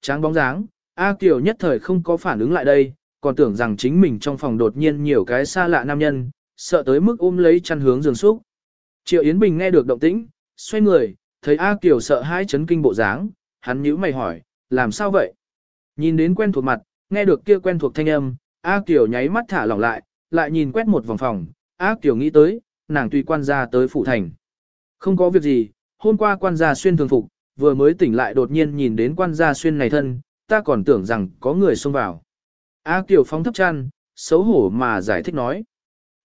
Tráng bóng dáng, A Kiều nhất thời không có phản ứng lại đây, còn tưởng rằng chính mình trong phòng đột nhiên nhiều cái xa lạ nam nhân, sợ tới mức ôm lấy chăn hướng giường xúc. Triệu Yến Bình nghe được động tĩnh, xoay người, thấy A Kiều sợ hãi chấn kinh bộ dáng, hắn nhíu mày hỏi, làm sao vậy? Nhìn đến quen thuộc mặt, nghe được kia quen thuộc thanh âm, A Kiều nháy mắt thả lỏng lại, lại nhìn quét một vòng phòng, A Kiều nghĩ tới, nàng tùy quan gia tới phủ thành. Không có việc gì, hôm qua quan gia xuyên thường phục, vừa mới tỉnh lại đột nhiên nhìn đến quan gia xuyên này thân, ta còn tưởng rằng có người xông vào. A Kiều phóng thấp chăn, xấu hổ mà giải thích nói.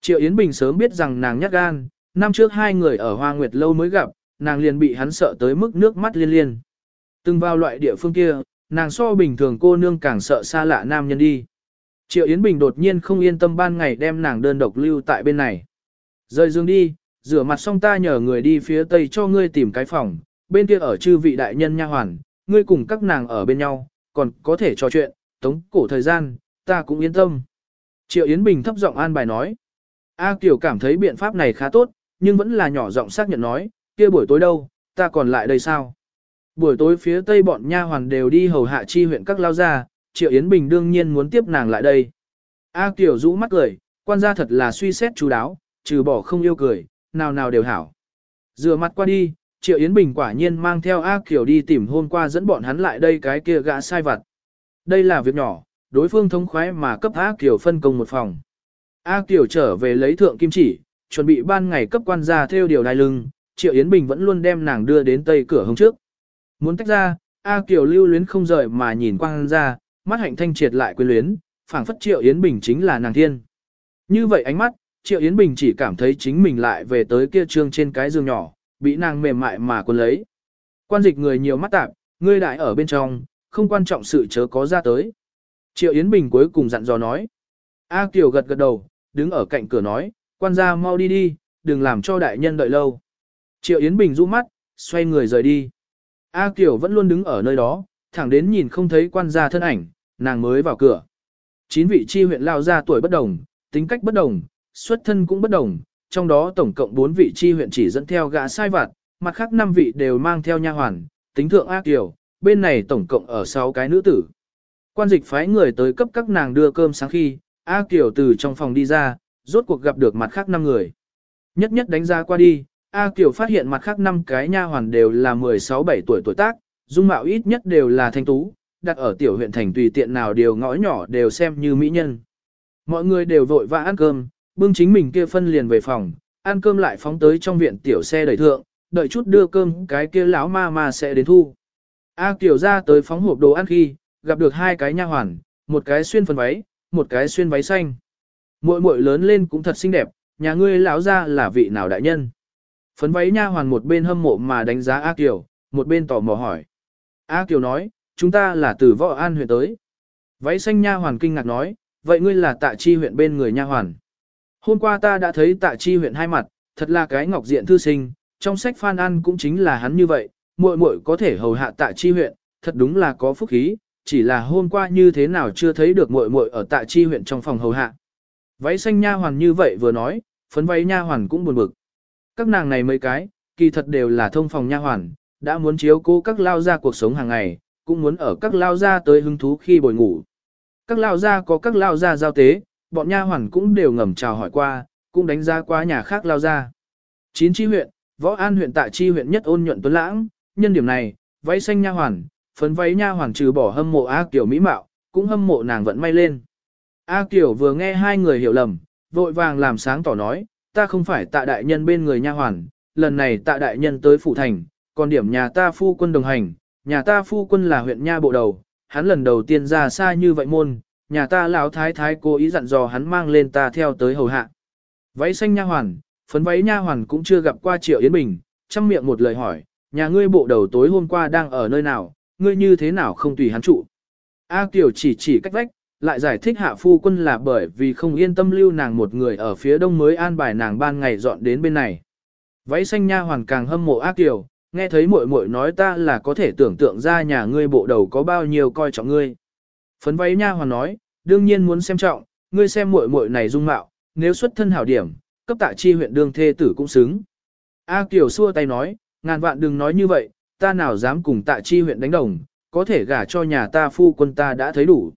Triệu Yến Bình sớm biết rằng nàng nhát gan, năm trước hai người ở Hoa Nguyệt lâu mới gặp, nàng liền bị hắn sợ tới mức nước mắt liên liên. Từng vào loại địa phương kia, nàng so bình thường cô nương càng sợ xa lạ nam nhân đi. Triệu Yến Bình đột nhiên không yên tâm ban ngày đem nàng đơn độc lưu tại bên này. Rời giường đi, rửa mặt xong ta nhờ người đi phía tây cho ngươi tìm cái phòng, bên kia ở chư vị đại nhân nha hoàn, ngươi cùng các nàng ở bên nhau, còn có thể trò chuyện, tống cổ thời gian, ta cũng yên tâm. Triệu Yến Bình thấp giọng an bài nói. A Kiều cảm thấy biện pháp này khá tốt, nhưng vẫn là nhỏ giọng xác nhận nói, kia buổi tối đâu, ta còn lại đây sao? Buổi tối phía tây bọn nha hoàn đều đi hầu hạ chi huyện các lao gia, Triệu Yến Bình đương nhiên muốn tiếp nàng lại đây. A Kiều rũ mắt cười, quan gia thật là suy xét chú đáo, trừ bỏ không yêu cười, nào nào đều hảo. Rửa mặt qua đi, Triệu Yến Bình quả nhiên mang theo A Kiều đi tìm hôm qua dẫn bọn hắn lại đây cái kia gã sai vặt. Đây là việc nhỏ, đối phương thống khoái mà cấp A Kiều phân công một phòng. A Kiều trở về lấy thượng kim chỉ, chuẩn bị ban ngày cấp quan gia theo điều đai lưng, Triệu Yến Bình vẫn luôn đem nàng đưa đến tây cửa hôm trước. Muốn tách ra, A Kiều lưu luyến không rời mà nhìn quan gia, mắt hạnh thanh triệt lại quyến luyến, phảng phất Triệu Yến Bình chính là nàng thiên. Như vậy ánh mắt, Triệu Yến Bình chỉ cảm thấy chính mình lại về tới kia trương trên cái giường nhỏ, bị nàng mềm mại mà cuốn lấy. Quan dịch người nhiều mắt tạp, ngươi đại ở bên trong, không quan trọng sự chớ có ra tới. Triệu Yến Bình cuối cùng dặn dò nói. A Kiều gật gật đầu, đứng ở cạnh cửa nói, quan gia mau đi đi, đừng làm cho đại nhân đợi lâu. Triệu Yến Bình rũ mắt, xoay người rời đi. A Kiều vẫn luôn đứng ở nơi đó, thẳng đến nhìn không thấy quan gia thân ảnh, nàng mới vào cửa. Chín vị chi huyện lao ra tuổi bất đồng, tính cách bất đồng, xuất thân cũng bất đồng, trong đó tổng cộng 4 vị chi huyện chỉ dẫn theo gã sai vặt, mặt khác 5 vị đều mang theo nha hoàn, tính thượng A tiểu. bên này tổng cộng ở 6 cái nữ tử. Quan dịch phái người tới cấp các nàng đưa cơm sáng khi, A Kiều từ trong phòng đi ra, rốt cuộc gặp được mặt khác 5 người. Nhất nhất đánh giá qua đi, A Kiều phát hiện mặt khác 5 cái nha hoàn đều là 16-17 tuổi tuổi tác, dung mạo ít nhất đều là thanh tú, đặt ở tiểu huyện thành tùy tiện nào đều ngõ nhỏ đều xem như mỹ nhân. Mọi người đều vội vã ăn cơm, bưng chính mình kia phân liền về phòng, ăn cơm lại phóng tới trong viện tiểu xe đẩy thượng, đợi chút đưa cơm cái kia lão ma ma sẽ đến thu. A Kiều ra tới phóng hộp đồ ăn khi, gặp được hai cái nha hoàn, một cái xuyên phần váy, một cái xuyên váy xanh. Muội muội lớn lên cũng thật xinh đẹp, nhà ngươi lão ra là vị nào đại nhân. Phấn váy nha hoàn một bên hâm mộ mà đánh giá A Kiều, một bên tò mò hỏi. A Kiều nói, chúng ta là từ võ an huyện tới. Váy xanh nha hoàn kinh ngạc nói, vậy ngươi là tạ chi huyện bên người nha hoàn. Hôm qua ta đã thấy tạ chi huyện hai mặt, thật là cái ngọc diện thư sinh, trong sách Phan An cũng chính là hắn như vậy, muội muội có thể hầu hạ tạ chi huyện, thật đúng là có phúc khí, chỉ là hôm qua như thế nào chưa thấy được muội muội ở tạ chi huyện trong phòng hầu hạ. Váy xanh nha hoàn như vậy vừa nói, phấn váy nha hoàn cũng buồn bực. Các nàng này mấy cái, kỳ thật đều là thông phòng nha hoàn, đã muốn chiếu cố các lao ra cuộc sống hàng ngày, cũng muốn ở các lao ra tới hứng thú khi bồi ngủ. Các lao ra có các lao ra giao tế, bọn nha hoàn cũng đều ngầm chào hỏi qua, cũng đánh giá qua nhà khác lao ra. Chín chi huyện, võ an huyện tại chi huyện nhất ôn nhuận tuấn lãng, nhân điểm này, váy xanh nha hoàn, phấn váy nha hoàn trừ bỏ hâm mộ A Kiều mỹ mạo, cũng hâm mộ nàng vận may lên. A Kiều vừa nghe hai người hiểu lầm, vội vàng làm sáng tỏ nói, ta không phải tạ đại nhân bên người nha hoàn, lần này tạ đại nhân tới phủ thành, còn điểm nhà ta phu quân đồng hành, nhà ta phu quân là huyện nha bộ đầu, hắn lần đầu tiên ra xa như vậy môn, nhà ta lão thái thái cố ý dặn dò hắn mang lên ta theo tới hầu hạ. Váy xanh nha hoàn, phấn váy nha hoàn cũng chưa gặp qua Triệu Yến Bình, trong miệng một lời hỏi, nhà ngươi bộ đầu tối hôm qua đang ở nơi nào, ngươi như thế nào không tùy hắn trụ. A Kiều chỉ chỉ cách vách, lại giải thích hạ phu quân là bởi vì không yên tâm lưu nàng một người ở phía đông mới an bài nàng ban ngày dọn đến bên này. Váy xanh nha hoàn càng hâm mộ A Kiều, nghe thấy muội muội nói ta là có thể tưởng tượng ra nhà ngươi bộ đầu có bao nhiêu coi trọng ngươi. Phấn váy nha hoàn nói, đương nhiên muốn xem trọng, ngươi xem muội muội này dung mạo, nếu xuất thân hảo điểm, cấp tạ chi huyện đương thê tử cũng xứng. A Kiều xua tay nói, ngàn vạn đừng nói như vậy, ta nào dám cùng tạ chi huyện đánh đồng, có thể gả cho nhà ta phu quân ta đã thấy đủ.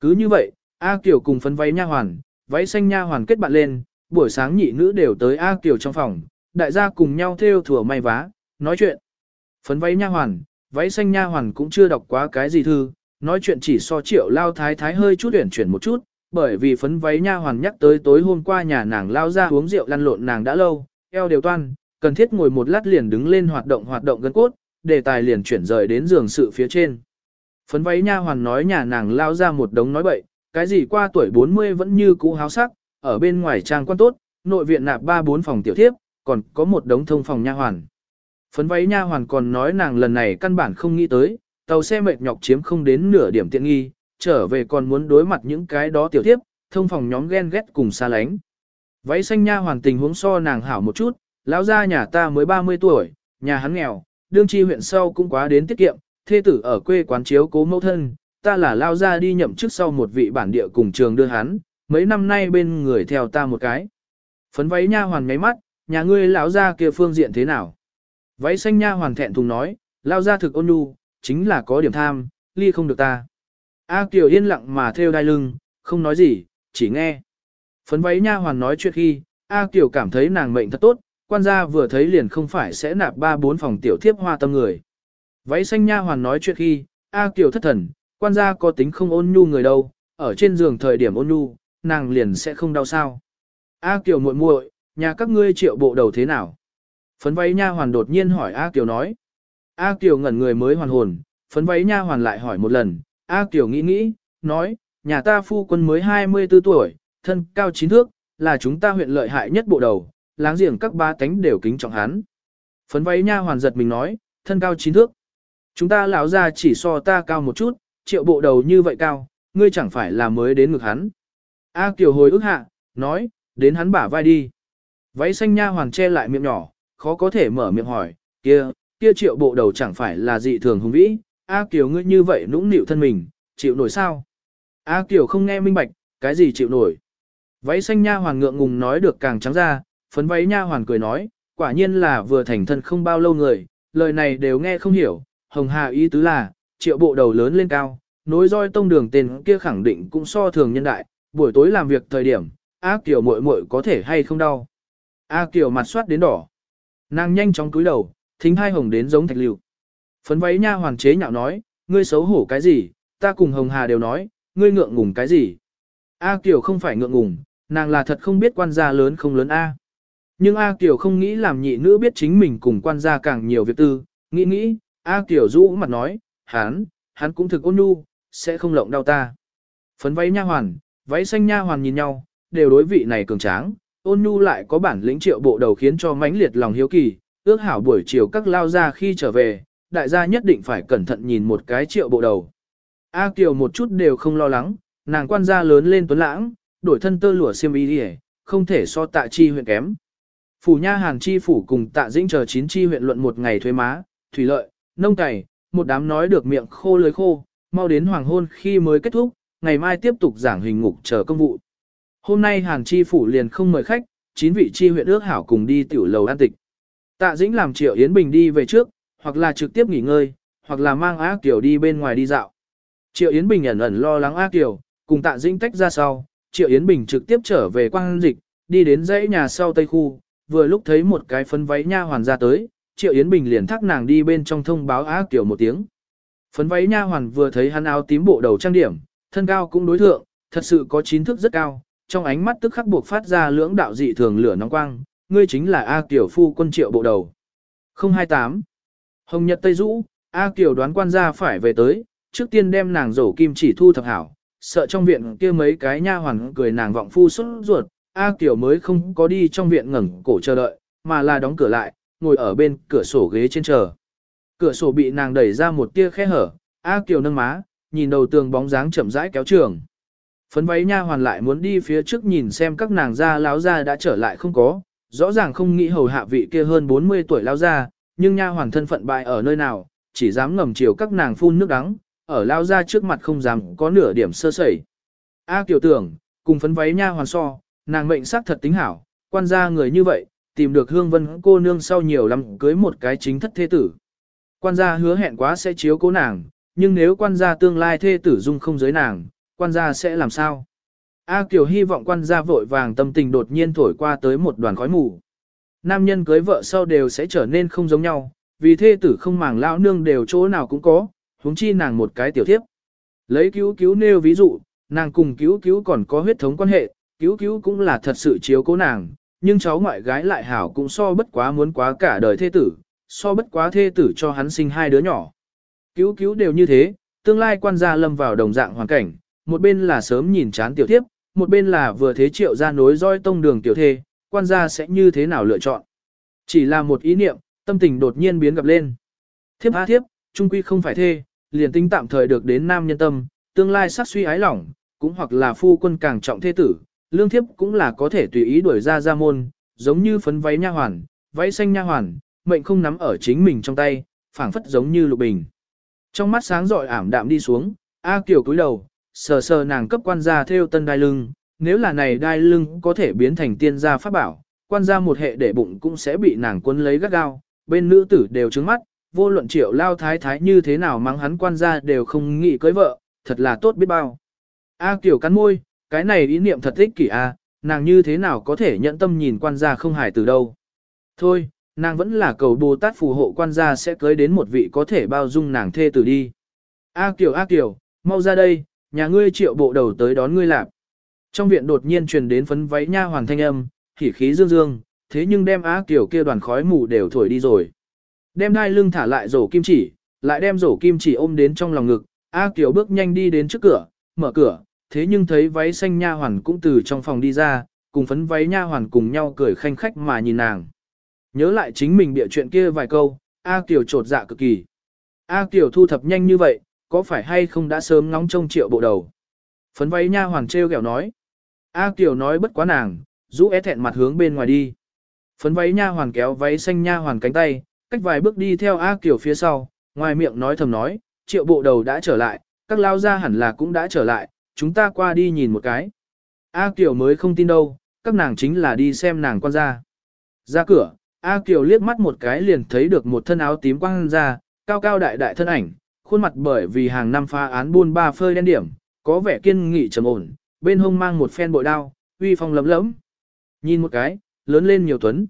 Cứ như vậy, A Kiều cùng phấn váy nha hoàn, váy xanh nha hoàn kết bạn lên, buổi sáng nhị nữ đều tới A Kiều trong phòng, đại gia cùng nhau theo thủa may vá, nói chuyện. Phấn váy nha hoàn, váy xanh nha hoàn cũng chưa đọc quá cái gì thư, nói chuyện chỉ so triệu lao thái thái hơi chút uyển chuyển một chút, bởi vì phấn váy nha hoàn nhắc tới tối hôm qua nhà nàng lao ra uống rượu lăn lộn nàng đã lâu, eo đều toan, cần thiết ngồi một lát liền đứng lên hoạt động hoạt động gân cốt, đề tài liền chuyển rời đến giường sự phía trên. Phấn váy nha hoàn nói nhà nàng lao ra một đống nói bậy, cái gì qua tuổi 40 vẫn như cũ háo sắc, ở bên ngoài trang quan tốt, nội viện nạp 3-4 phòng tiểu thiếp, còn có một đống thông phòng nha hoàn. Phấn váy nha hoàn còn nói nàng lần này căn bản không nghĩ tới, tàu xe mệt nhọc chiếm không đến nửa điểm tiện nghi, trở về còn muốn đối mặt những cái đó tiểu tiếp thông phòng nhóm ghen ghét cùng xa lánh. Váy xanh nha hoàn tình huống so nàng hảo một chút, lão gia nhà ta mới 30 tuổi, nhà hắn nghèo, đương chi huyện sau cũng quá đến tiết kiệm, thê tử ở quê quán chiếu cố mẫu thân, ta là lao ra đi nhậm chức sau một vị bản địa cùng trường đưa hắn, mấy năm nay bên người theo ta một cái. Phấn váy nha hoàn ngáy mắt, nhà ngươi lão ra kia phương diện thế nào? Váy xanh nha hoàn thẹn thùng nói, lao ra thực ôn nhu, chính là có điểm tham, ly không được ta. A Kiều yên lặng mà theo đai lưng, không nói gì, chỉ nghe. Phấn váy nha hoàn nói chuyện khi, A Kiều cảm thấy nàng mệnh thật tốt, quan gia vừa thấy liền không phải sẽ nạp ba bốn phòng tiểu thiếp hoa tâm người. Váy xanh nha hoàn nói chuyện khi, A Kiều thất thần, quan gia có tính không ôn nhu người đâu, ở trên giường thời điểm ôn nhu, nàng liền sẽ không đau sao. A Kiều muội muội, nhà các ngươi triệu bộ đầu thế nào? Phấn váy nha hoàn đột nhiên hỏi A Kiều nói. A Kiều ngẩn người mới hoàn hồn, phấn váy nha hoàn lại hỏi một lần, A Kiều nghĩ nghĩ, nói, nhà ta phu quân mới 24 tuổi, thân cao chín thước, là chúng ta huyện lợi hại nhất bộ đầu, láng giềng các ba tánh đều kính trọng hắn. Phấn váy nha hoàn giật mình nói, thân cao chín thước. Chúng ta lão ra chỉ so ta cao một chút, triệu bộ đầu như vậy cao, ngươi chẳng phải là mới đến ngực hắn. A Kiều hồi ức hạ, nói, đến hắn bả vai đi. Váy xanh nha hoàn che lại miệng nhỏ, khó có thể mở miệng hỏi, kia, kia triệu bộ đầu chẳng phải là dị thường hùng vĩ, A Kiều ngươi như vậy nũng nịu thân mình, chịu nổi sao? A Kiều không nghe minh bạch, cái gì chịu nổi? Váy xanh nha hoàn ngượng ngùng nói được càng trắng ra, phấn váy nha hoàn cười nói, quả nhiên là vừa thành thân không bao lâu người, lời này đều nghe không hiểu, hồng hà ý tứ là, triệu bộ đầu lớn lên cao, nối roi tông đường tên kia khẳng định cũng so thường nhân đại, buổi tối làm việc thời điểm, A Kiều muội muội có thể hay không đau. A Kiều mặt soát đến đỏ. Nàng nhanh chóng cúi đầu, thính hai hồng đến giống thạch lưu. Phấn váy nha hoàng chế nhạo nói, ngươi xấu hổ cái gì, ta cùng Hồng Hà đều nói, ngươi ngượng ngùng cái gì. A Kiều không phải ngượng ngùng, nàng là thật không biết quan gia lớn không lớn A. Nhưng A Kiều không nghĩ làm nhị nữ biết chính mình cùng quan gia càng nhiều việc tư, nghĩ nghĩ, A Kiều rũ mặt nói, hắn, hắn cũng thực ôn nhu, sẽ không lộng đau ta. Phấn váy nha hoàn, váy xanh nha hoàn nhìn nhau, đều đối vị này cường tráng, ôn nhu lại có bản lĩnh triệu bộ đầu khiến cho mãnh liệt lòng hiếu kỳ, ước hảo buổi chiều các lao ra khi trở về, đại gia nhất định phải cẩn thận nhìn một cái triệu bộ đầu. A Kiều một chút đều không lo lắng, nàng quan gia lớn lên tuấn lãng, đổi thân tơ lụa xiêm y đi không thể so tạ chi huyện kém. Phủ nha hàng chi phủ cùng tạ dĩnh chờ chín chi huyện luận một ngày thuế má, thủy lợi, nông cày, một đám nói được miệng khô lưới khô, mau đến hoàng hôn khi mới kết thúc, ngày mai tiếp tục giảng hình ngục chờ công vụ. Hôm nay hàng chi phủ liền không mời khách, chín vị chi huyện ước hảo cùng đi tiểu lầu an tịch. Tạ dĩnh làm triệu Yến Bình đi về trước, hoặc là trực tiếp nghỉ ngơi, hoặc là mang A Kiều đi bên ngoài đi dạo. Triệu Yến Bình ẩn ẩn lo lắng A Kiều, cùng Tạ Dĩnh tách ra sau, Triệu Yến Bình trực tiếp trở về quang dịch, đi đến dãy nhà sau tây khu, vừa lúc thấy một cái phấn váy nha hoàn ra tới, Triệu Yến Bình liền thắc nàng đi bên trong thông báo A Kiều một tiếng. Phấn váy nha hoàn vừa thấy hắn áo tím bộ đầu trang điểm, thân cao cũng đối thượng, thật sự có chín thước rất cao, trong ánh mắt tức khắc buộc phát ra lưỡng đạo dị thường lửa nóng quang, ngươi chính là A Kiều phu quân Triệu bộ đầu. 028 Hồng Nhật Tây Dũ, A Kiều đoán quan gia phải về tới, trước tiên đem nàng rổ kim chỉ thu thập hảo, sợ trong viện kia mấy cái nha hoàn cười nàng vọng phu xuất ruột, A Kiều mới không có đi trong viện ngẩng cổ chờ đợi, mà là đóng cửa lại, ngồi ở bên cửa sổ ghế trên chờ. Cửa sổ bị nàng đẩy ra một tia khe hở, A Kiều nâng má, nhìn đầu tường bóng dáng chậm rãi kéo trường. Phấn váy nha hoàn lại muốn đi phía trước nhìn xem các nàng gia láo gia đã trở lại không có, rõ ràng không nghĩ hầu hạ vị kia hơn 40 tuổi lao ra, nhưng nha hoàn thân phận bại ở nơi nào, chỉ dám ngầm chiều các nàng phun nước đắng, ở lao ra trước mặt không dám có nửa điểm sơ sẩy. A Kiều tưởng, cùng phấn váy nha hoàn so, nàng mệnh sắc thật tính hảo, quan gia người như vậy, tìm được hương vân cô nương sau nhiều lắm cưới một cái chính thất thế tử. Quan gia hứa hẹn quá sẽ chiếu cố nàng, nhưng nếu quan gia tương lai thê tử dung không giới nàng, quan gia sẽ làm sao? A Kiều hy vọng quan gia vội vàng tâm tình đột nhiên thổi qua tới một đoàn khói mù. Nam nhân cưới vợ sau đều sẽ trở nên không giống nhau, vì thê tử không màng lão nương đều chỗ nào cũng có, huống chi nàng một cái tiểu thiếp. Lấy cứu cứu nêu ví dụ, nàng cùng cứu cứu còn có huyết thống quan hệ, cứu cứu cũng là thật sự chiếu cố nàng, nhưng cháu ngoại gái lại hảo cũng so bất quá muốn quá cả đời thê tử, so bất quá thê tử cho hắn sinh hai đứa nhỏ. Cứu cứu đều như thế, tương lai quan gia lâm vào đồng dạng hoàn cảnh, một bên là sớm nhìn chán tiểu thiếp, một bên là vừa thế triệu ra nối roi tông đường tiểu thê, quan gia sẽ như thế nào lựa chọn. Chỉ là một ý niệm, tâm tình đột nhiên biến gặp lên. Thiếp á thiếp, trung quy không phải thê, liền tính tạm thời được đến nam nhân tâm, tương lai sát suy ái lỏng, cũng hoặc là phu quân càng trọng thê tử, lương thiếp cũng là có thể tùy ý đuổi ra ra môn, giống như phấn váy nha hoàn, váy xanh nha hoàn, mệnh không nắm ở chính mình trong tay, phảng phất giống như lục bình. Trong mắt sáng rọi ảm đạm đi xuống, A Kiều cúi đầu, sờ sờ nàng cấp quan gia theo tân đai lưng, nếu là này đai lưng có thể biến thành tiên gia pháp bảo, quan gia một hệ để bụng cũng sẽ bị nàng quân lấy gắt gao, bên nữ tử đều trứng mắt, vô luận triệu lao thái thái như thế nào mắng hắn quan gia đều không nghĩ cưới vợ, thật là tốt biết bao. A kiểu cắn môi, cái này ý niệm thật ích kỷ a, nàng như thế nào có thể nhận tâm nhìn quan gia không hài từ đâu. Thôi, nàng vẫn là cầu Bồ Tát phù hộ quan gia sẽ cưới đến một vị có thể bao dung nàng thê tử đi. A kiểu A kiểu, mau ra đây, nhà ngươi triệu bộ đầu tới đón ngươi lạp. Trong viện đột nhiên truyền đến phấn váy nha hoàn thanh âm, khỉ khí dương dương, thế nhưng đem á tiểu kia đoàn khói mù đều thổi đi rồi. Đem đai lưng thả lại rổ kim chỉ, lại đem rổ kim chỉ ôm đến trong lòng ngực, á tiểu bước nhanh đi đến trước cửa, mở cửa, thế nhưng thấy váy xanh nha hoàn cũng từ trong phòng đi ra, cùng phấn váy nha hoàn cùng nhau cười khanh khách mà nhìn nàng. Nhớ lại chính mình bịa chuyện kia vài câu, A Kiều trột dạ cực kỳ. A Kiều thu thập nhanh như vậy, có phải hay không đã sớm ngóng trông triệu bộ đầu. Phấn váy nha hoàng treo kẹo nói. A Kiều nói bất quá nàng, rũ é thẹn mặt hướng bên ngoài đi. Phấn váy nha hoàng kéo váy xanh nha hoàng cánh tay, cách vài bước đi theo A Kiều phía sau, ngoài miệng nói thầm nói, triệu bộ đầu đã trở lại, các lao gia hẳn là cũng đã trở lại, chúng ta qua đi nhìn một cái. A Kiều mới không tin đâu, các nàng chính là đi xem nàng quan gia. Ra cửa, A Kiều liếc mắt một cái liền thấy được một thân áo tím quang ra, cao cao đại đại thân ảnh, khuôn mặt bởi vì hàng năm phá án buôn ba phơi đen điểm, có vẻ kiên nghị trầm ổn, bên hông mang một phen bội đao, uy phong lấm lẫm. Nhìn một cái, lớn lên nhiều tuấn.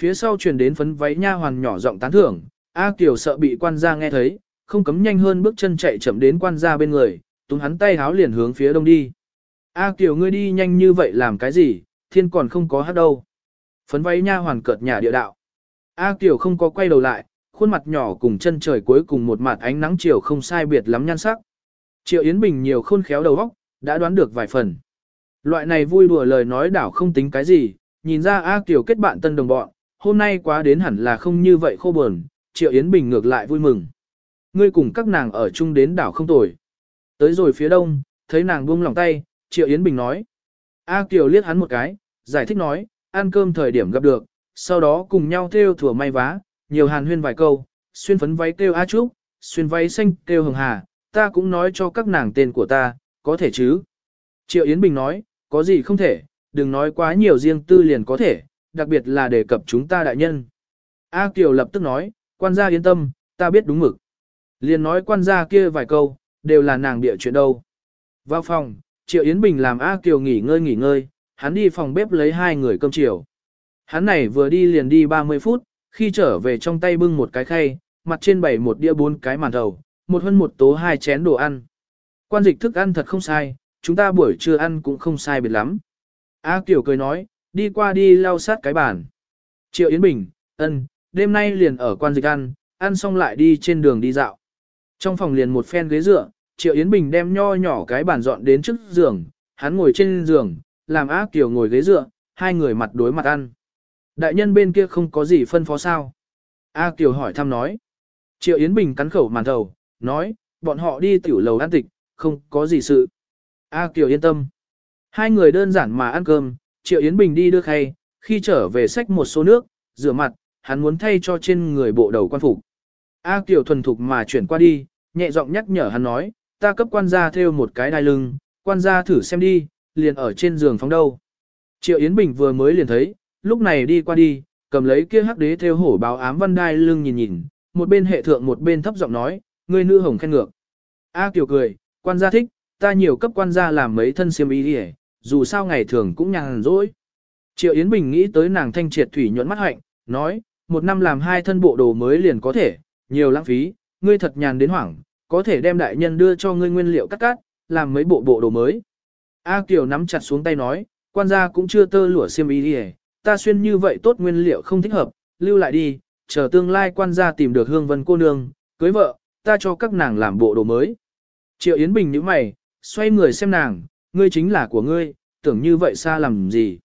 Phía sau truyền đến phấn váy nha hoàn nhỏ giọng tán thưởng, A Kiều sợ bị quan gia nghe thấy, không cấm nhanh hơn bước chân chạy chậm đến quan gia bên người, túm hắn tay háo liền hướng phía đông đi. A Kiều ngươi đi nhanh như vậy làm cái gì, thiên còn không có hát đâu. Phấn váy nha hoàn cợt nhà địa đạo. A Kiều không có quay đầu lại, khuôn mặt nhỏ cùng chân trời cuối cùng một mặt ánh nắng chiều không sai biệt lắm nhan sắc. Triệu Yến Bình nhiều khôn khéo đầu óc, đã đoán được vài phần. Loại này vui đùa lời nói đảo không tính cái gì, nhìn ra A Kiều kết bạn tân đồng bọn, hôm nay quá đến hẳn là không như vậy khô buồn, Triệu Yến Bình ngược lại vui mừng. Ngươi cùng các nàng ở chung đến đảo không tồi. Tới rồi phía đông, thấy nàng buông lòng tay, Triệu Yến Bình nói. A Kiều liếc hắn một cái, giải thích nói, ăn cơm thời điểm gặp được, sau đó cùng nhau theo thủa may vá, nhiều hàn huyên vài câu, xuyên phấn váy kêu A Trúc, xuyên váy xanh kêu Hồng Hà, ta cũng nói cho các nàng tên của ta, có thể chứ. Triệu Yến Bình nói, có gì không thể, đừng nói quá nhiều riêng tư liền có thể, đặc biệt là đề cập chúng ta đại nhân. A Kiều lập tức nói, quan gia yên tâm, ta biết đúng mực. Liền nói quan gia kia vài câu, đều là nàng địa chuyện đâu. Vào phòng, Triệu Yến Bình làm A Kiều nghỉ ngơi nghỉ ngơi, hắn đi phòng bếp lấy hai người cơm chiều. Hắn này vừa đi liền đi 30 phút, khi trở về trong tay bưng một cái khay, mặt trên bày một đĩa bốn cái màn thầu, một hơn một tố hai chén đồ ăn. Quan dịch thức ăn thật không sai, chúng ta buổi trưa ăn cũng không sai biệt lắm. A Kiều cười nói, đi qua đi lau sát cái bàn. Triệu Yến Bình, ân, đêm nay liền ở quan dịch ăn, ăn xong lại đi trên đường đi dạo. Trong phòng liền một phen ghế dựa, Triệu Yến Bình đem nho nhỏ cái bàn dọn đến trước giường, hắn ngồi trên giường, làm A Kiều ngồi ghế dựa, hai người mặt đối mặt ăn. Đại nhân bên kia không có gì phân phó sao? A Kiều hỏi thăm nói. Triệu Yến Bình cắn khẩu màn thầu, nói, bọn họ đi tiểu lầu ăn tịch, không có gì sự. A Kiều yên tâm. Hai người đơn giản mà ăn cơm, Triệu Yến Bình đi đưa khay, khi trở về xách một số nước, rửa mặt, hắn muốn thay cho trên người bộ đầu quan phục. A Kiều thuần thục mà chuyển qua đi, nhẹ giọng nhắc nhở hắn nói, ta cấp quan gia theo một cái đai lưng, quan gia thử xem đi, liền ở trên giường phóng đâu. Triệu Yến Bình vừa mới liền thấy, lúc này đi qua đi, cầm lấy kia hắc đế theo hổ báo ám văn đai lưng nhìn nhìn, một bên hệ thượng một bên thấp giọng nói, ngươi nữ hồng khen ngược. A Kiều cười, quan gia thích, ta nhiều cấp quan gia làm mấy thân xiêm y đi dù sao ngày thường cũng nhàn rỗi. Triệu Yến Bình nghĩ tới nàng thanh triệt thủy nhuận mắt hạnh, nói, một năm làm hai thân bộ đồ mới liền có thể, nhiều lãng phí, ngươi thật nhàn đến hoảng, có thể đem đại nhân đưa cho ngươi nguyên liệu cắt cắt, làm mấy bộ bộ đồ mới. A Kiều nắm chặt xuống tay nói, quan gia cũng chưa tơ lụa xiêm y đi ta xuyên như vậy tốt nguyên liệu không thích hợp, lưu lại đi, chờ tương lai quan gia tìm được hương vân cô nương, cưới vợ, ta cho các nàng làm bộ đồ mới. Triệu Yến Bình nhíu mày, xoay người xem nàng, ngươi chính là của ngươi, tưởng như vậy xa làm gì.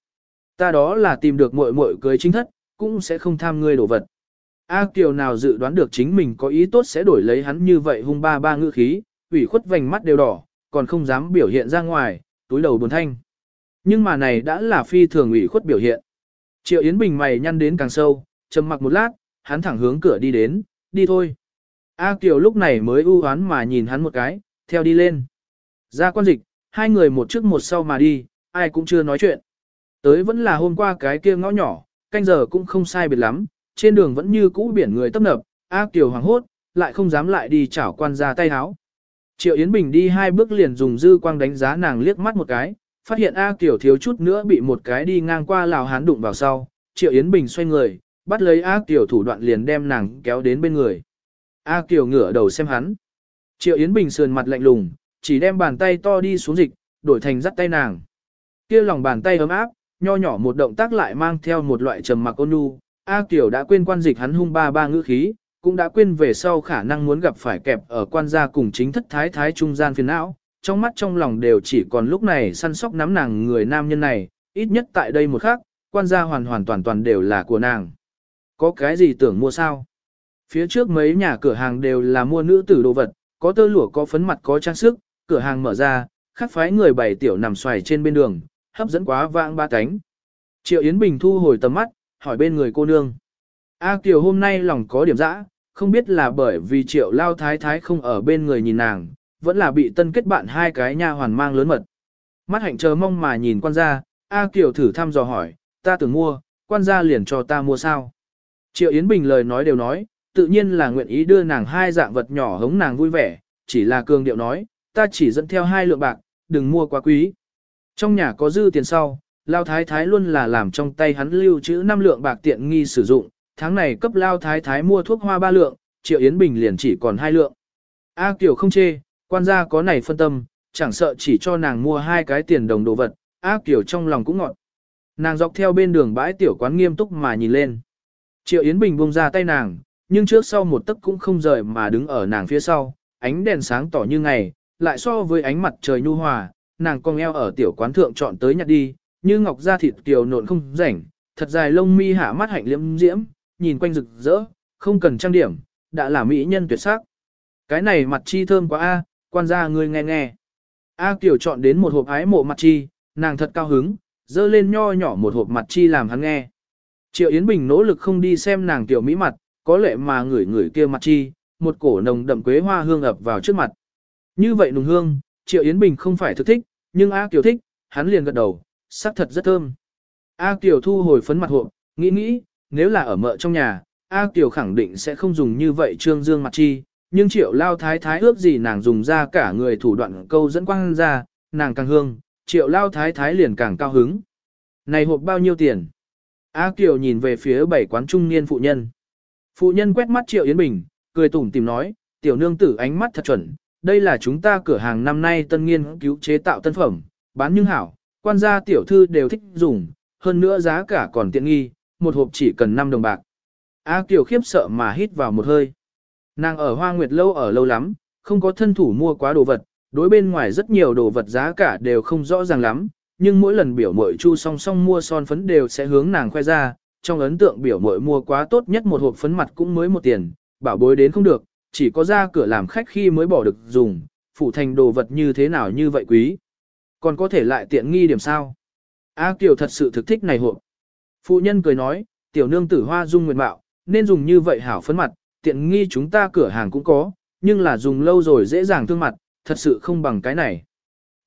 Ta đó là tìm được muội muội cưới chính thất, cũng sẽ không tham ngươi đồ vật. A Kiều nào dự đoán được chính mình có ý tốt sẽ đổi lấy hắn như vậy hung ba ba ngữ khí, ủy khuất vành mắt đều đỏ, còn không dám biểu hiện ra ngoài, túi đầu buồn thanh. Nhưng mà này đã là phi thường ủy khuất biểu hiện. Triệu Yến Bình mày nhăn đến càng sâu, trầm mặc một lát, hắn thẳng hướng cửa đi đến, đi thôi. A Kiều lúc này mới ưu hoán mà nhìn hắn một cái, theo đi lên. Ra quan dịch, hai người một trước một sau mà đi, ai cũng chưa nói chuyện. Tới vẫn là hôm qua cái kia ngõ nhỏ, canh giờ cũng không sai biệt lắm, trên đường vẫn như cũ biển người tấp nập, A Kiều hoàng hốt, lại không dám lại đi chảo quan ra tay háo. Triệu Yến Bình đi hai bước liền dùng dư quang đánh giá nàng liếc mắt một cái, phát hiện A Kiều thiếu chút nữa bị một cái đi ngang qua lào hán đụng vào sau. Triệu Yến Bình xoay người, bắt lấy A Kiều thủ đoạn liền đem nàng kéo đến bên người. A Kiều ngửa đầu xem hắn. Triệu Yến Bình sườn mặt lạnh lùng, chỉ đem bàn tay to đi xuống dịch, đổi thành dắt tay nàng. Kia lòng bàn tay ấm áp, nho nhỏ một động tác lại mang theo một loại trầm mặc ôn nhu. A Kiều đã quên quan dịch hắn hung ba ba ngữ khí, cũng đã quên về sau khả năng muốn gặp phải kẹp ở quan gia cùng chính thất thái thái trung gian phiền não, trong mắt trong lòng đều chỉ còn lúc này săn sóc nắm nàng người nam nhân này, ít nhất tại đây một khắc, quan gia hoàn hoàn toàn toàn đều là của nàng. Có cái gì tưởng mua sao? Phía trước mấy nhà cửa hàng đều là mua nữ tử đồ vật, có tơ lụa có phấn mặt có trang sức, cửa hàng mở ra, khắc phái người bảy tiểu nằm xoài trên bên đường, hấp dẫn quá vãng ba cánh. Triệu Yến Bình thu hồi tầm mắt, hỏi bên người cô nương. A Kiều hôm nay lòng có điểm dã, không biết là bởi vì Triệu Lao Thái Thái không ở bên người nhìn nàng, vẫn là bị tân kết bạn hai cái nha hoàn mang lớn mật. Mắt hạnh chờ mong mà nhìn quan gia, A Kiều thử thăm dò hỏi, ta tưởng mua, quan gia liền cho ta mua sao. Triệu Yến Bình lời nói đều nói, tự nhiên là nguyện ý đưa nàng hai dạng vật nhỏ hống nàng vui vẻ, chỉ là cường điệu nói, ta chỉ dẫn theo hai lượng bạc, đừng mua quá quý. Trong nhà có dư tiền sau, Lao Thái Thái luôn là làm trong tay hắn lưu trữ 5 lượng bạc tiện nghi sử dụng, tháng này cấp Lao Thái Thái mua thuốc hoa 3 lượng, Triệu Yến Bình liền chỉ còn 2 lượng. A Kiều không chê, quan gia có này phân tâm, chẳng sợ chỉ cho nàng mua hai cái tiền đồng đồ vật, A Kiều trong lòng cũng ngọt. Nàng dọc theo bên đường bãi tiểu quán nghiêm túc mà nhìn lên. Triệu Yến Bình buông ra tay nàng, nhưng trước sau một tấc cũng không rời mà đứng ở nàng phía sau, ánh đèn sáng tỏ như ngày, lại so với ánh mặt trời nhu hòa, nàng cong eo ở tiểu quán thượng chọn tới nhặt đi, như ngọc da thịt kiều nộn không rảnh, thật dài lông mi hạ mắt hạnh liễm diễm, nhìn quanh rực rỡ, không cần trang điểm, đã là mỹ nhân tuyệt sắc. Cái này mặt chi thơm quá a, quan gia ngươi nghe nghe. A Kiều chọn đến một hộp ái mộ mặt chi, nàng thật cao hứng, dơ lên nho nhỏ một hộp mặt chi làm hắn nghe. Triệu Yến Bình nỗ lực không đi xem nàng tiểu mỹ mặt, có lệ mà ngửi ngửi kia mặt chi, một cổ nồng đậm quế hoa hương ập vào trước mặt. Như vậy nùng hương, Triệu Yến Bình không phải thực thích, nhưng A Kiều thích, hắn liền gật đầu, sắc thật rất thơm. A Kiều thu hồi phấn mặt hộp, nghĩ nghĩ, nếu là ở mợ trong nhà, A Kiều khẳng định sẽ không dùng như vậy trương dương mặt chi, nhưng Triệu Lao Thái Thái ước gì nàng dùng ra cả người thủ đoạn câu dẫn quang ra, nàng càng hương, Triệu Lao Thái Thái liền càng cao hứng. Này hộp bao nhiêu tiền? A Kiều nhìn về phía bảy quán trung niên phụ nhân. Phụ nhân quét mắt Triệu Yến Bình, cười tủm tìm nói, tiểu nương tử ánh mắt thật chuẩn, đây là chúng ta cửa hàng năm nay tân nghiên cứu chế tạo tân phẩm, bán nhưng hảo, quan gia tiểu thư đều thích dùng, hơn nữa giá cả còn tiện nghi, một hộp chỉ cần 5 đồng bạc. A Kiều khiếp sợ mà hít vào một hơi. Nàng ở Hoa Nguyệt lâu ở lâu lắm, không có thân thủ mua quá đồ vật, đối bên ngoài rất nhiều đồ vật giá cả đều không rõ ràng lắm, nhưng mỗi lần biểu mội chu song song mua son phấn đều sẽ hướng nàng khoe ra, trong ấn tượng biểu mội mua quá tốt nhất một hộp phấn mặt cũng mới một tiền, bảo bối đến không được, chỉ có ra cửa làm khách khi mới bỏ được dùng, phủ thành đồ vật như thế nào như vậy quý. Còn có thể lại tiện nghi điểm sao? A Kiều thật sự thực thích này hộp. Phụ nhân cười nói, tiểu nương tử hoa dung nguyện mạo, nên dùng như vậy hảo phấn mặt, tiện nghi chúng ta cửa hàng cũng có, nhưng là dùng lâu rồi dễ dàng thương mặt, thật sự không bằng cái này.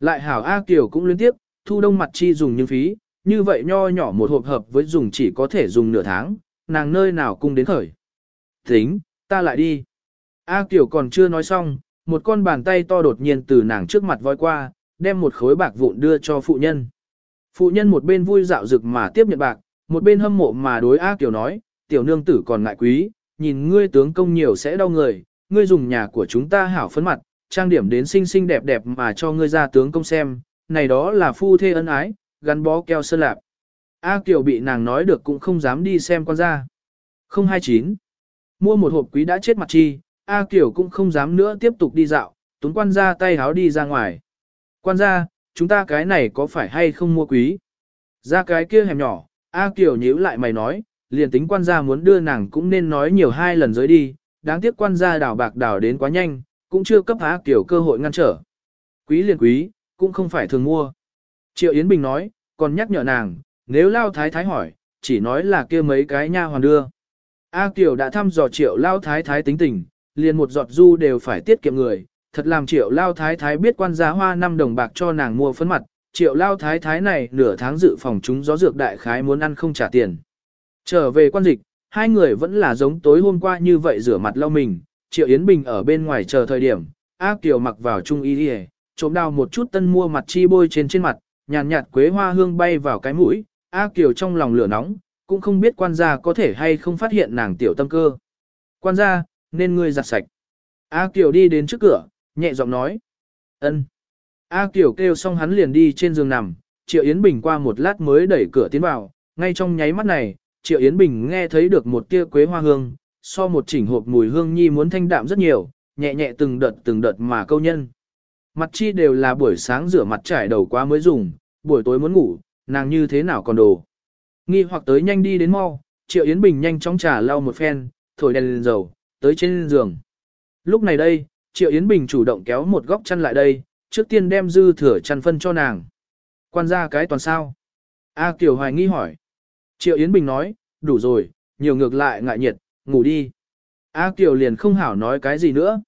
Lại hảo A Kiều cũng liên tiếp, thu đông mặt chi dùng nhưng phí, như vậy nho nhỏ một hộp hợp với dùng chỉ có thể dùng nửa tháng, nàng nơi nào cũng đến khởi. Tính, ta lại đi. A Kiều còn chưa nói xong, một con bàn tay to đột nhiên từ nàng trước mặt voi qua, đem một khối bạc vụn đưa cho phụ nhân. Phụ nhân một bên vui dạo rực mà tiếp nhận bạc, một bên hâm mộ mà đối A Kiều nói, tiểu nương tử còn ngại quý, nhìn ngươi tướng công nhiều sẽ đau người, ngươi dùng nhà của chúng ta hảo phấn mặt, trang điểm đến xinh xinh đẹp đẹp mà cho ngươi ra tướng công xem, này đó là phu thê ân ái, gắn bó keo sơn lạp. A Kiều bị nàng nói được cũng không dám đi xem con ra. 029. Mua một hộp quý đã chết mặt chi, A Kiều cũng không dám nữa tiếp tục đi dạo, tuấn quan ra tay háo đi ra ngoài. Quan ra, chúng ta cái này có phải hay không mua quý? Ra cái kia hẻm nhỏ, A Kiều nhíu lại mày nói, liền tính quan gia muốn đưa nàng cũng nên nói nhiều hai lần giới đi, đáng tiếc quan gia đảo bạc đảo đến quá nhanh, cũng chưa cấp Á Kiều cơ hội ngăn trở. Quý liền quý, cũng không phải thường mua. Triệu Yến Bình nói, còn nhắc nhở nàng, nếu Lao Thái Thái hỏi, chỉ nói là kia mấy cái nha hoàn đưa. A Kiều đã thăm dò Triệu Lao Thái Thái tính tình, liền một giọt du đều phải tiết kiệm người, thật làm Triệu Lao Thái Thái biết quan gia hoa 5 đồng bạc cho nàng mua phấn mặt, Triệu Lao Thái Thái này nửa tháng dự phòng chúng gió dược đại khái muốn ăn không trả tiền. Trở về quan dịch, hai người vẫn là giống tối hôm qua như vậy rửa mặt lau mình, Triệu Yến Bình ở bên ngoài chờ thời điểm, A Kiều mặc vào trung y đi trộm đào một chút tân mua mặt chi bôi trên trên mặt, nhàn nhạt, quế hoa hương bay vào cái mũi, A Kiều trong lòng lửa nóng, cũng không biết quan gia có thể hay không phát hiện nàng tiểu tâm cơ. Quan gia, nên ngươi giặt sạch. A Kiều đi đến trước cửa, nhẹ giọng nói. ân. A Kiều kêu xong hắn liền đi trên giường nằm, Triệu Yến Bình qua một lát mới đẩy cửa tiến vào, ngay trong nháy mắt này, Triệu Yến Bình nghe thấy được một tia quế hoa hương, so một chỉnh hộp mùi hương nhi muốn thanh đạm rất nhiều, nhẹ nhẹ từng đợt từng đợt mà câu nhân. Mặt chi đều là buổi sáng rửa mặt trải đầu quá mới dùng, buổi tối muốn ngủ, nàng như thế nào còn đồ. Nghi hoặc tới nhanh đi đến mau, Triệu Yến Bình nhanh chóng trà lau một phen, thổi đèn lên dầu, tới trên giường. Lúc này đây, Triệu Yến Bình chủ động kéo một góc chăn lại đây, trước tiên đem dư thừa chăn phân cho nàng. Quan ra cái toàn sao? A Kiều hoài nghi hỏi. Triệu Yến Bình nói, đủ rồi, nhiều ngược lại ngại nhiệt, ngủ đi. A Kiều liền không hảo nói cái gì nữa.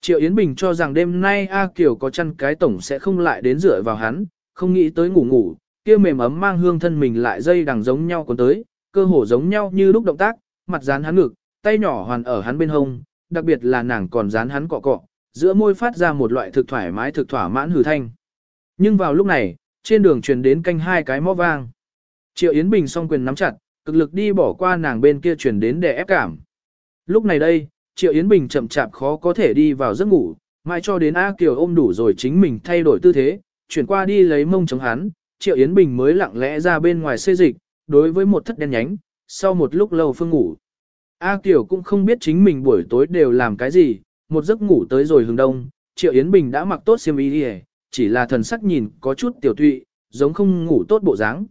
Triệu Yến Bình cho rằng đêm nay A Kiều có chăn cái tổng sẽ không lại đến rửa vào hắn, không nghĩ tới ngủ ngủ, kia mềm ấm mang hương thân mình lại dây đằng giống nhau còn tới, cơ hồ giống nhau như lúc động tác, mặt dán hắn ngực, tay nhỏ hoàn ở hắn bên hông, đặc biệt là nàng còn dán hắn cọ cọ, giữa môi phát ra một loại thực thoải mái thực thỏa mãn hử thanh. Nhưng vào lúc này, trên đường truyền đến canh hai cái mõ vang. Triệu Yến Bình song quyền nắm chặt, cực lực đi bỏ qua nàng bên kia truyền đến để ép cảm. Lúc này đây, Triệu Yến Bình chậm chạp khó có thể đi vào giấc ngủ, mãi cho đến A Kiều ôm đủ rồi chính mình thay đổi tư thế, chuyển qua đi lấy mông chống hắn, Triệu Yến Bình mới lặng lẽ ra bên ngoài xê dịch, đối với một thất đen nhánh, sau một lúc lâu phương ngủ. A Kiều cũng không biết chính mình buổi tối đều làm cái gì, một giấc ngủ tới rồi hướng đông, Triệu Yến Bình đã mặc tốt xiêm y đi chỉ là thần sắc nhìn có chút tiểu tụy, giống không ngủ tốt bộ dáng.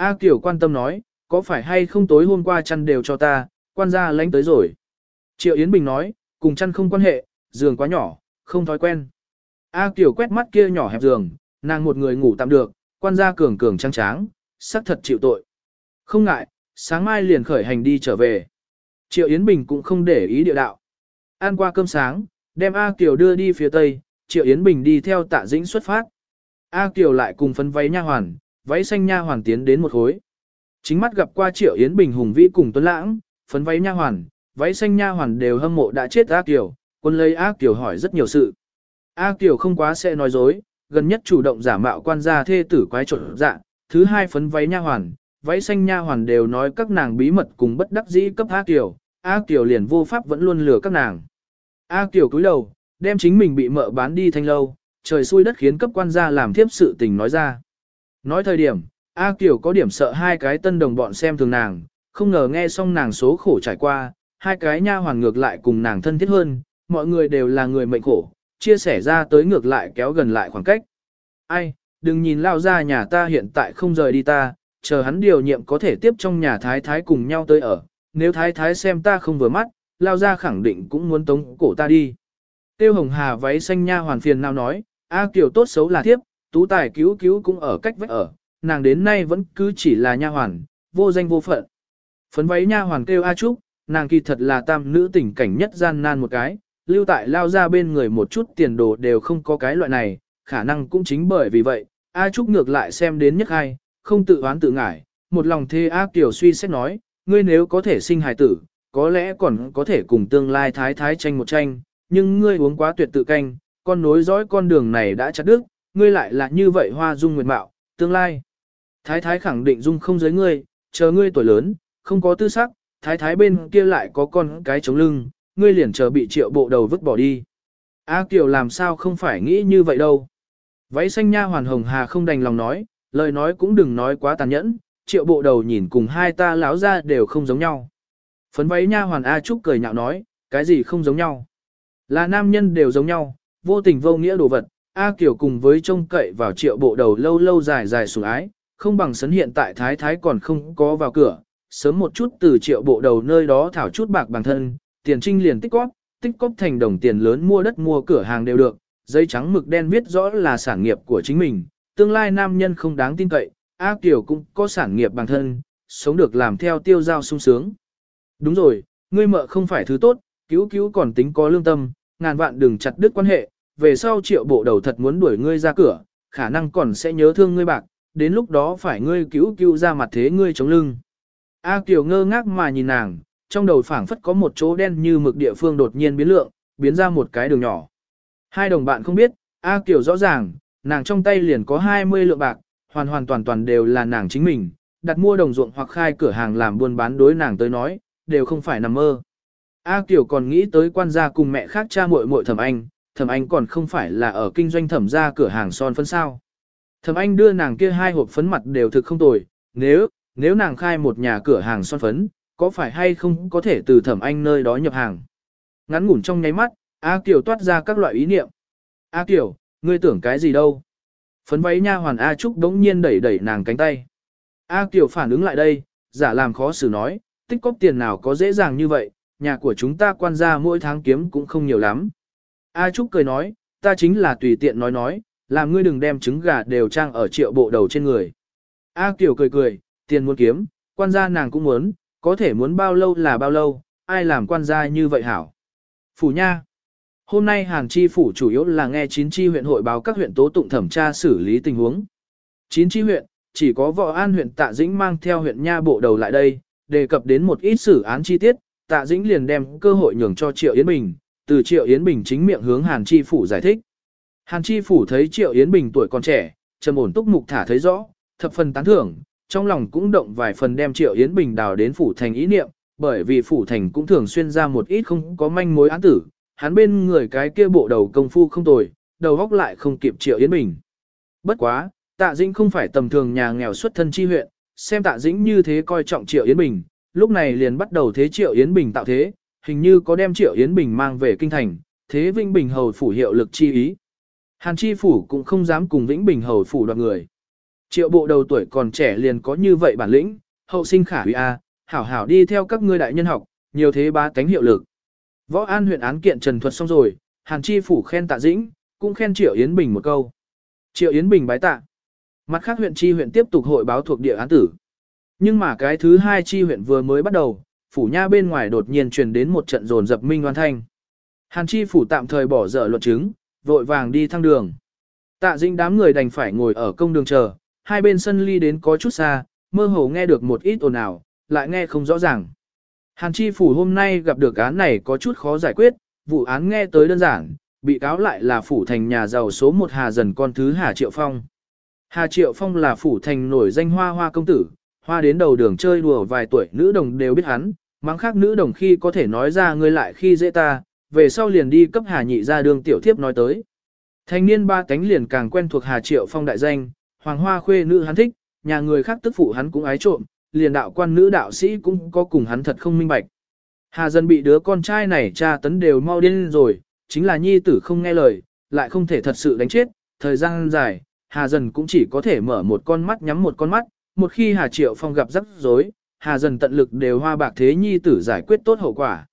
A Kiều quan tâm nói, có phải hay không tối hôm qua chăn đều cho ta, quan gia lánh tới rồi. Triệu Yến Bình nói, cùng chăn không quan hệ, giường quá nhỏ, không thói quen. A Kiều quét mắt kia nhỏ hẹp giường, nàng một người ngủ tạm được, quan gia cường cường trăng tráng, sắc thật chịu tội. Không ngại, sáng mai liền khởi hành đi trở về. Triệu Yến Bình cũng không để ý địa đạo. Ăn qua cơm sáng, đem A Kiều đưa đi phía tây, Triệu Yến Bình đi theo tạ dĩnh xuất phát. A Kiều lại cùng phấn váy nha hoàn, váy xanh nha hoàn tiến đến một khối. Chính mắt gặp qua Triệu Yến Bình hùng vĩ cùng Tuấn Lãng, phấn váy nha hoàn, váy xanh nha hoàn đều hâm mộ đã chết A Kiều, quân lấy A Kiều hỏi rất nhiều sự. A Kiều không quá sẽ nói dối, gần nhất chủ động giả mạo quan gia thê tử quái trộn dạ, thứ hai phấn váy nha hoàn, váy xanh nha hoàn đều nói các nàng bí mật cùng bất đắc dĩ cấp A Kiều, A Kiều liền vô pháp vẫn luôn lừa các nàng. A Kiều cúi đầu, đem chính mình bị mợ bán đi thanh lâu, trời xui đất khiến cấp quan gia làm thiếp sự tình nói ra. Nói thời điểm, A Kiều có điểm sợ hai cái tân đồng bọn xem thường nàng, không ngờ nghe xong nàng số khổ trải qua, hai cái nha hoàn ngược lại cùng nàng thân thiết hơn, mọi người đều là người mệnh khổ, chia sẻ ra tới ngược lại kéo gần lại khoảng cách. Ai, đừng nhìn lao ra nhà ta hiện tại không rời đi ta, chờ hắn điều nhiệm có thể tiếp trong nhà thái thái cùng nhau tới ở, nếu thái thái xem ta không vừa mắt, lao ra khẳng định cũng muốn tống cổ ta đi. Tiêu hồng hà váy xanh nha hoàn phiền nào nói, A Kiều tốt xấu là thiếp, tú tài cứu cứu cũng ở cách vách ở, nàng đến nay vẫn cứ chỉ là nha hoàn, vô danh vô phận. Phấn váy nha hoàn kêu A Trúc, nàng kỳ thật là tam nữ tình cảnh nhất gian nan một cái, lưu tại lao ra bên người một chút tiền đồ đều không có cái loại này, khả năng cũng chính bởi vì vậy, A Trúc ngược lại xem đến nhất hai, không tự oán tự ngải, một lòng thê A Kiều suy xét nói, ngươi nếu có thể sinh hài tử, có lẽ còn có thể cùng tương lai thái thái tranh một tranh, nhưng ngươi uống quá tuyệt tự canh, con nối dõi con đường này đã chặt đứt, ngươi lại là như vậy hoa dung nguyệt mạo, tương lai. Thái thái khẳng định dung không giới ngươi, chờ ngươi tuổi lớn, không có tư sắc, thái thái bên kia lại có con cái chống lưng, ngươi liền chờ bị triệu bộ đầu vứt bỏ đi. A Kiều làm sao không phải nghĩ như vậy đâu. Váy xanh nha hoàn hồng hà không đành lòng nói, lời nói cũng đừng nói quá tàn nhẫn, triệu bộ đầu nhìn cùng hai ta láo ra đều không giống nhau. Phấn váy nha hoàn A Trúc cười nhạo nói, cái gì không giống nhau. Là nam nhân đều giống nhau, vô tình vô nghĩa đồ vật, A Kiều cùng với trông cậy vào triệu bộ đầu lâu lâu dài dài sủng ái, không bằng sấn hiện tại thái thái còn không có vào cửa, sớm một chút từ triệu bộ đầu nơi đó thảo chút bạc bằng thân, tiền trinh liền tích góp, tích góp thành đồng tiền lớn mua đất mua cửa hàng đều được, giấy trắng mực đen viết rõ là sản nghiệp của chính mình, tương lai nam nhân không đáng tin cậy, A Kiều cũng có sản nghiệp bằng thân, sống được làm theo tiêu giao sung sướng. Đúng rồi, ngươi mợ không phải thứ tốt, cứu cứu còn tính có lương tâm, ngàn vạn đừng chặt đứt quan hệ, về sau triệu bộ đầu thật muốn đuổi ngươi ra cửa, khả năng còn sẽ nhớ thương ngươi bạc, đến lúc đó phải ngươi cứu cứu ra mặt thế ngươi chống lưng. A Kiều ngơ ngác mà nhìn nàng, trong đầu phảng phất có một chỗ đen như mực địa phương đột nhiên biến lượng, biến ra một cái đường nhỏ. Hai đồng bạn không biết, A Kiều rõ ràng, nàng trong tay liền có 20 lượng bạc, hoàn hoàn toàn toàn đều là nàng chính mình, đặt mua đồng ruộng hoặc khai cửa hàng làm buôn bán đối nàng tới nói, đều không phải nằm mơ. A Kiều còn nghĩ tới quan gia cùng mẹ khác cha muội muội thẩm anh, thẩm anh còn không phải là ở kinh doanh thẩm gia cửa hàng son phấn sao. Thẩm anh đưa nàng kia hai hộp phấn mặt đều thực không tồi, nếu, nếu nàng khai một nhà cửa hàng son phấn, có phải hay không có thể từ thẩm anh nơi đó nhập hàng. Ngắn ngủn trong nháy mắt, A Kiều toát ra các loại ý niệm. A Kiều, ngươi tưởng cái gì đâu? Phấn váy nha hoàn A Trúc đống nhiên đẩy đẩy nàng cánh tay. A Kiều phản ứng lại đây, giả làm khó xử nói, tích cóp tiền nào có dễ dàng như vậy, nhà của chúng ta quan gia mỗi tháng kiếm cũng không nhiều lắm. A Trúc cười nói, ta chính là tùy tiện nói nói, làm ngươi đừng đem trứng gà đều trang ở triệu bộ đầu trên người. A Kiều cười cười, tiền muốn kiếm, quan gia nàng cũng muốn, có thể muốn bao lâu là bao lâu, ai làm quan gia như vậy hảo. Phủ nha. Hôm nay Hàn Chi Phủ chủ yếu là nghe chín chi huyện hội báo các huyện tố tụng thẩm tra xử lý tình huống. Chín chi huyện, chỉ có võ an huyện Tạ Dĩnh mang theo huyện nha bộ đầu lại đây, đề cập đến một ít xử án chi tiết, Tạ Dĩnh liền đem cơ hội nhường cho Triệu Yến Bình, từ Triệu Yến Bình chính miệng hướng Hàn Chi Phủ giải thích. Hàn Chi Phủ thấy Triệu Yến Bình tuổi còn trẻ, trầm ổn túc mục thả thấy rõ, thập phần tán thưởng, trong lòng cũng động vài phần đem Triệu Yến Bình đào đến Phủ Thành ý niệm, bởi vì Phủ Thành cũng thường xuyên ra một ít không có manh mối án tử, hắn bên người cái kia bộ đầu công phu không tồi, đầu góc lại không kịp Triệu Yến Bình. Bất quá, Tạ Dĩnh không phải tầm thường nhà nghèo xuất thân chi huyện, xem Tạ Dĩnh như thế coi trọng Triệu Yến Bình, lúc này liền bắt đầu thế Triệu Yến Bình tạo thế, hình như có đem Triệu Yến Bình mang về kinh thành, thế Vĩnh Bình hầu phủ hiệu lực chi ý. Hàn chi phủ cũng không dám cùng Vĩnh Bình hầu phủ đoạt người. Triệu bộ đầu tuổi còn trẻ liền có như vậy bản lĩnh, hậu sinh khả huy a, hảo hảo đi theo các ngươi đại nhân học, nhiều thế ba cánh hiệu lực. Võ An huyện án kiện trần thuật xong rồi, Hàn chi phủ khen Tạ Dĩnh, cũng khen Triệu Yến Bình một câu. Triệu Yến Bình bái tạ. Mặt khác huyện chi huyện tiếp tục hội báo thuộc địa án tử. Nhưng mà cái thứ hai chi huyện vừa mới bắt đầu, phủ nha bên ngoài đột nhiên truyền đến một trận rồn dập minh oan thanh. Hàn chi phủ tạm thời bỏ dở luật chứng, vội vàng đi thăng đường. Tạ dĩnh đám người đành phải ngồi ở công đường chờ, hai bên sân ly đến có chút xa, mơ hồ nghe được một ít ồn ào, lại nghe không rõ ràng. Hàn chi phủ hôm nay gặp được án này có chút khó giải quyết, vụ án nghe tới đơn giản, bị cáo lại là phủ thành nhà giàu số một Hà dần con thứ Hà Triệu Phong. Hà Triệu Phong là phủ thành nổi danh hoa hoa công tử, hoa đến đầu đường chơi đùa vài tuổi nữ đồng đều biết hắn, mắng khác nữ đồng khi có thể nói ra người lại khi dễ ta, về sau liền đi cấp Hà nhị ra đường tiểu thiếp nói tới. Thanh niên ba cánh liền càng quen thuộc Hà Triệu Phong đại danh, hoàng hoa khuê nữ hắn thích, nhà người khác tức phụ hắn cũng ái trộm, liền đạo quan nữ đạo sĩ cũng có cùng hắn thật không minh bạch. Hà dân bị đứa con trai này tra tấn đều mau điên rồi, chính là nhi tử không nghe lời, lại không thể thật sự đánh chết, thời gian dài, Hà dần cũng chỉ có thể mở một con mắt nhắm một con mắt, một khi Hà Triệu Phong gặp rắc rối, Hà dần tận lực đều hoa bạc thế nhi tử giải quyết tốt hậu quả.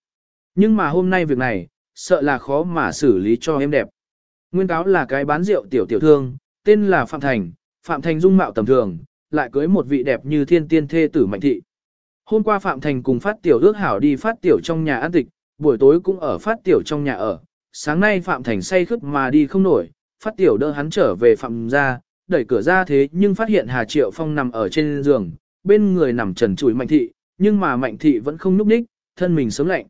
Nhưng mà hôm nay việc này, sợ là khó mà xử lý cho em đẹp. Nguyên cáo là cái bán rượu tiểu tiểu thương, tên là Phạm Thành, Phạm Thành dung mạo tầm thường, lại cưới một vị đẹp như thiên tiên thê tử mạnh thị. Hôm qua Phạm Thành cùng phát tiểu ước hảo đi phát tiểu trong nhà ăn tịch, buổi tối cũng ở phát tiểu trong nhà ở. Sáng nay Phạm Thành say khướt mà đi không nổi, phát tiểu đỡ hắn trở về Phạm ra, đẩy cửa ra thế nhưng phát hiện Hà Triệu Phong nằm ở trên giường, bên người nằm trần trụi mạnh thị, nhưng mà mạnh thị vẫn không nhúc nhích, thân mình sớm lạnh.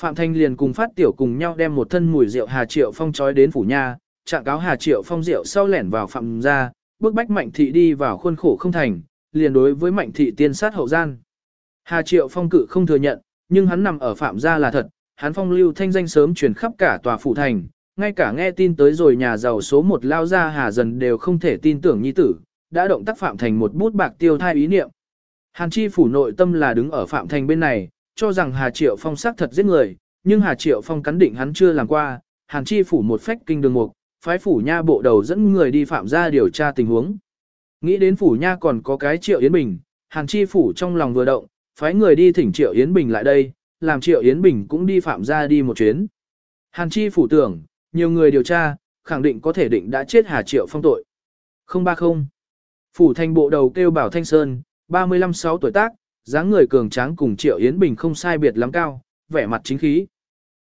Phạm Thanh liền cùng phát tiểu cùng nhau đem một thân mùi rượu Hà Triệu Phong trói đến phủ nha, trạng cáo Hà Triệu Phong rượu sau lẻn vào phạm ra, bước bách Mạnh Thị đi vào khuôn khổ không thành, liền đối với Mạnh Thị tiên sát hậu gian. Hà Triệu Phong cự không thừa nhận, nhưng hắn nằm ở phạm gia là thật, hắn phong lưu thanh danh sớm truyền khắp cả tòa phủ thành, ngay cả nghe tin tới rồi nhà giàu số một lao ra Hà dần đều không thể tin tưởng nhi tử, đã động tác phạm thành một bút bạc tiêu thai ý niệm. Hàn Chi phủ nội tâm là đứng ở phạm thành bên này, cho rằng Hà Triệu Phong xác thật giết người, nhưng Hà Triệu Phong cắn định hắn chưa làm qua, Hàn Chi phủ một phách kinh đường mục, phái phủ nha bộ đầu dẫn người đi phạm ra điều tra tình huống. Nghĩ đến phủ nha còn có cái Triệu Yến Bình, Hàn Chi phủ trong lòng vừa động, phái người đi thỉnh Triệu Yến Bình lại đây, làm Triệu Yến Bình cũng đi phạm ra đi một chuyến. Hàn Chi phủ tưởng, nhiều người điều tra, khẳng định có thể định đã chết Hà Triệu Phong tội. 030. Phủ thành bộ đầu kêu bảo Thanh Sơn, 35-6 tuổi tác, dáng người cường tráng cùng Triệu Yến Bình không sai biệt lắm cao, vẻ mặt chính khí.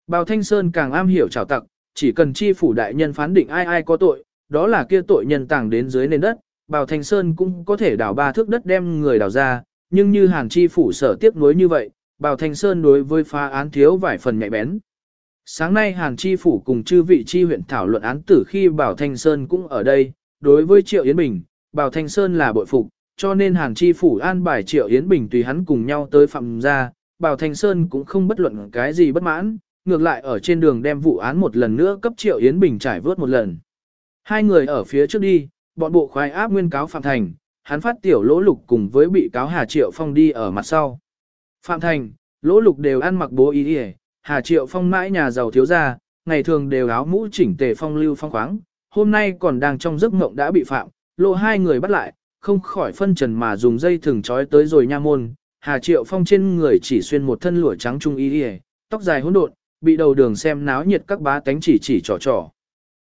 Bảo Thanh Sơn càng am hiểu trào tặc, chỉ cần chi phủ đại nhân phán định ai ai có tội, đó là kia tội nhân tàng đến dưới nền đất, Bảo Thanh Sơn cũng có thể đào ba thước đất đem người đào ra, nhưng như Hàn chi phủ sở tiếc nuối như vậy, Bảo Thanh Sơn đối với phá án thiếu vài phần nhạy bén. Sáng nay Hàn chi phủ cùng chư vị chi huyện thảo luận án tử khi Bảo Thanh Sơn cũng ở đây, đối với Triệu Yến Bình, Bảo Thanh Sơn là bội phục, cho nên Hàn chi phủ an bài Triệu Yến Bình tùy hắn cùng nhau tới phạm gia, Bảo Thành Sơn cũng không bất luận cái gì bất mãn, ngược lại ở trên đường đem vụ án một lần nữa cấp Triệu Yến Bình trải vớt một lần. Hai người ở phía trước đi, bọn bộ khoái áp nguyên cáo Phạm Thành, hắn phát tiểu lỗ lục cùng với bị cáo Hà Triệu Phong đi ở mặt sau. Phạm Thành, lỗ lục đều ăn mặc bố ý hề, Hà Triệu Phong mãi nhà giàu thiếu gia, ngày thường đều áo mũ chỉnh tề phong lưu phong khoáng, hôm nay còn đang trong giấc mộng đã bị phạm, lộ hai người bắt lại, không khỏi phân trần mà dùng dây thừng trói tới rồi nha môn. Hà Triệu Phong trên người chỉ xuyên một thân lụa trắng trung y tóc dài hỗn độn, bị đầu đường xem náo nhiệt các bá tánh chỉ chỉ trò trò.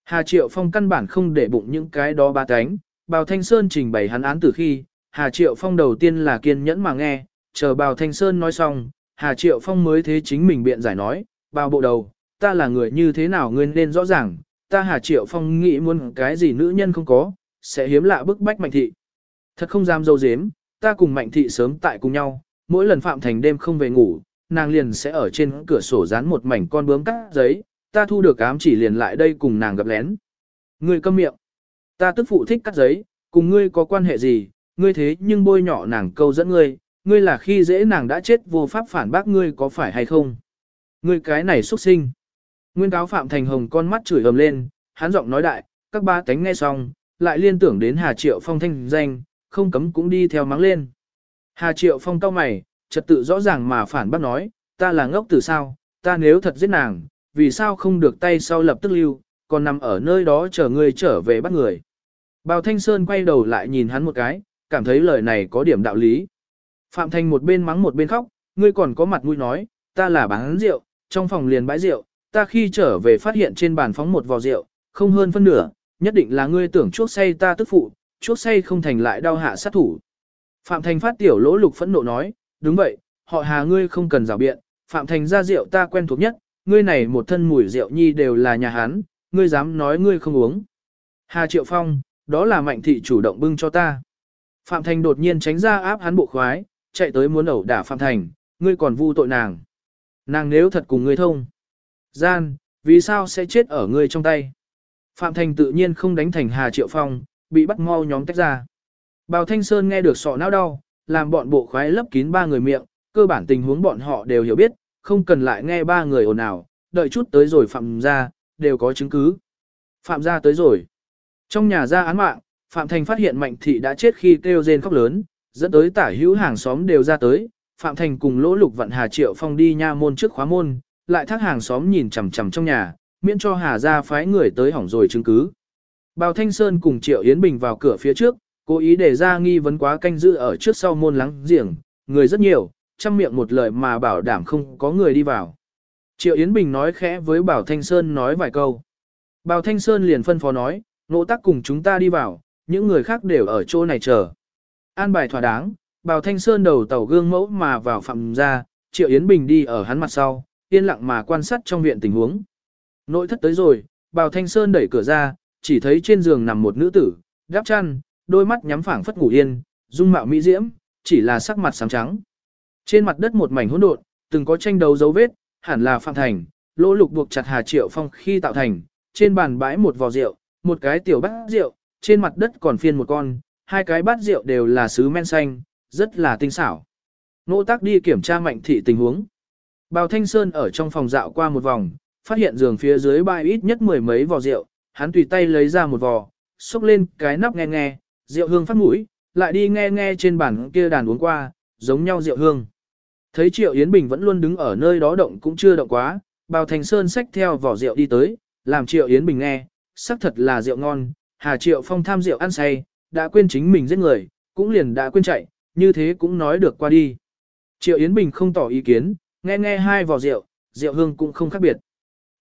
Hà Triệu Phong căn bản không để bụng những cái đó bá tánh, Bào Thanh Sơn trình bày hắn án từ khi, Hà Triệu Phong đầu tiên là kiên nhẫn mà nghe, chờ Bào Thanh Sơn nói xong, Hà Triệu Phong mới thế chính mình biện giải nói, Bào bộ đầu, ta là người như thế nào ngươi nên rõ ràng, ta Hà Triệu Phong nghĩ muốn cái gì nữ nhân không có, sẽ hiếm lạ bức bách Mạnh Thị. Thật không dám dâu dếm, ta cùng Mạnh Thị sớm tại cùng nhau, mỗi lần Phạm Thành đêm không về ngủ, nàng liền sẽ ở trên cửa sổ dán một mảnh con bướm cắt giấy, ta thu được ám chỉ liền lại đây cùng nàng gặp lén. Ngươi câm miệng. Ta tức phụ thích cắt giấy, cùng ngươi có quan hệ gì, ngươi thế nhưng bôi nhỏ nàng câu dẫn ngươi, ngươi là khi dễ nàng đã chết vô pháp phản bác ngươi có phải hay không. Ngươi cái này xuất sinh. Nguyên cáo Phạm Thành Hồng con mắt chửi ầm lên, hắn giọng nói đại, các ba tánh nghe xong, lại liên tưởng đến Hà Triệu Phong thanh danh, không cấm cũng đi theo mắng lên. Hà Triệu Phong cao mày, trật tự rõ ràng mà phản bác nói, ta là ngốc từ sao, ta nếu thật giết nàng, vì sao không được tay sau lập tức lưu, còn nằm ở nơi đó chờ ngươi trở về bắt người. Bào Thanh Sơn quay đầu lại nhìn hắn một cái, cảm thấy lời này có điểm đạo lý. Phạm Thanh một bên mắng một bên khóc, ngươi còn có mặt mũi nói, ta là bán rượu, trong phòng liền bãi rượu, ta khi trở về phát hiện trên bàn phóng một vò rượu, không hơn phân nửa, nhất định là ngươi tưởng chuốc say ta tức phụ, chuốc say không thành lại đau hạ sát thủ. Phạm Thành phát tiểu lỗ lục phẫn nộ nói, đúng vậy, họ hà ngươi không cần rào biện, Phạm Thành ra rượu ta quen thuộc nhất, ngươi này một thân mùi rượu nhi đều là nhà hán, ngươi dám nói ngươi không uống. Hà Triệu Phong, đó là mạnh thị chủ động bưng cho ta. Phạm Thành đột nhiên tránh ra áp hắn bộ khoái, chạy tới muốn ẩu đả Phạm Thành, ngươi còn vu tội nàng. Nàng nếu thật cùng ngươi thông. Gian, vì sao sẽ chết ở ngươi trong tay? Phạm Thành tự nhiên không đánh thành Hà Triệu Phong, bị bắt mau nhóm tách ra. Bào Thanh Sơn nghe được sọ não đau, làm bọn bộ khoái lấp kín ba người miệng, cơ bản tình huống bọn họ đều hiểu biết, không cần lại nghe ba người ồn ào, đợi chút tới rồi Phạm ra, đều có chứng cứ. Phạm ra tới rồi. Trong nhà ra án mạng, Phạm Thành phát hiện Mạnh Thị đã chết khi kêu rên khóc lớn, dẫn tới tả hữu hàng xóm đều ra tới. Phạm Thành cùng lỗ lục vận Hà Triệu Phong đi nha môn trước khóa môn, lại thác hàng xóm nhìn chằm chằm trong nhà, miễn cho Hà ra phái người tới hỏng rồi chứng cứ. Bào Thanh Sơn cùng Triệu Yến Bình vào cửa phía trước, cố ý để ra nghi vấn quá canh giữ ở trước sau môn lắng giềng, người rất nhiều, chăm miệng một lời mà bảo đảm không có người đi vào. Triệu Yến Bình nói khẽ với Bảo Thanh Sơn nói vài câu. Bảo Thanh Sơn liền phân phó nói, nỗ tắc cùng chúng ta đi vào, những người khác đều ở chỗ này chờ. An bài thỏa đáng, Bảo Thanh Sơn đầu tàu gương mẫu mà vào phạm ra, Triệu Yến Bình đi ở hắn mặt sau, yên lặng mà quan sát trong viện tình huống. Nội thất tới rồi, Bảo Thanh Sơn đẩy cửa ra, chỉ thấy trên giường nằm một nữ tử, đắp chăn, đôi mắt nhắm phảng phất ngủ yên, dung mạo mỹ diễm, chỉ là sắc mặt sáng trắng. Trên mặt đất một mảnh hỗn độn, từng có tranh đấu dấu vết, hẳn là Phạm Thành, lỗ lục buộc chặt Hà Triệu Phong khi tạo thành, trên bàn bãi một vò rượu, một cái tiểu bát rượu, trên mặt đất còn phiên một con, hai cái bát rượu đều là sứ men xanh, rất là tinh xảo. Nỗ tác đi kiểm tra mạnh thị tình huống. Bào Thanh Sơn ở trong phòng dạo qua một vòng, phát hiện giường phía dưới bãi ít nhất mười mấy vò rượu, hắn tùy tay lấy ra một vò, xúc lên cái nắp nghe nghe, rượu hương phát mũi, lại đi nghe nghe trên bàn kia đàn uống qua, giống nhau rượu hương. Thấy Triệu Yến Bình vẫn luôn đứng ở nơi đó động cũng chưa động quá, Bào Thành Sơn xách theo vỏ rượu đi tới, làm Triệu Yến Bình nghe, xác thật là rượu ngon, Hà Triệu Phong tham rượu ăn say, đã quên chính mình giết người, cũng liền đã quên chạy, như thế cũng nói được qua đi. Triệu Yến Bình không tỏ ý kiến, nghe nghe hai vỏ rượu, rượu hương cũng không khác biệt.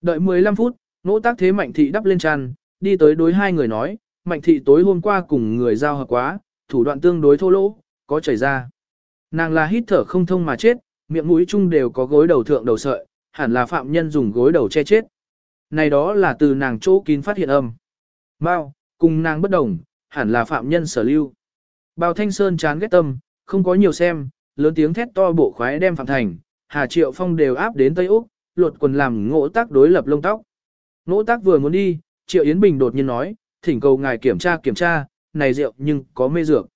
Đợi 15 phút, nỗ tác thế Mạnh Thị đắp lên tràn, đi tới đối hai người nói, Mạnh Thị tối hôm qua cùng người giao hợp quá, thủ đoạn tương đối thô lỗ, có chảy ra. Nàng là hít thở không thông mà chết, miệng mũi chung đều có gối đầu thượng đầu sợi, hẳn là phạm nhân dùng gối đầu che chết. Này đó là từ nàng chỗ kín phát hiện âm. Bao, cùng nàng bất đồng, hẳn là phạm nhân sở lưu. bao Thanh Sơn chán ghét tâm, không có nhiều xem, lớn tiếng thét to bộ khoái đem phạm thành, Hà Triệu Phong đều áp đến Tây Úc, lột quần làm ngỗ tác đối lập lông tóc. Ngỗ tác vừa muốn đi, Triệu Yến Bình đột nhiên nói, thỉnh cầu ngài kiểm tra kiểm tra, này rượu nhưng có mê dược.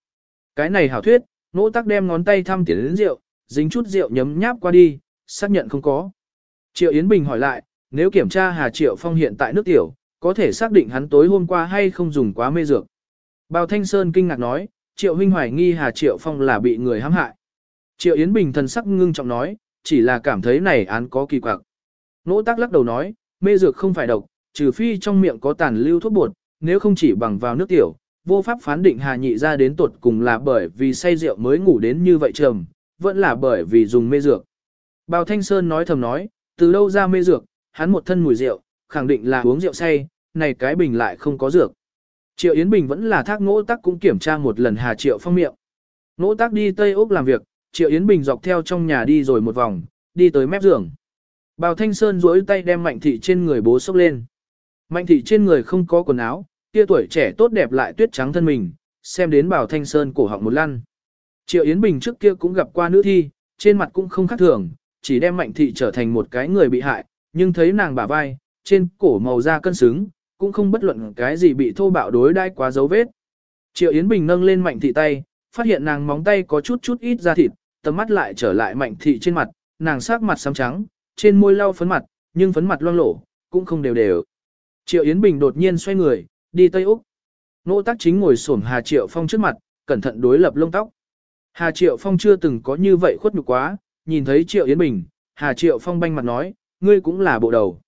Cái này hảo thuyết, ngỗ tác đem ngón tay thăm tiến đến rượu, dính chút rượu nhấm nháp qua đi, xác nhận không có. Triệu Yến Bình hỏi lại, nếu kiểm tra Hà Triệu Phong hiện tại nước tiểu, có thể xác định hắn tối hôm qua hay không dùng quá mê dược. Bào Thanh Sơn kinh ngạc nói, Triệu huynh hoài nghi Hà Triệu Phong là bị người hãm hại. Triệu Yến Bình thần sắc ngưng trọng nói, chỉ là cảm thấy này án có kỳ quặc. Nỗ tác lắc đầu nói, mê dược không phải độc, trừ phi trong miệng có tàn lưu thuốc bột, nếu không chỉ bằng vào nước tiểu, vô pháp phán định Hà Nhị ra đến tột cùng là bởi vì say rượu mới ngủ đến như vậy trầm, vẫn là bởi vì dùng mê dược. Bào Thanh Sơn nói thầm nói, từ đâu ra mê dược, hắn một thân mùi rượu, khẳng định là uống rượu say, này cái bình lại không có dược. Triệu Yến Bình vẫn là thác ngỗ tắc cũng kiểm tra một lần Hà Triệu Phong miệng. Ngỗ tắc đi Tây Úc làm việc, Triệu Yến Bình dọc theo trong nhà đi rồi một vòng, đi tới mép giường. Bào Thanh Sơn duỗi tay đem Mạnh Thị trên người bố sốc lên. Mạnh Thị trên người không có quần áo, kia tuổi trẻ tốt đẹp lại tuyết trắng thân mình, xem đến Bào Thanh Sơn cổ họng một lăn. Triệu Yến Bình trước kia cũng gặp qua nữ thi, trên mặt cũng không khác thường, chỉ đem Mạnh Thị trở thành một cái người bị hại, nhưng thấy nàng bả vai, trên cổ màu da cân xứng, cũng không bất luận cái gì bị thô bạo đối đai quá dấu vết. Triệu Yến Bình nâng lên Mạnh Thị tay, phát hiện nàng móng tay có chút chút ít da thịt, tầm mắt lại trở lại Mạnh Thị trên mặt, nàng sắc mặt xám trắng, trên môi lau phấn mặt, nhưng phấn mặt loang lổ, cũng không đều đều. Triệu Yến Bình đột nhiên xoay người, đi Tây Úc. Nỗ tác chính ngồi xổm Hà Triệu Phong trước mặt, cẩn thận đối lập lông tóc. Hà Triệu Phong chưa từng có như vậy khuất nhục quá, nhìn thấy Triệu Yến Bình, Hà Triệu Phong banh mặt nói, ngươi cũng là bộ đầu.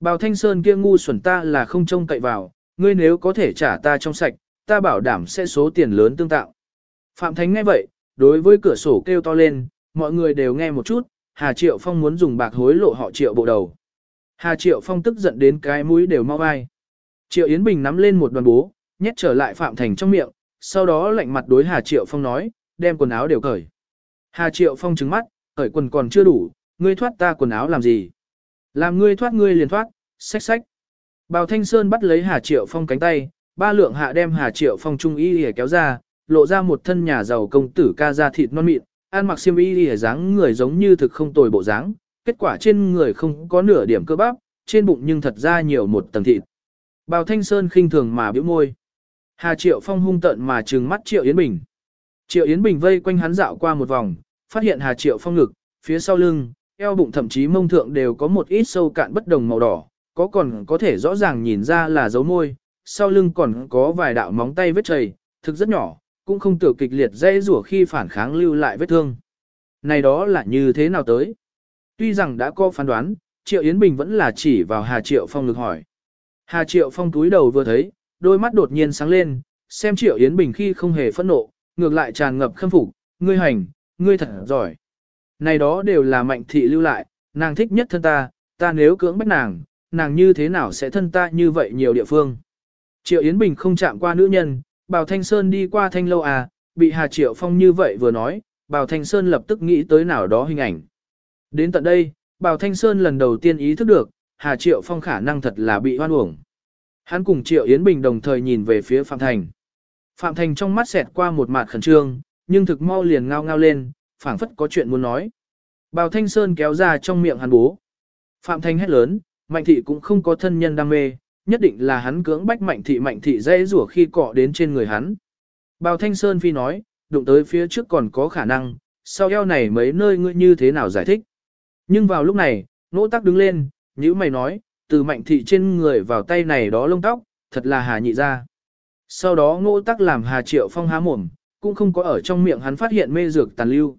Bào Thanh Sơn kia ngu xuẩn ta là không trông cậy vào, ngươi nếu có thể trả ta trong sạch, ta bảo đảm sẽ số tiền lớn tương tạo. Phạm Thánh nghe vậy, đối với cửa sổ kêu to lên, mọi người đều nghe một chút, Hà Triệu Phong muốn dùng bạc hối lộ họ Triệu bộ đầu. Hà Triệu Phong tức giận đến cái mũi đều mau ai. Triệu Yến Bình nắm lên một đoàn bố, nhét trở lại Phạm Thành trong miệng, sau đó lạnh mặt đối Hà Triệu Phong nói, đem quần áo đều cởi. Hà Triệu Phong trừng mắt, cởi quần còn chưa đủ, ngươi thoát ta quần áo làm gì? Làm ngươi thoát ngươi liền thoát, xách xách. Bào Thanh Sơn bắt lấy Hà Triệu Phong cánh tay, ba lượng hạ đem Hà Triệu Phong trung y để kéo ra, lộ ra một thân nhà giàu công tử ca da thịt non mịn, ăn mặc xiêm y để dáng người giống như thực không tồi bộ dáng, kết quả trên người không có nửa điểm cơ bắp, trên bụng nhưng thật ra nhiều một tầng thịt. Bào Thanh Sơn khinh thường mà bĩu môi. Hà Triệu Phong hung tận mà trừng mắt Triệu Yến Bình. Triệu Yến Bình vây quanh hắn dạo qua một vòng, phát hiện Hà Triệu Phong ngực, phía sau lưng, eo bụng thậm chí mông thượng đều có một ít sâu cạn bất đồng màu đỏ, có còn có thể rõ ràng nhìn ra là dấu môi, sau lưng còn có vài đạo móng tay vết chảy, thực rất nhỏ, cũng không tự kịch liệt dây rủa khi phản kháng lưu lại vết thương. Này đó là như thế nào tới? Tuy rằng đã có phán đoán, Triệu Yến Bình vẫn là chỉ vào Hà Triệu Phong lực hỏi. Hà Triệu Phong túi đầu vừa thấy, đôi mắt đột nhiên sáng lên, xem Triệu Yến Bình khi không hề phẫn nộ, ngược lại tràn ngập khâm phục, ngươi hành, ngươi thật giỏi. Này đó đều là mạnh thị lưu lại, nàng thích nhất thân ta, ta nếu cưỡng bách nàng, nàng như thế nào sẽ thân ta như vậy nhiều địa phương. Triệu Yến Bình không chạm qua nữ nhân, Bào Thanh Sơn đi qua Thanh Lâu à, bị Hà Triệu Phong như vậy vừa nói, Bào Thanh Sơn lập tức nghĩ tới nào đó hình ảnh. Đến tận đây, Bào Thanh Sơn lần đầu tiên ý thức được, Hà Triệu Phong khả năng thật là bị hoan uổng. Hắn cùng Triệu Yến Bình đồng thời nhìn về phía Phạm Thành. Phạm Thành trong mắt xẹt qua một mặt khẩn trương, nhưng thực mau liền ngao ngao lên, phảng phất có chuyện muốn nói. Bào Thanh Sơn kéo ra trong miệng hắn bố, Phạm Thành hét lớn, Mạnh Thị cũng không có thân nhân đam mê, nhất định là hắn cưỡng bách Mạnh Thị Mạnh Thị dễ rủa khi cọ đến trên người hắn. Bào Thanh Sơn Phi nói, đụng tới phía trước còn có khả năng, sau eo này mấy nơi ngươi như thế nào giải thích. Nhưng vào lúc này, nỗ tắc đứng lên, như mày nói, từ Mạnh Thị trên người vào tay này đó lông tóc, thật là hà nhị ra. Sau đó Ngô tắc làm hà triệu phong há mồm, cũng không có ở trong miệng hắn phát hiện mê dược tàn lưu.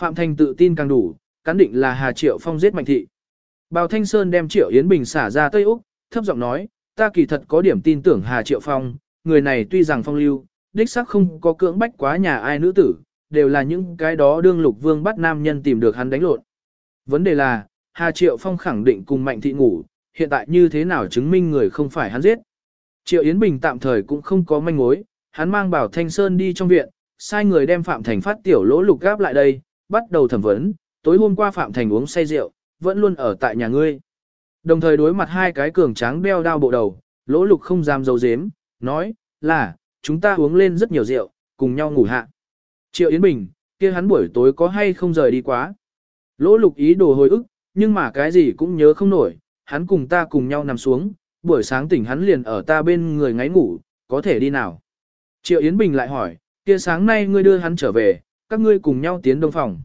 Phạm Thanh tự tin càng đủ, cán định là hà triệu phong giết mạnh thị. Bào Thanh Sơn đem Triệu Yến Bình xả ra Tây Úc, thấp giọng nói, ta kỳ thật có điểm tin tưởng Hà Triệu Phong, người này tuy rằng phong lưu, đích xác không có cưỡng bách quá nhà ai nữ tử, đều là những cái đó đương lục vương bắt nam nhân tìm được hắn đánh lộn. Vấn đề là, Hà Triệu Phong khẳng định cùng Mạnh Thị ngủ, hiện tại như thế nào chứng minh người không phải hắn giết. Triệu Yến Bình tạm thời cũng không có manh mối, hắn mang bảo Thanh Sơn đi trong viện, sai người đem Phạm Thành phát tiểu lỗ lục gáp lại đây, bắt đầu thẩm vấn, tối hôm qua Phạm Thành uống say rượu, vẫn luôn ở tại nhà ngươi. Đồng thời đối mặt hai cái cường tráng đeo đao bộ đầu, lỗ lục không dám dấu dếm, nói, là, chúng ta uống lên rất nhiều rượu, cùng nhau ngủ hạ. Triệu Yến Bình, kia hắn buổi tối có hay không rời đi quá. Lỗ lục ý đồ hồi ức, nhưng mà cái gì cũng nhớ không nổi, hắn cùng ta cùng nhau nằm xuống, buổi sáng tỉnh hắn liền ở ta bên người ngáy ngủ, có thể đi nào. Triệu Yến Bình lại hỏi, kia sáng nay ngươi đưa hắn trở về, các ngươi cùng nhau tiến đông phòng.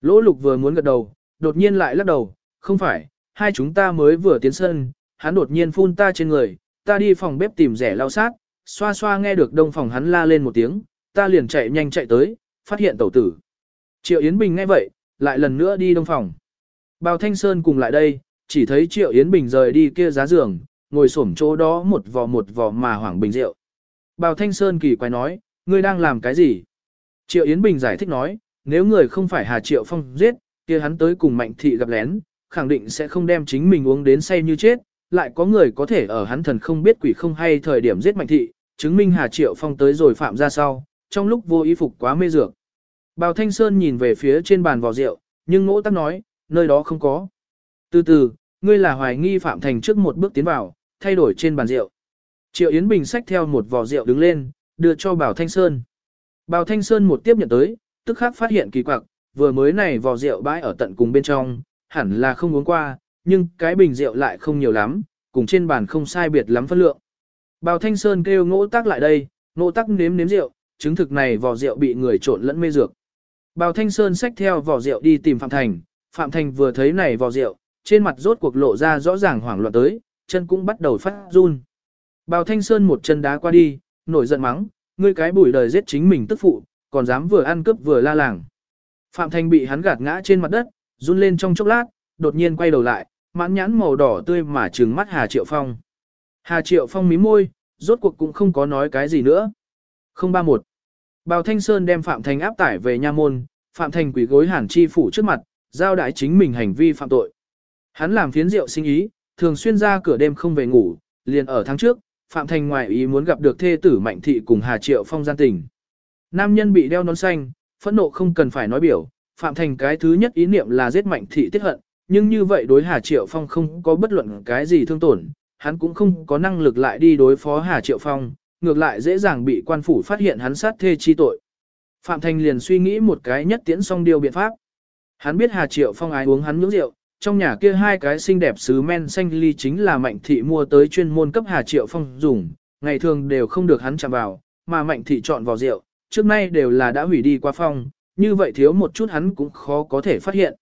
Lỗ lục vừa muốn gật đầu, đột nhiên lại lắc đầu, không phải, hai chúng ta mới vừa tiến sân, hắn đột nhiên phun ta trên người, ta đi phòng bếp tìm rẻ lao sát, xoa xoa nghe được đông phòng hắn la lên một tiếng, ta liền chạy nhanh chạy tới, phát hiện tẩu tử. Triệu Yến Bình nghe vậy, lại lần nữa đi đông phòng. Bào Thanh Sơn cùng lại đây, chỉ thấy Triệu Yến Bình rời đi kia giá giường, ngồi xổm chỗ đó một vò một vò mà hoảng bình rượu. Bào Thanh Sơn kỳ quái nói, ngươi đang làm cái gì? Triệu Yến Bình giải thích nói, nếu người không phải Hà Triệu Phong giết, kia hắn tới cùng Mạnh Thị gặp lén, khẳng định sẽ không đem chính mình uống đến say như chết, lại có người có thể ở hắn thần không biết quỷ không hay thời điểm giết Mạnh Thị, chứng minh Hà Triệu Phong tới rồi phạm ra sau, trong lúc vô ý phục quá mê dược. Bào Thanh Sơn nhìn về phía trên bàn vò rượu, nhưng ngỗ tắc nói, nơi đó không có. Từ từ, ngươi là hoài nghi Phạm Thành trước một bước tiến vào, thay đổi trên bàn rượu. Triệu Yến Bình xách theo một vò rượu đứng lên, đưa cho Bảo Thanh Sơn. Bảo Thanh Sơn một tiếp nhận tới, tức khắc phát hiện kỳ quặc, vừa mới này vò rượu bãi ở tận cùng bên trong, hẳn là không uống qua, nhưng cái bình rượu lại không nhiều lắm, cùng trên bàn không sai biệt lắm phân lượng. bào Thanh Sơn kêu ngỗ tắc lại đây, ngỗ tắc nếm nếm rượu, chứng thực này vỏ rượu bị người trộn lẫn mê dược. bào Thanh Sơn xách theo vỏ rượu đi tìm Phạm Thành, Phạm Thành vừa thấy này vỏ rượu, trên mặt rốt cuộc lộ ra rõ ràng hoảng loạn tới, chân cũng bắt đầu phát run. Bào Thanh Sơn một chân đá qua đi, nổi giận mắng, ngươi cái bùi đời giết chính mình tức phụ, còn dám vừa ăn cướp vừa la làng. Phạm thành bị hắn gạt ngã trên mặt đất, run lên trong chốc lát, đột nhiên quay đầu lại, mãn nhãn màu đỏ tươi mà trừng mắt Hà Triệu Phong. Hà Triệu Phong mí môi, rốt cuộc cũng không có nói cái gì nữa. 031. Bào Thanh Sơn đem Phạm Thành áp tải về nha môn, Phạm Thành quỷ gối hàn chi phủ trước mặt, giao đại chính mình hành vi phạm tội. Hắn làm phiến rượu sinh ý, thường xuyên ra cửa đêm không về ngủ, liền ở tháng trước, Phạm Thành ngoài ý muốn gặp được thê tử Mạnh Thị cùng Hà Triệu Phong gian tình. Nam nhân bị đeo nón xanh, phẫn nộ không cần phải nói biểu, Phạm Thành cái thứ nhất ý niệm là giết Mạnh Thị tiết hận, nhưng như vậy đối Hà Triệu Phong không có bất luận cái gì thương tổn, hắn cũng không có năng lực lại đi đối phó Hà Triệu Phong, ngược lại dễ dàng bị quan phủ phát hiện hắn sát thê chi tội. Phạm Thành liền suy nghĩ một cái nhất tiễn xong điều biện pháp. Hắn biết Hà Triệu Phong ái uống hắn nhưỡng rượu, trong nhà kia hai cái xinh đẹp sứ men xanh ly chính là mạnh thị mua tới chuyên môn cấp Hà Triệu Phong dùng, ngày thường đều không được hắn chạm vào, mà mạnh thị chọn vào rượu, trước nay đều là đã hủy đi qua phong, như vậy thiếu một chút hắn cũng khó có thể phát hiện.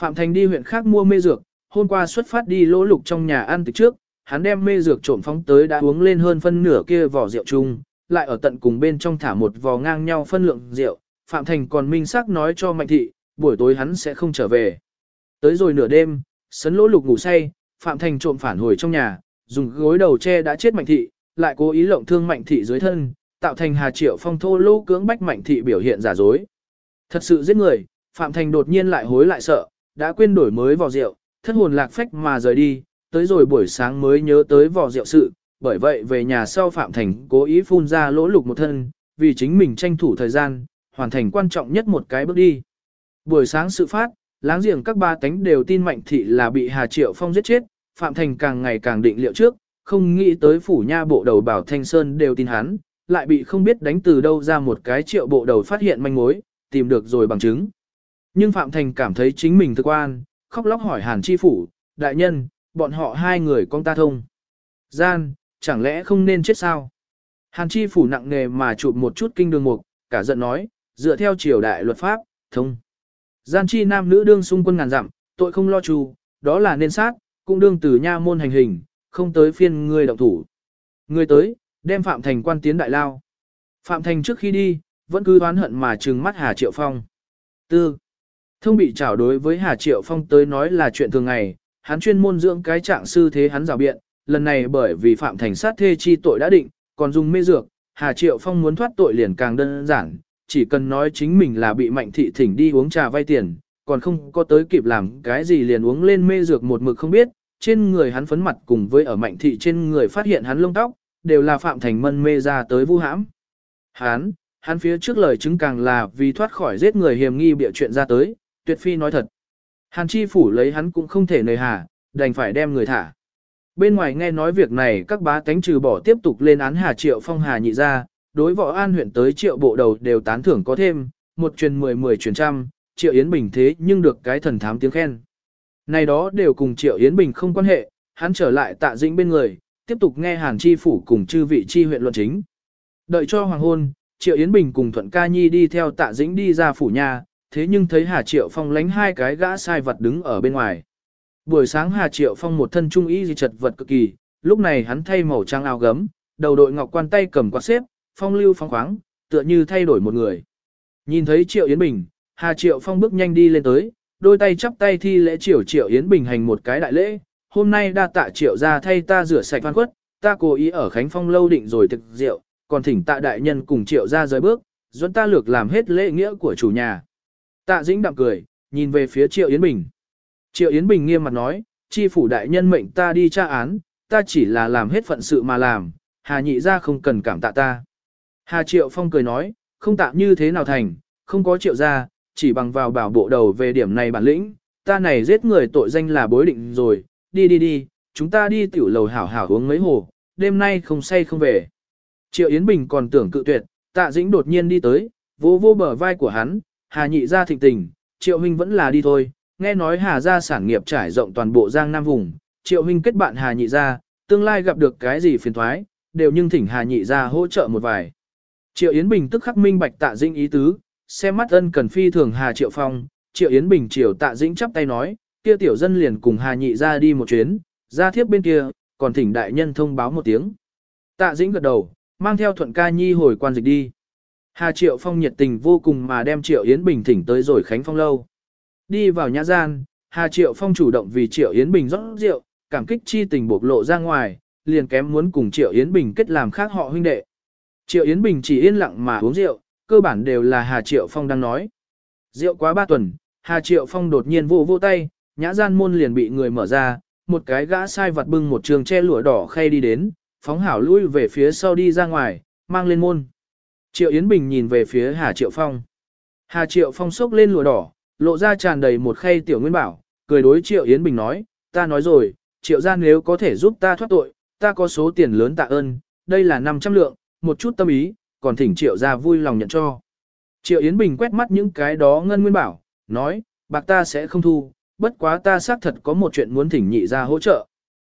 Phạm Thành đi huyện khác mua mê dược, hôm qua xuất phát đi lỗ lục trong nhà ăn từ trước, hắn đem mê dược trộm phóng tới đã uống lên hơn phân nửa kia vỏ rượu chung, lại ở tận cùng bên trong thả một vò ngang nhau phân lượng rượu, Phạm Thành còn minh xác nói cho Mạnh Thị, buổi tối hắn sẽ không trở về. Tới rồi nửa đêm, sấn lỗ lục ngủ say, Phạm Thành trộm phản hồi trong nhà, dùng gối đầu che đã chết Mạnh Thị, lại cố ý lộng thương Mạnh Thị dưới thân, tạo thành Hà Triệu Phong thô lô cưỡng bách Mạnh Thị biểu hiện giả dối. Thật sự giết người, Phạm Thành đột nhiên lại hối lại sợ, đã quên đổi mới vỏ rượu, thất hồn lạc phách mà rời đi, tới rồi buổi sáng mới nhớ tới vò rượu sự, bởi vậy về nhà sau Phạm Thành cố ý phun ra lỗ lục một thân, vì chính mình tranh thủ thời gian, hoàn thành quan trọng nhất một cái bước đi. Buổi sáng sự phát, Láng giềng các ba tánh đều tin Mạnh Thị là bị Hà Triệu Phong giết chết, Phạm Thành càng ngày càng định liệu trước, không nghĩ tới phủ nha bộ đầu bảo Thanh Sơn đều tin hắn, lại bị không biết đánh từ đâu ra một cái triệu bộ đầu phát hiện manh mối, tìm được rồi bằng chứng. Nhưng Phạm Thành cảm thấy chính mình thực quan, khóc lóc hỏi Hàn Chi Phủ, đại nhân, bọn họ hai người con ta thông. Gian, chẳng lẽ không nên chết sao? Hàn chi phủ nặng nề mà chụp một chút kinh đường mục, cả giận nói, dựa theo triều đại luật pháp, thông. Gian chi nam nữ đương xung quân ngàn dặm, tội không lo trù, đó là nên sát, cũng đương từ nha môn hành hình, không tới phiên người động thủ. Người tới, đem Phạm Thành quan tiến đại lao. Phạm Thành trước khi đi, vẫn cứ đoán hận mà trừng mắt Hà Triệu Phong. Tư. Thông bị trảo đối với Hà Triệu Phong tới nói là chuyện thường ngày, hắn chuyên môn dưỡng cái trạng sư thế hắn rào biện, lần này bởi vì Phạm Thành sát thê chi tội đã định, còn dùng mê dược, Hà Triệu Phong muốn thoát tội liền càng đơn giản, chỉ cần nói chính mình là bị mạnh thị thỉnh đi uống trà vay tiền, còn không có tới kịp làm cái gì liền uống lên mê dược một mực không biết, trên người hắn phấn mặt cùng với ở mạnh thị trên người phát hiện hắn lông tóc, đều là Phạm Thành mân mê ra tới vu hãm. Hắn, hắn phía trước lời chứng càng là vì thoát khỏi giết người hiểm nghi bịa chuyện ra tới, tuyệt phi nói thật. Hàn chi phủ lấy hắn cũng không thể nề hà, đành phải đem người thả. Bên ngoài nghe nói việc này các bá tánh trừ bỏ tiếp tục lên án Hà Triệu Phong Hà nhị ra, đối võ an huyện tới triệu bộ đầu đều tán thưởng có thêm, một truyền mười mười truyền trăm, Triệu Yến Bình thế nhưng được cái thần thám tiếng khen. Này đó đều cùng Triệu Yến Bình không quan hệ, hắn trở lại tạ dĩnh bên người, tiếp tục nghe Hàn Chi Phủ cùng chư vị chi huyện luận chính. Đợi cho hoàng hôn, Triệu Yến Bình cùng Thuận Ca Nhi đi theo tạ dĩnh đi ra phủ nhà, thế nhưng thấy Hà Triệu Phong lánh hai cái gã sai vật đứng ở bên ngoài. Buổi sáng Hà Triệu Phong một thân trung y gì chật vật cực kỳ, lúc này hắn thay màu trang áo gấm, đầu đội ngọc quan tay cầm quạt xếp, phong lưu phong khoáng, tựa như thay đổi một người. Nhìn thấy Triệu Yến Bình, Hà Triệu Phong bước nhanh đi lên tới, đôi tay chắp tay thi lễ Triệu Triệu Yến Bình hành một cái đại lễ, hôm nay đa tạ Triệu ra thay ta rửa sạch văn quất, ta cố ý ở Khánh Phong lâu định rồi thực rượu, còn thỉnh tạ đại nhân cùng Triệu ra rời bước, dẫn ta lược làm hết lễ nghĩa của chủ nhà. Tạ Dĩnh đạm cười, nhìn về phía Triệu Yến Bình. Triệu Yến Bình nghiêm mặt nói, chi phủ đại nhân mệnh ta đi tra án, ta chỉ là làm hết phận sự mà làm, Hà nhị ra không cần cảm tạ ta. Hà Triệu Phong cười nói, không tạ như thế nào thành, không có triệu ra, chỉ bằng vào bảo bộ đầu về điểm này bản lĩnh, ta này giết người tội danh là bối định rồi, đi đi đi, chúng ta đi tiểu lầu hảo hảo uống mấy hồ, đêm nay không say không về. Triệu Yến Bình còn tưởng cự tuyệt, tạ dĩnh đột nhiên đi tới, vô vô bờ vai của hắn, Hà nhị ra thịnh tình, Triệu Huynh vẫn là đi thôi, nghe nói Hà gia sản nghiệp trải rộng toàn bộ Giang Nam vùng, Triệu Huynh kết bạn Hà nhị ra, tương lai gặp được cái gì phiền thoái, đều nhưng thỉnh Hà nhị ra hỗ trợ một vài. Triệu Yến Bình tức khắc minh bạch tạ dĩnh ý tứ, xem mắt ân cần phi thường Hà Triệu Phong, Triệu Yến Bình triều tạ dĩnh chắp tay nói, kia tiểu dân liền cùng Hà nhị ra đi một chuyến, ra thiếp bên kia, còn thỉnh đại nhân thông báo một tiếng. Tạ dĩnh gật đầu, mang theo thuận ca nhi hồi quan dịch đi. Hà Triệu Phong nhiệt tình vô cùng mà đem Triệu Yến Bình thỉnh tới rồi Khánh Phong lâu. Đi vào nhã gian, Hà Triệu Phong chủ động vì Triệu Yến Bình rót rượu, cảm kích chi tình bộc lộ ra ngoài, liền kém muốn cùng Triệu Yến Bình kết làm khác họ huynh đệ. Triệu Yến Bình chỉ yên lặng mà uống rượu, cơ bản đều là Hà Triệu Phong đang nói. Rượu quá ba tuần, Hà Triệu Phong đột nhiên vô vô tay, nhã gian môn liền bị người mở ra, một cái gã sai vặt bưng một trường che lụa đỏ khay đi đến, phóng hảo lui về phía sau đi ra ngoài, mang lên môn. Triệu Yến Bình nhìn về phía Hà Triệu Phong. Hà Triệu Phong sốc lên lụa đỏ, lộ ra tràn đầy một khay tiểu nguyên bảo, cười đối Triệu Yến Bình nói, ta nói rồi, Triệu gia nếu có thể giúp ta thoát tội, ta có số tiền lớn tạ ơn, đây là 500 lượng, một chút tâm ý, còn thỉnh Triệu gia vui lòng nhận cho. Triệu Yến Bình quét mắt những cái đó ngân nguyên bảo, nói, bạc ta sẽ không thu, bất quá ta xác thật có một chuyện muốn thỉnh nhị gia hỗ trợ.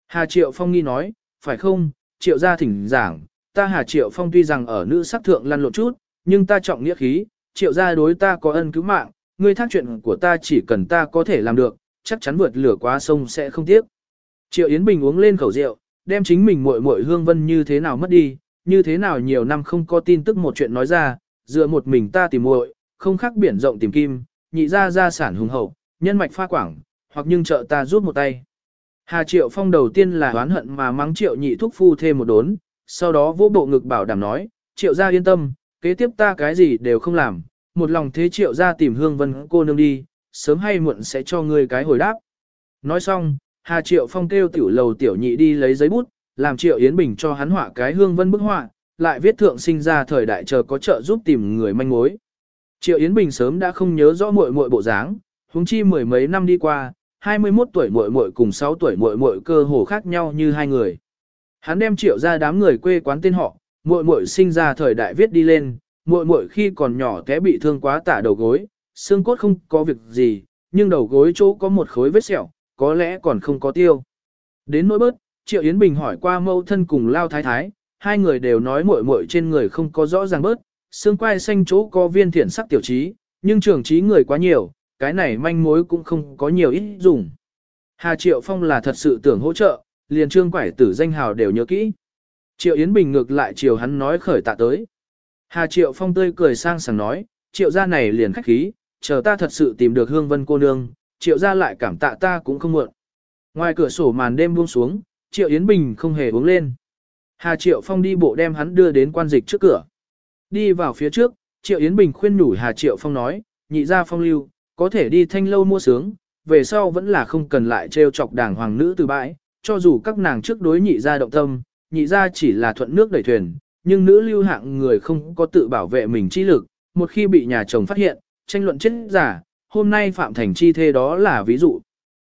Hà Triệu Phong nghi nói, phải không, Triệu gia thỉnh giảng, ta Hà Triệu Phong tuy rằng ở nữ sắc thượng lăn lộn chút, nhưng ta trọng nghĩa khí, Triệu gia đối ta có ân cứu mạng, ngươi thác chuyện của ta chỉ cần ta có thể làm được, chắc chắn vượt lửa qua sông sẽ không tiếc. Triệu Yến Bình uống lên khẩu rượu, đem chính mình muội muội hương vân như thế nào mất đi, như thế nào nhiều năm không có tin tức một chuyện nói ra, dựa một mình ta tìm muội, không khác biển rộng tìm kim, nhị ra gia sản hùng hậu, nhân mạch pha quảng, hoặc nhưng trợ ta rút một tay. Hà Triệu Phong đầu tiên là oán hận mà mắng Triệu nhị thúc phu thêm một đốn, sau đó vỗ bộ ngực bảo đảm nói, Triệu gia yên tâm, kế tiếp ta cái gì đều không làm, một lòng thế Triệu gia tìm Hương Vân cô nương đi, sớm hay muộn sẽ cho ngươi cái hồi đáp. Nói xong, Hà Triệu Phong kêu tiểu lầu tiểu nhị đi lấy giấy bút, làm Triệu Yến Bình cho hắn họa cái Hương Vân bức họa, lại viết thượng sinh ra thời đại chờ có trợ giúp tìm người manh mối. Triệu Yến Bình sớm đã không nhớ rõ muội muội bộ dáng, huống chi mười mấy năm đi qua, 21 tuổi muội muội cùng 6 tuổi muội muội cơ hồ khác nhau như hai người. Hắn đem Triệu ra đám người quê quán tên họ, muội muội sinh ra thời đại viết đi lên, muội muội khi còn nhỏ té bị thương quá tả đầu gối, xương cốt không có việc gì, nhưng đầu gối chỗ có một khối vết sẹo, có lẽ còn không có tiêu. Đến nỗi bớt, Triệu Yến Bình hỏi qua mâu thân cùng Lao Thái Thái, hai người đều nói muội muội trên người không có rõ ràng bớt, xương quai xanh chỗ có viên thiện sắc tiểu trí, nhưng trưởng trí người quá nhiều, cái này manh mối cũng không có nhiều ít dùng. Hà Triệu Phong là thật sự tưởng hỗ trợ, liền trương quải tử danh hào đều nhớ kỹ. Triệu Yến Bình ngược lại chiều hắn nói khởi tạ tới. Hà Triệu Phong tươi cười sang sảng nói, Triệu gia này liền khách khí, chờ ta thật sự tìm được hương vân cô nương, Triệu gia lại cảm tạ ta cũng không muộn. Ngoài cửa sổ màn đêm buông xuống, Triệu Yến Bình không hề uống lên. Hà Triệu Phong đi bộ đem hắn đưa đến quan dịch trước cửa. Đi vào phía trước, Triệu Yến Bình khuyên nhủ Hà Triệu Phong nói, nhị gia phong lưu, có thể đi thanh lâu mua sướng, về sau vẫn là không cần lại trêu chọc đảng hoàng nữ từ bãi, cho dù các nàng trước đối nhị gia động tâm, nhị gia chỉ là thuận nước đẩy thuyền, nhưng nữ lưu hạng người không có tự bảo vệ mình chi lực, một khi bị nhà chồng phát hiện, tranh luận chết giả, hôm nay Phạm Thành chi thê đó là ví dụ.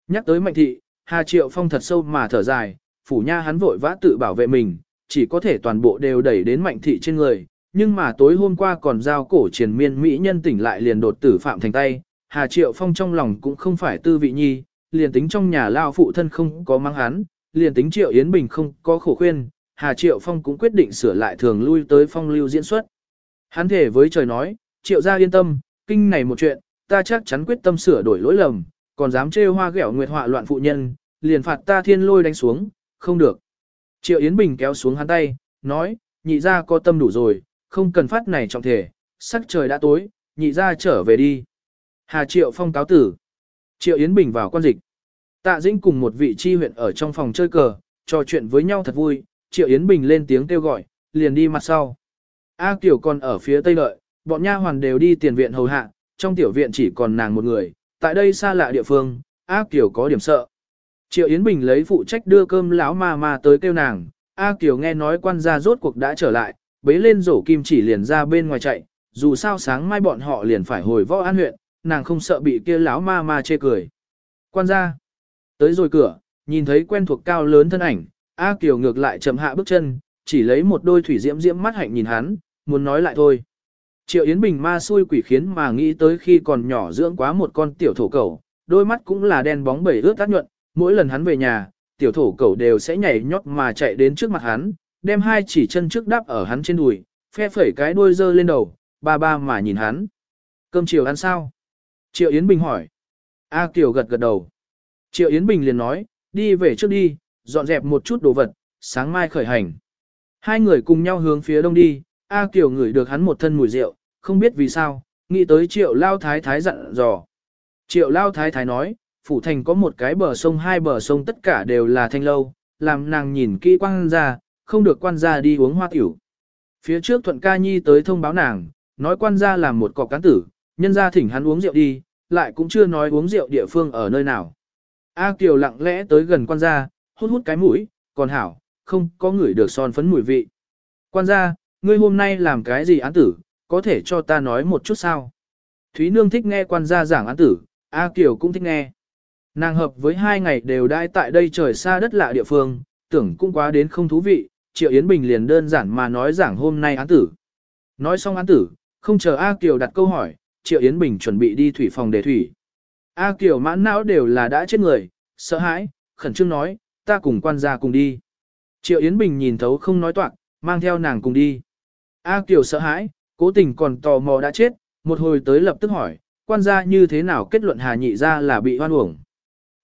Nhắc tới Mạnh Thị, Hà Triệu Phong thật sâu mà thở dài, phủ nha hắn vội vã tự bảo vệ mình, chỉ có thể toàn bộ đều đẩy đến Mạnh Thị trên người, nhưng mà tối hôm qua còn giao cổ triền miên Mỹ nhân tỉnh lại liền đột tử Phạm Thành tay, Hà Triệu Phong trong lòng cũng không phải tư vị nhi, liền tính trong nhà lao phụ thân không có mang hắn, liền tính Triệu Yến Bình không có khổ khuyên, Hà Triệu Phong cũng quyết định sửa lại thường lui tới phong lưu diễn xuất. Hắn thể với trời nói, Triệu gia yên tâm, kinh này một chuyện, ta chắc chắn quyết tâm sửa đổi lỗi lầm, còn dám trêu hoa ghẹo nguyệt họa loạn phụ nhân, liền phạt ta thiên lôi đánh xuống, không được. Triệu Yến Bình kéo xuống hắn tay, nói, nhị gia có tâm đủ rồi, không cần phát này trọng thể, sắc trời đã tối, nhị gia trở về đi. Hà Triệu Phong cáo tử. Triệu Yến Bình vào quan dịch. Tạ Dĩnh cùng một vị chi huyện ở trong phòng chơi cờ, trò chuyện với nhau thật vui, Triệu Yến Bình lên tiếng kêu gọi, liền đi mặt sau. A Kiều còn ở phía tây lợi, bọn nha hoàn đều đi tiền viện hầu hạ, trong tiểu viện chỉ còn nàng một người, tại đây xa lạ địa phương, A Kiều có điểm sợ. Triệu Yến Bình lấy phụ trách đưa cơm lão ma ma tới kêu nàng, A Kiều nghe nói quan gia rốt cuộc đã trở lại, bế lên rổ kim chỉ liền ra bên ngoài chạy, dù sao sáng mai bọn họ liền phải hồi võ an huyện, nàng không sợ bị kia lão ma ma chê cười. Quan gia, tới rồi cửa, nhìn thấy quen thuộc cao lớn thân ảnh, A Kiều ngược lại chậm hạ bước chân, chỉ lấy một đôi thủy diễm diễm mắt hạnh nhìn hắn, muốn nói lại thôi. Triệu Yến Bình ma xui quỷ khiến mà nghĩ tới khi còn nhỏ dưỡng quá một con tiểu thổ cẩu, đôi mắt cũng là đen bóng bẩy ướt tát nhuận, mỗi lần hắn về nhà, tiểu thổ cẩu đều sẽ nhảy nhót mà chạy đến trước mặt hắn, đem hai chỉ chân trước đắp ở hắn trên đùi, phe phẩy cái đuôi dơ lên đầu, ba ba mà nhìn hắn. Cơm chiều ăn sao? Triệu Yến Bình hỏi. A Kiều gật gật đầu. Triệu Yến Bình liền nói, đi về trước đi, dọn dẹp một chút đồ vật, sáng mai khởi hành. Hai người cùng nhau hướng phía đông đi, A Kiều ngửi được hắn một thân mùi rượu, không biết vì sao, nghĩ tới triệu lao thái thái dặn dò. Triệu lao thái thái nói, phủ thành có một cái bờ sông hai bờ sông tất cả đều là thanh lâu, làm nàng nhìn kỹ quan ra, không được quan gia đi uống hoa tiểu. Phía trước Thuận Ca Nhi tới thông báo nàng, nói quan gia làm một cọc cán tử, nhân gia thỉnh hắn uống rượu đi, lại cũng chưa nói uống rượu địa phương ở nơi nào. A Kiều lặng lẽ tới gần quan gia, hút hút cái mũi, còn hảo, không có người được son phấn mùi vị. Quan gia, ngươi hôm nay làm cái gì án tử, có thể cho ta nói một chút sao? Thúy Nương thích nghe quan gia giảng án tử, A Kiều cũng thích nghe. Nàng hợp với hai ngày đều đãi tại đây trời xa đất lạ địa phương, tưởng cũng quá đến không thú vị, Triệu Yến Bình liền đơn giản mà nói giảng hôm nay án tử. Nói xong án tử, không chờ A Kiều đặt câu hỏi, Triệu Yến Bình chuẩn bị đi thủy phòng để thủy. A Kiều mãn não đều là đã chết người, sợ hãi, khẩn trương nói, ta cùng quan gia cùng đi. Triệu Yến Bình nhìn thấu không nói toạc, mang theo nàng cùng đi. A Kiều sợ hãi, cố tình còn tò mò đã chết, một hồi tới lập tức hỏi, quan gia như thế nào kết luận Hà Nhị ra là bị hoan uổng.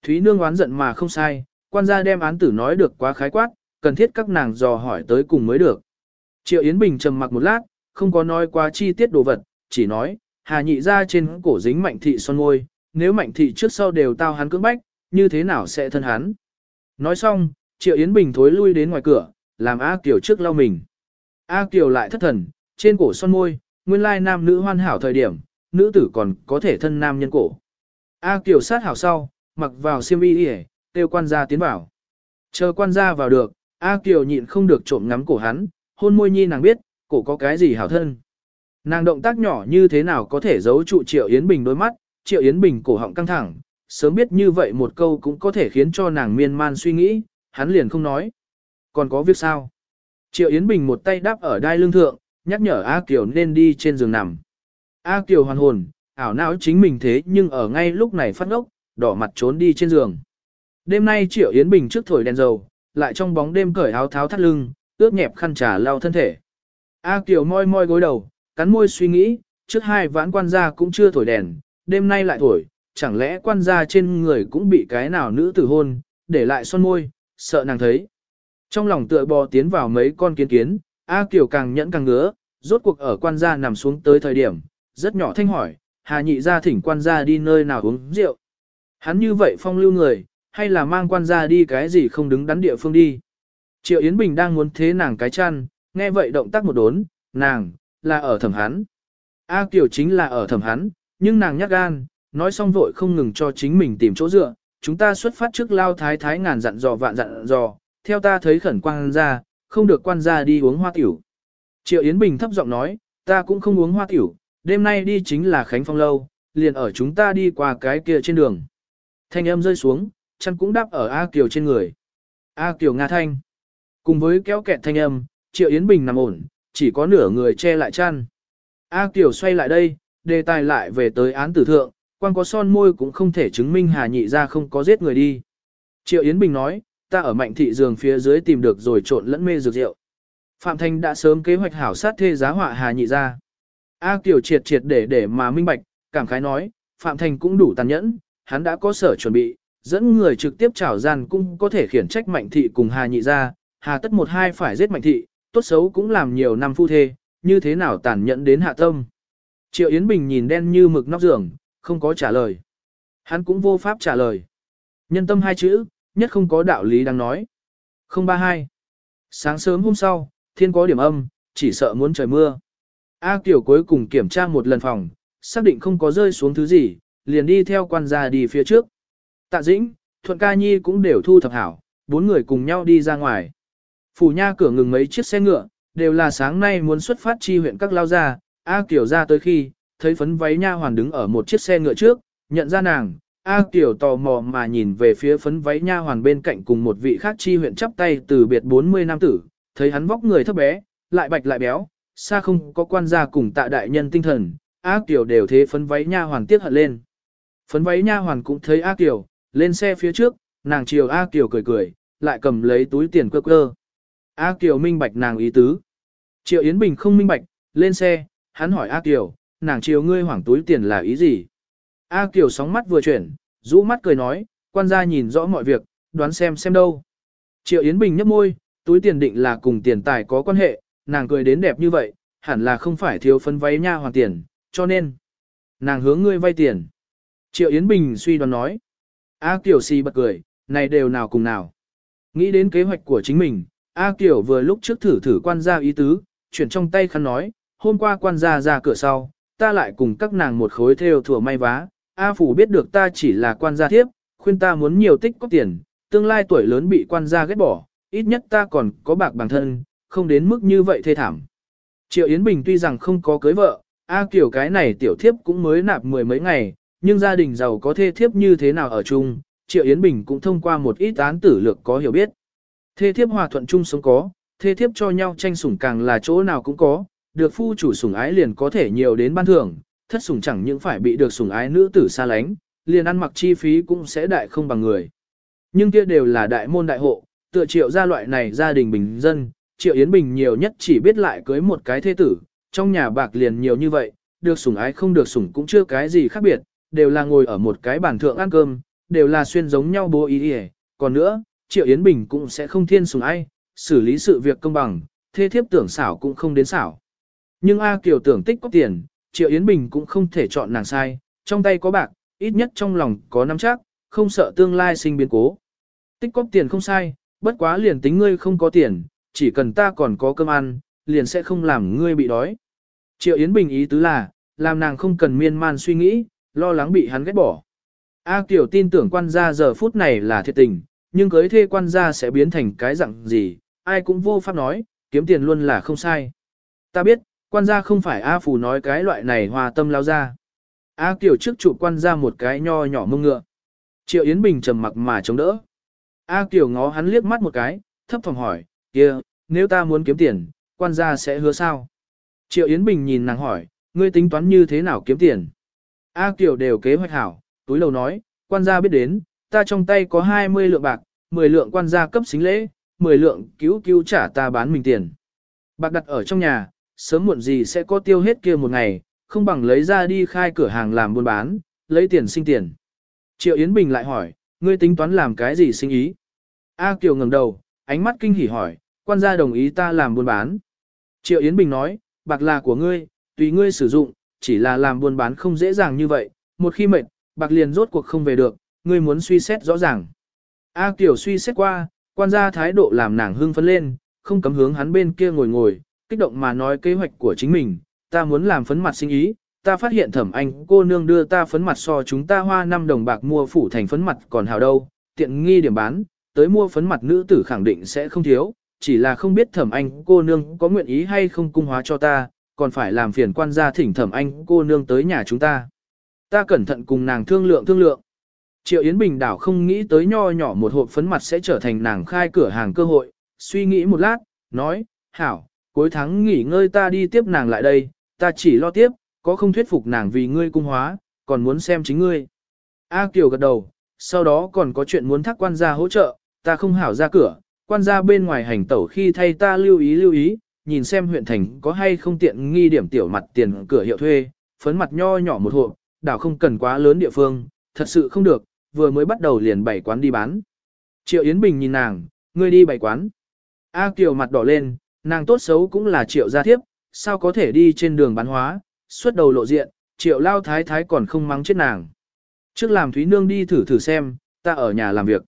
Thúy Nương oán giận mà không sai, quan gia đem án tử nói được quá khái quát, cần thiết các nàng dò hỏi tới cùng mới được. Triệu Yến Bình trầm mặc một lát, không có nói quá chi tiết đồ vật, chỉ nói, Hà Nhị ra trên cổ dính mạnh thị son môi, nếu mạnh thị trước sau đều tao hắn cưỡng bách, như thế nào sẽ thân hắn. Nói xong, Triệu Yến Bình thối lui đến ngoài cửa, làm A Kiều trước lau mình. A Kiều lại thất thần, trên cổ son môi, nguyên lai nam nữ hoàn hảo thời điểm, nữ tử còn có thể thân nam nhân cổ. A Kiều sát hảo sau, mặc vào xiêm y đi tiêu quan gia tiến vào. Chờ quan gia vào được, A Kiều nhịn không được trộm ngắm cổ hắn, hôn môi nhi nàng biết, cổ có cái gì hảo thân. Nàng động tác nhỏ như thế nào có thể giấu trụ Triệu Yến Bình đôi mắt, Triệu Yến Bình cổ họng căng thẳng, sớm biết như vậy một câu cũng có thể khiến cho nàng miên man suy nghĩ, hắn liền không nói. Còn có việc sao? Triệu Yến Bình một tay đáp ở đai lưng thượng, nhắc nhở A Kiều nên đi trên giường nằm. A Kiều hoàn hồn, ảo não chính mình thế nhưng ở ngay lúc này phát ngốc, đỏ mặt trốn đi trên giường. Đêm nay Triệu Yến Bình trước thổi đèn dầu, lại trong bóng đêm cởi áo tháo thắt lưng, ướt nhẹp khăn trà lau thân thể. A Kiều moi moi gối đầu, cắn môi suy nghĩ, trước hai vãn quan gia cũng chưa thổi đèn, đêm nay lại thổi, chẳng lẽ quan gia trên người cũng bị cái nào nữ tử hôn, để lại son môi, sợ nàng thấy. Trong lòng tựa bò tiến vào mấy con kiến kiến, A Kiều càng nhẫn càng ngứa, rốt cuộc ở quan gia nằm xuống tới thời điểm, rất nhỏ thanh hỏi, Hà nhị gia thỉnh quan gia đi nơi nào uống rượu. Hắn như vậy phong lưu người, hay là mang quan gia đi cái gì không đứng đắn địa phương đi. Triệu Yến Bình đang muốn thế nàng cái chăn, nghe vậy động tác một đốn, nàng, là ở thẩm hắn. A Kiều chính là ở thẩm hắn, nhưng nàng nhát gan, nói xong vội không ngừng cho chính mình tìm chỗ dựa, chúng ta xuất phát trước lao thái thái ngàn dặn dò vạn dặn dò, theo ta thấy khẩn quan ra, không được quan gia đi uống hoa tiểu. Triệu Yến Bình thấp giọng nói, ta cũng không uống hoa tiểu, đêm nay đi chính là Khánh Phong Lâu, liền ở chúng ta đi qua cái kia trên đường. Thanh âm rơi xuống, chăn cũng đáp ở A Kiều trên người. A Kiều Nga Thanh. Cùng với kéo kẹt thanh âm, Triệu Yến Bình nằm ổn, chỉ có nửa người che lại chăn. A Kiều xoay lại đây, đề tài lại về tới án tử thượng, quan có son môi cũng không thể chứng minh Hà Nhị ra không có giết người đi. Triệu Yến Bình nói, ta ở mạnh thị giường phía dưới tìm được rồi trộn lẫn mê dược rượu. Phạm Thanh đã sớm kế hoạch hảo sát thê giá họa Hà Nhị ra. A Kiều triệt triệt để để mà minh bạch, cảm khái nói, Phạm Thanh cũng đủ tàn nhẫn, hắn đã có sở chuẩn bị, dẫn người trực tiếp trảo gian cũng có thể khiển trách mạnh thị cùng Hà nhị ra, Hà tất một hai phải giết mạnh thị, tốt xấu cũng làm nhiều năm phu thê, như thế nào tàn nhẫn đến hạ tâm. Triệu Yến Bình nhìn đen như mực nóc giường, không có trả lời. Hắn cũng vô pháp trả lời. Nhân tâm hai chữ, nhất không có đạo lý đang nói. 032. Sáng sớm hôm sau, thiên có điểm âm, chỉ sợ muốn trời mưa. A Kiều cuối cùng kiểm tra một lần phòng, xác định không có rơi xuống thứ gì, liền đi theo quan gia đi phía trước. Tạ Dĩnh, Thuận Ca Nhi cũng đều thu thập hảo, bốn người cùng nhau đi ra ngoài. Phủ nha cửa ngừng mấy chiếc xe ngựa, đều là sáng nay muốn xuất phát chi huyện các lao gia. A Kiều ra tới khi, thấy phấn váy nha hoàn đứng ở một chiếc xe ngựa trước, nhận ra nàng. A Kiều tò mò mà nhìn về phía phấn váy nha hoàn bên cạnh cùng một vị khác chi huyện chắp tay từ biệt 40 nam tử, thấy hắn vóc người thấp bé, lại bạch lại béo, xa không có quan gia cùng tạ đại nhân tinh thần, A Kiều đều thế phấn váy nha hoàn tiếc hận lên. Phấn váy nha hoàn cũng thấy A Kiều, lên xe phía trước, nàng chiều A Kiều cười cười, lại cầm lấy túi tiền quơ quơ. A Kiều minh bạch nàng ý tứ. Triệu Yến Bình không minh bạch, lên xe, hắn hỏi A Kiều, nàng chiều ngươi hoảng túi tiền là ý gì? A Kiều sóng mắt vừa chuyển, rũ mắt cười nói, quan gia nhìn rõ mọi việc, đoán xem xem đâu. Triệu Yến Bình nhấp môi, túi tiền định là cùng tiền tài có quan hệ, nàng cười đến đẹp như vậy, hẳn là không phải thiếu phân váy nha hoàn tiền, cho nên, nàng hướng ngươi vay tiền. Triệu Yến Bình suy đoán nói, A Kiều si bật cười, này đều nào cùng nào. Nghĩ đến kế hoạch của chính mình, A Kiều vừa lúc trước thử thử quan gia ý tứ, chuyển trong tay khăn nói, hôm qua quan gia ra cửa sau, ta lại cùng các nàng một khối theo thừa may vá. A Phủ biết được ta chỉ là quan gia thiếp, khuyên ta muốn nhiều tích có tiền, tương lai tuổi lớn bị quan gia ghét bỏ, ít nhất ta còn có bạc bằng thân, không đến mức như vậy thê thảm. Triệu Yến Bình tuy rằng không có cưới vợ, A Kiều cái này tiểu thiếp cũng mới nạp mười mấy ngày, nhưng gia đình giàu có thê thiếp như thế nào ở chung, Triệu Yến Bình cũng thông qua một ít án tử lược có hiểu biết. Thê thiếp hòa thuận chung sống có, thê thiếp cho nhau tranh sủng càng là chỗ nào cũng có, được phu chủ sủng ái liền có thể nhiều đến ban thưởng, thất sủng chẳng những phải bị được sủng ái nữ tử xa lánh, liền ăn mặc chi phí cũng sẽ đại không bằng người. Nhưng kia đều là đại môn đại hộ, tựa triệu gia loại này gia đình bình dân, triệu Yến Bình nhiều nhất chỉ biết lại cưới một cái thế tử, trong nhà bạc liền nhiều như vậy, được sủng ái không được sủng cũng chưa cái gì khác biệt, đều là ngồi ở một cái bàn thượng ăn cơm, đều là xuyên giống nhau bố ý ý Còn nữa, Triệu Yến Bình cũng sẽ không thiên sùng ai, xử lý sự việc công bằng, thế thiếp tưởng xảo cũng không đến xảo. Nhưng A Kiều tưởng tích có tiền, Triệu Yến Bình cũng không thể chọn nàng sai, trong tay có bạc, ít nhất trong lòng có nắm chắc, không sợ tương lai sinh biến cố. Tích có tiền không sai, bất quá liền tính ngươi không có tiền, chỉ cần ta còn có cơm ăn, liền sẽ không làm ngươi bị đói. Triệu Yến Bình ý tứ là, làm nàng không cần miên man suy nghĩ, lo lắng bị hắn ghét bỏ. A Kiều tin tưởng quan gia giờ phút này là thiệt tình, nhưng cưới thê quan gia sẽ biến thành cái dạng gì, ai cũng vô pháp nói, kiếm tiền luôn là không sai. Ta biết, quan gia không phải A Phù nói cái loại này hòa tâm lao ra. A Kiều trước trụ quan gia một cái nho nhỏ mông ngựa. Triệu Yến Bình trầm mặc mà chống đỡ. A Kiều ngó hắn liếc mắt một cái, thấp phòng hỏi, kia, nếu ta muốn kiếm tiền, quan gia sẽ hứa sao? Triệu Yến Bình nhìn nàng hỏi, ngươi tính toán như thế nào kiếm tiền? A Kiều đều kế hoạch hảo, túi lầu nói, quan gia biết đến, ta trong tay có 20 lượng bạc, 10 lượng quan gia cấp xính lễ, 10 lượng cứu cứu trả ta bán mình tiền. Bạc đặt ở trong nhà, sớm muộn gì sẽ có tiêu hết kia một ngày, không bằng lấy ra đi khai cửa hàng làm buôn bán, lấy tiền sinh tiền. Triệu Yến Bình lại hỏi, ngươi tính toán làm cái gì sinh ý? A Kiều ngẩng đầu, ánh mắt kinh hỉ hỏi, quan gia đồng ý ta làm buôn bán. Triệu Yến Bình nói, bạc là của ngươi, tùy ngươi sử dụng, chỉ là làm buôn bán không dễ dàng như vậy, một khi mệt, bạc liền rốt cuộc không về được, ngươi muốn suy xét rõ ràng. A Kiều suy xét qua, quan gia thái độ làm nàng hưng phấn lên, không cấm hướng hắn bên kia ngồi ngồi, kích động mà nói kế hoạch của chính mình, ta muốn làm phấn mặt sinh ý, ta phát hiện thẩm anh cô nương đưa ta phấn mặt so chúng ta hoa 5 đồng bạc mua phủ thành phấn mặt còn hào đâu, tiện nghi điểm bán, tới mua phấn mặt nữ tử khẳng định sẽ không thiếu, chỉ là không biết thẩm anh cô nương có nguyện ý hay không cung hóa cho ta, còn phải làm phiền quan gia thỉnh thẩm anh cô nương tới nhà chúng ta. Ta cẩn thận cùng nàng thương lượng thương lượng. Triệu Yến Bình đảo không nghĩ tới nho nhỏ một hộp phấn mặt sẽ trở thành nàng khai cửa hàng cơ hội, suy nghĩ một lát, nói, hảo, cuối tháng nghỉ ngơi ta đi tiếp nàng lại đây, ta chỉ lo tiếp, có không thuyết phục nàng vì ngươi cung hóa, còn muốn xem chính ngươi. A Kiều gật đầu, sau đó còn có chuyện muốn thắc quan gia hỗ trợ, ta không hảo ra cửa, quan gia bên ngoài hành tẩu khi thay ta lưu ý lưu ý, nhìn xem huyện thành có hay không tiện nghi điểm tiểu mặt tiền cửa hiệu thuê, phấn mặt nho nhỏ một hộp, đảo không cần quá lớn địa phương, thật sự không được, vừa mới bắt đầu liền bày quán đi bán. Triệu Yến Bình nhìn nàng, ngươi đi bày quán. A Kiều mặt đỏ lên, nàng tốt xấu cũng là triệu gia thiếp, sao có thể đi trên đường bán hóa, xuất đầu lộ diện, triệu lao thái thái còn không mắng chết nàng. Trước làm Thúy Nương đi thử thử xem, ta ở nhà làm việc.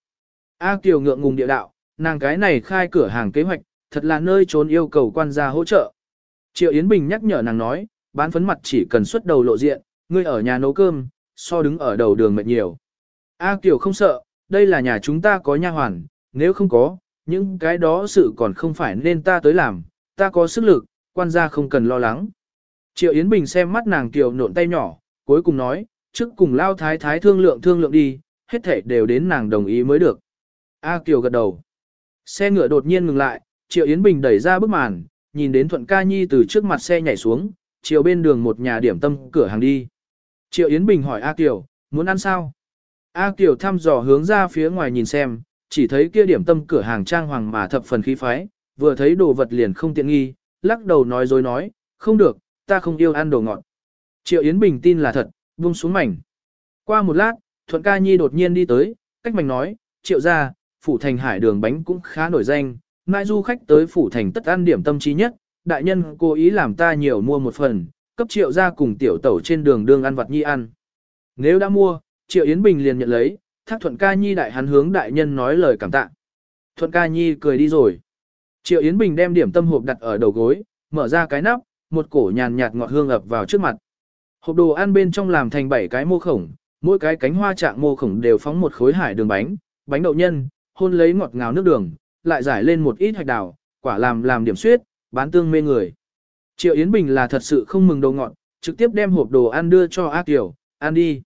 A Kiều ngượng ngùng địa đạo, nàng cái này khai cửa hàng kế hoạch, thật là nơi trốn yêu cầu quan gia hỗ trợ. Triệu Yến Bình nhắc nhở nàng nói, bán phấn mặt chỉ cần xuất đầu lộ diện, ngươi ở nhà nấu cơm, so đứng ở đầu đường mệt nhiều. A Kiều không sợ, đây là nhà chúng ta có nha hoàn, nếu không có, những cái đó sự còn không phải nên ta tới làm, ta có sức lực, quan gia không cần lo lắng. Triệu Yến Bình xem mắt nàng Kiều nộn tay nhỏ, cuối cùng nói, trước cùng lao thái thái thương lượng thương lượng đi, hết thể đều đến nàng đồng ý mới được. A Kiều gật đầu. Xe ngựa đột nhiên ngừng lại, Triệu Yến Bình đẩy ra bức màn, nhìn đến Thuận Ca Nhi từ trước mặt xe nhảy xuống, chiều bên đường một nhà điểm tâm cửa hàng đi. Triệu Yến Bình hỏi A Kiều, muốn ăn sao? A Kiều thăm dò hướng ra phía ngoài nhìn xem, chỉ thấy kia điểm tâm cửa hàng trang hoàng mà thập phần khí phái, vừa thấy đồ vật liền không tiện nghi, lắc đầu nói dối nói, không được, ta không yêu ăn đồ ngọt. Triệu Yến Bình tin là thật, buông xuống mảnh. Qua một lát, Thuận Ca Nhi đột nhiên đi tới, cách mảnh nói, Triệu ra, Phủ Thành Hải đường bánh cũng khá nổi danh, mai du khách tới Phủ Thành tất ăn điểm tâm trí nhất, đại nhân cố ý làm ta nhiều mua một phần, cấp Triệu ra cùng tiểu tẩu trên đường đường ăn vặt nhi ăn. Nếu đã mua, Triệu Yến Bình liền nhận lấy, thác Thuận Ca Nhi đại hắn hướng đại nhân nói lời cảm tạ. Thuận Ca Nhi cười đi rồi. Triệu Yến Bình đem điểm tâm hộp đặt ở đầu gối, mở ra cái nắp, một cổ nhàn nhạt ngọt hương ập vào trước mặt. Hộp đồ ăn bên trong làm thành 7 cái mô khổng, mỗi cái cánh hoa trạng mô khổng đều phóng một khối hải đường bánh, bánh đậu nhân, hôn lấy ngọt ngào nước đường, lại giải lên một ít hạch đào, quả làm làm điểm suyết, bán tương mê người. Triệu Yến Bình là thật sự không mừng đồ ngọt, trực tiếp đem hộp đồ ăn đưa cho A Kiều, ăn đi.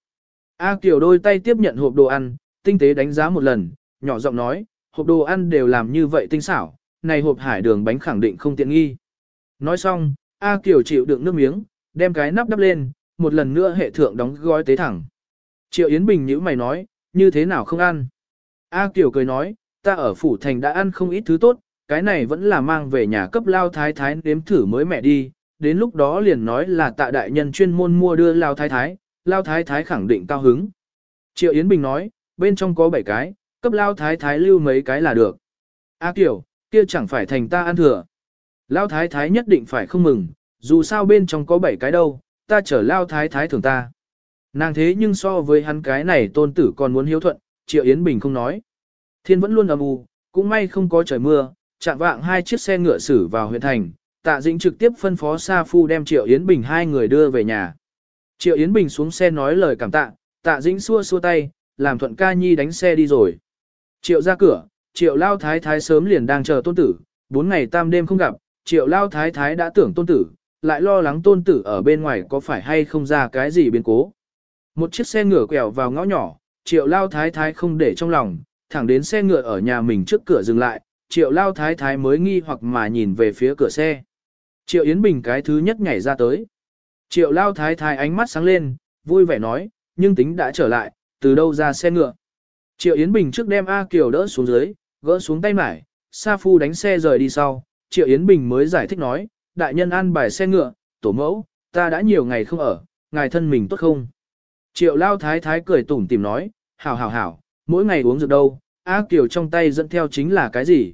A Kiều đôi tay tiếp nhận hộp đồ ăn, tinh tế đánh giá một lần, nhỏ giọng nói, hộp đồ ăn đều làm như vậy tinh xảo, này hộp hải đường bánh khẳng định không tiện nghi. Nói xong, A Kiều chịu đựng nước miếng, đem cái nắp đắp lên, một lần nữa hệ thượng đóng gói tế thẳng. Triệu Yến Bình nhữ mày nói, như thế nào không ăn? A Kiều cười nói, ta ở phủ thành đã ăn không ít thứ tốt, cái này vẫn là mang về nhà cấp lao thái thái nếm thử mới mẹ đi, đến lúc đó liền nói là tạ đại nhân chuyên môn mua đưa lao thái thái, lao thái thái khẳng định cao hứng. Triệu Yến Bình nói, bên trong có 7 cái, cấp lao thái thái lưu mấy cái là được. A à, Kiều, kia chẳng phải thành ta ăn thừa. Lao thái thái nhất định phải không mừng, dù sao bên trong có 7 cái đâu, ta chở lao thái thái thường ta. Nàng thế nhưng so với hắn cái này tôn tử còn muốn hiếu thuận, Triệu Yến Bình không nói. Thiên vẫn luôn âm u, cũng may không có trời mưa, chạm vạng hai chiếc xe ngựa xử vào huyện thành, tạ dĩnh trực tiếp phân phó Sa Phu đem Triệu Yến Bình hai người đưa về nhà. Triệu Yến Bình xuống xe nói lời cảm tạ, tạ dĩnh xua xua tay, làm thuận ca nhi đánh xe đi rồi. Triệu ra cửa, Triệu Lao Thái Thái sớm liền đang chờ tôn tử, bốn ngày tam đêm không gặp, Triệu Lao Thái Thái đã tưởng tôn tử, lại lo lắng tôn tử ở bên ngoài có phải hay không ra cái gì biến cố. Một chiếc xe ngựa quẹo vào ngõ nhỏ, Triệu Lao Thái Thái không để trong lòng, thẳng đến xe ngựa ở nhà mình trước cửa dừng lại, Triệu Lao Thái Thái mới nghi hoặc mà nhìn về phía cửa xe. Triệu Yến Bình cái thứ nhất nhảy ra tới. Triệu Lao Thái Thái ánh mắt sáng lên, vui vẻ nói, nhưng tính đã trở lại, từ đâu ra xe ngựa. Triệu Yến Bình trước đem A Kiều đỡ xuống dưới, gỡ xuống tay mải, Sa Phu đánh xe rời đi sau, Triệu Yến Bình mới giải thích nói, đại nhân an bài xe ngựa, tổ mẫu, ta đã nhiều ngày không ở, ngài thân mình tốt không? Triệu Lao Thái Thái cười tủm tìm nói, hảo hảo hảo, mỗi ngày uống rượu đâu, A Kiều trong tay dẫn theo chính là cái gì?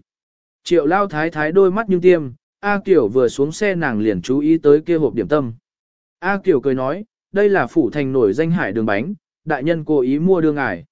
Triệu Lao Thái Thái đôi mắt nhưng tiêm, A Kiều vừa xuống xe nàng liền chú ý tới kia hộp điểm tâm. A Kiều cười nói, đây là phủ thành nổi danh hải đường bánh, đại nhân cố ý mua đưa ngài.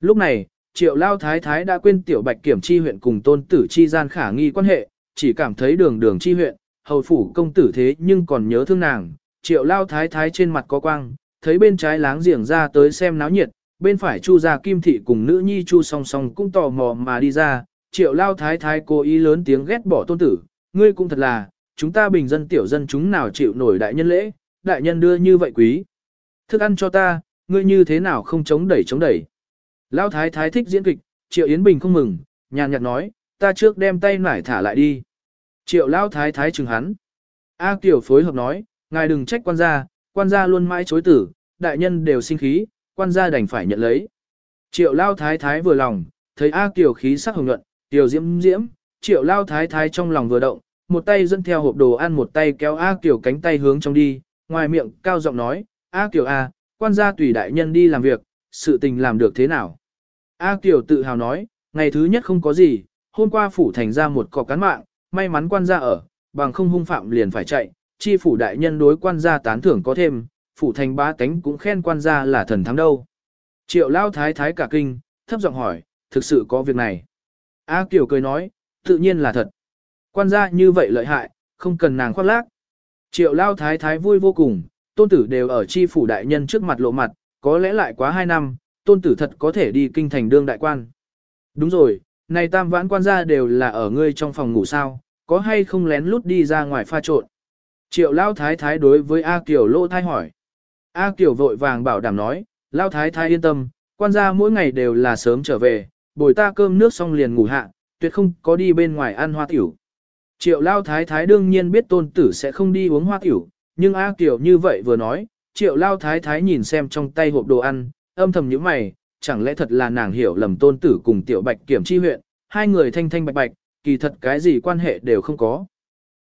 Lúc này, Triệu Lao Thái Thái đã quên tiểu bạch kiểm chi huyện cùng tôn tử chi gian khả nghi quan hệ, chỉ cảm thấy đường đường chi huyện, hầu phủ công tử thế nhưng còn nhớ thương nàng. Triệu Lao Thái Thái trên mặt có quang, thấy bên trái láng giềng ra tới xem náo nhiệt, bên phải Chu gia Kim thị cùng nữ nhi Chu song song cũng tò mò mà đi ra, Triệu Lao Thái Thái cố ý lớn tiếng ghét bỏ tôn tử, ngươi cũng thật là, chúng ta bình dân tiểu dân chúng nào chịu nổi đại nhân lễ, đại nhân đưa như vậy quý. Thức ăn cho ta, ngươi như thế nào không chống đẩy chống đẩy. lão Thái Thái thích diễn kịch, Triệu Yến Bình không mừng, nhàn nhạt nói, ta trước đem tay nải thả lại đi. Triệu lão Thái Thái chừng hắn. A Kiều phối hợp nói, ngài đừng trách quan gia, quan gia luôn mãi chối tử, đại nhân đều sinh khí, quan gia đành phải nhận lấy. Triệu lão Thái Thái vừa lòng, thấy A Kiều khí sắc hồng nhuận, tiểu diễm diễm, Triệu lão Thái Thái trong lòng vừa động, một tay dẫn theo hộp đồ ăn một tay kéo A Kiều cánh tay hướng trong đi, ngoài miệng cao giọng nói, A Kiều A, quan gia tùy đại nhân đi làm việc, sự tình làm được thế nào? A Kiều tự hào nói, ngày thứ nhất không có gì, hôm qua phủ thành ra một cọc cán mạng, may mắn quan gia ở, bằng không hung phạm liền phải chạy, chi phủ đại nhân đối quan gia tán thưởng có thêm, phủ thành ba tánh cũng khen quan gia là thần thắng đâu. Triệu lao thái thái cả kinh, thấp giọng hỏi, thực sự có việc này. A Kiều cười nói, tự nhiên là thật. Quan gia như vậy lợi hại, không cần nàng khoác lác. Triệu lao thái thái vui vô cùng, tôn tử đều ở chi phủ đại nhân trước mặt lộ mặt, có lẽ lại quá hai năm, tôn tử thật có thể đi kinh thành đương đại quan. Đúng rồi, này tam vãn quan gia đều là ở ngươi trong phòng ngủ sao, có hay không lén lút đi ra ngoài pha trộn. Triệu lao thái thái đối với A Kiều Lỗ thái hỏi. A Kiều vội vàng bảo đảm nói, lao thái thái yên tâm, quan gia mỗi ngày đều là sớm trở về, bồi ta cơm nước xong liền ngủ hạ, tuyệt không có đi bên ngoài ăn hoa tiểu. Triệu lao thái thái đương nhiên biết tôn tử sẽ không đi uống hoa tiểu, nhưng A Kiều như vậy vừa nói, triệu lao thái thái nhìn xem trong tay hộp đồ ăn, âm thầm như mày, chẳng lẽ thật là nàng hiểu lầm tôn tử cùng tiểu bạch kiểm chi huyện, hai người thanh thanh bạch bạch, kỳ thật cái gì quan hệ đều không có.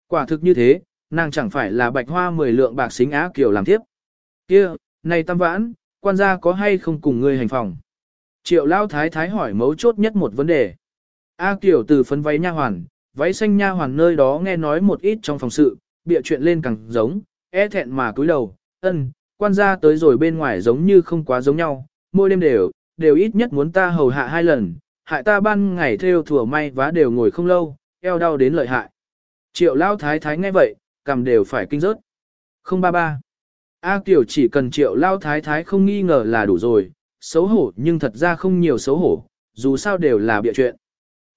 Quả thực như thế, nàng chẳng phải là bạch hoa mười lượng bạc xính Á Kiều làm tiếp. kia này tam vãn, quan gia có hay không cùng ngươi hành phòng? Triệu lao thái thái hỏi mấu chốt nhất một vấn đề. A Kiều từ phấn váy nha hoàn, váy xanh nha hoàn nơi đó nghe nói một ít trong phòng sự, bịa chuyện lên càng giống, e thẹn mà cúi đầu, ân, quan gia tới rồi bên ngoài giống như không quá giống nhau, mỗi đêm đều, đều ít nhất muốn ta hầu hạ hai lần, hại ta ban ngày theo thừa may vá đều ngồi không lâu, eo đau đến lợi hại. Triệu lao thái thái nghe vậy, cầm đều phải kinh rớt. 033. A Kiều chỉ cần triệu lao thái thái không nghi ngờ là đủ rồi, xấu hổ nhưng thật ra không nhiều xấu hổ, dù sao đều là bịa chuyện.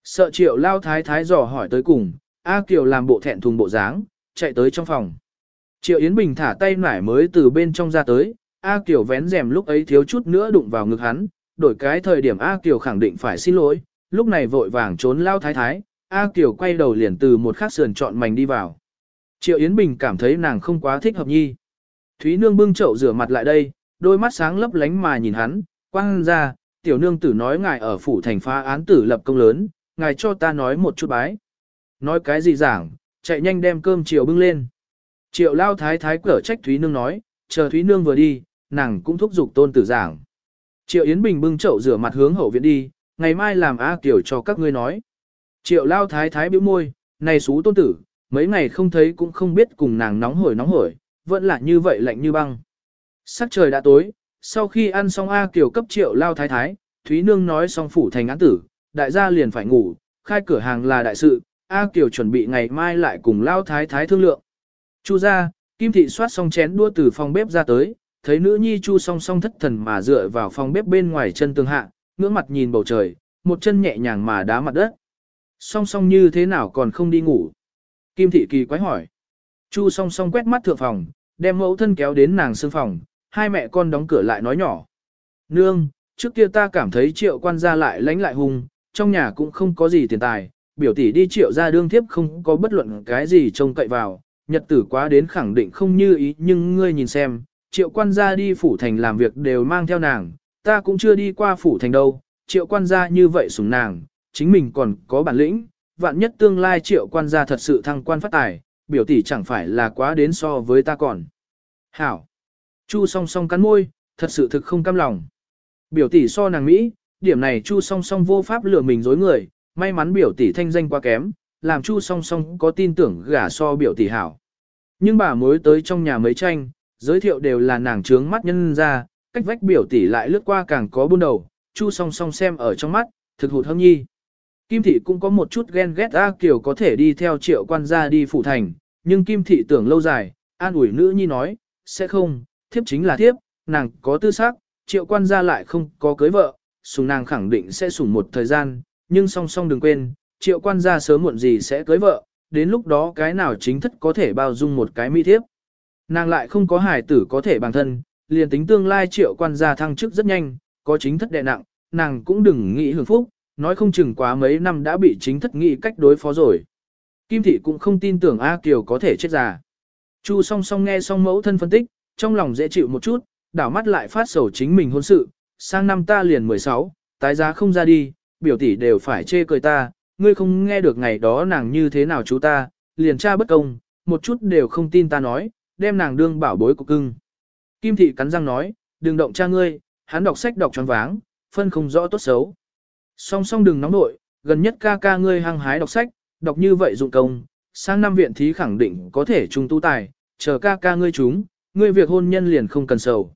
Sợ triệu lao thái thái dò hỏi tới cùng, A Kiều làm bộ thẹn thùng bộ dáng, chạy tới trong phòng. Triệu Yến Bình thả tay nải mới từ bên trong ra tới, A Kiều vén rèm lúc ấy thiếu chút nữa đụng vào ngực hắn, đổi cái thời điểm A Kiều khẳng định phải xin lỗi, lúc này vội vàng trốn lao thái thái, A Kiều quay đầu liền từ một khắc sườn chọn mảnh đi vào. Triệu Yến Bình cảm thấy nàng không quá thích hợp nhi. Thúy Nương bưng chậu rửa mặt lại đây, đôi mắt sáng lấp lánh mà nhìn hắn, quang ra, tiểu nương tử nói ngài ở phủ thành phá án tử lập công lớn, ngài cho ta nói một chút bái. Nói cái gì giảng, chạy nhanh đem cơm chiều bưng lên. Triệu lao thái thái cở trách Thúy Nương nói, chờ Thúy Nương vừa đi, nàng cũng thúc giục tôn tử giảng. Triệu Yến Bình bưng chậu rửa mặt hướng hậu viện đi, ngày mai làm A Kiều cho các ngươi nói. Triệu lao thái thái bĩu môi, này xú tôn tử, mấy ngày không thấy cũng không biết cùng nàng nóng hổi nóng hổi, vẫn là như vậy lạnh như băng. Sắc trời đã tối, sau khi ăn xong A Kiều cấp triệu lao thái thái, Thúy Nương nói xong phủ thành án tử, đại gia liền phải ngủ, khai cửa hàng là đại sự, A Kiều chuẩn bị ngày mai lại cùng lao thái thái thương lượng. Chu ra, Kim Thị soát xong chén đua từ phòng bếp ra tới, thấy nữ nhi Chu song song thất thần mà dựa vào phòng bếp bên ngoài chân tường hạ, ngưỡng mặt nhìn bầu trời, một chân nhẹ nhàng mà đá mặt đất. Song song như thế nào còn không đi ngủ? Kim Thị kỳ quái hỏi. Chu song song quét mắt thượng phòng, đem mẫu thân kéo đến nàng xương phòng, hai mẹ con đóng cửa lại nói nhỏ. Nương, trước kia ta cảm thấy triệu quan gia lại lánh lại hung, trong nhà cũng không có gì tiền tài, biểu tỷ đi triệu ra đương thiếp không có bất luận cái gì trông cậy vào, nhật tử quá đến khẳng định không như ý nhưng ngươi nhìn xem, triệu quan gia đi phủ thành làm việc đều mang theo nàng, ta cũng chưa đi qua phủ thành đâu, triệu quan gia như vậy sủng nàng, chính mình còn có bản lĩnh, vạn nhất tương lai triệu quan gia thật sự thăng quan phát tài, biểu tỷ chẳng phải là quá đến so với ta còn. Hảo! Chu song song cắn môi, thật sự thực không cam lòng. Biểu tỷ so nàng Mỹ, điểm này Chu song song vô pháp lừa mình dối người, may mắn biểu tỷ thanh danh quá kém, làm Chu song song có tin tưởng gả so biểu tỷ hảo. Nhưng bà mối tới trong nhà mấy tranh, giới thiệu đều là nàng trướng mắt nhân ra, cách vách biểu tỷ lại lướt qua càng có buôn đầu, Chu song song xem ở trong mắt, thực hụt hâm nhi. Kim thị cũng có một chút ghen ghét A Kiều có thể đi theo triệu quan gia đi phủ thành, nhưng Kim thị tưởng lâu dài, an ủi nữ nhi nói, sẽ không, thiếp chính là thiếp, nàng có tư xác, triệu quan gia lại không có cưới vợ, sùng nàng khẳng định sẽ sùng một thời gian, nhưng song song đừng quên, triệu quan gia sớm muộn gì sẽ cưới vợ, đến lúc đó cái nào chính thất có thể bao dung một cái mỹ thiếp. Nàng lại không có hài tử có thể bằng thân, liền tính tương lai triệu quan gia thăng chức rất nhanh, có chính thất đệ nặng, nàng cũng đừng nghĩ hưởng phúc, nói không chừng quá mấy năm đã bị chính thất nghĩ cách đối phó rồi. Kim thị cũng không tin tưởng A Kiều có thể chết già. Chu song song nghe song mẫu thân phân tích, trong lòng dễ chịu một chút, đảo mắt lại phát sầu chính mình hôn sự, sang năm ta liền 16, tái giá không ra đi, biểu tỷ đều phải chê cười ta, ngươi không nghe được ngày đó nàng như thế nào chú ta, liền tra bất công, một chút đều không tin ta nói, đem nàng đương bảo bối của cưng. Kim thị cắn răng nói, đừng động cha ngươi, hắn đọc sách đọc tròn váng, phân không rõ tốt xấu. Song song đừng nóng nội, gần nhất ca ca ngươi hăng hái đọc sách, đọc như vậy dụng công, sang năm viện thí khẳng định có thể trung tu tài, chờ ca ca ngươi chúng, ngươi việc hôn nhân liền không cần sầu.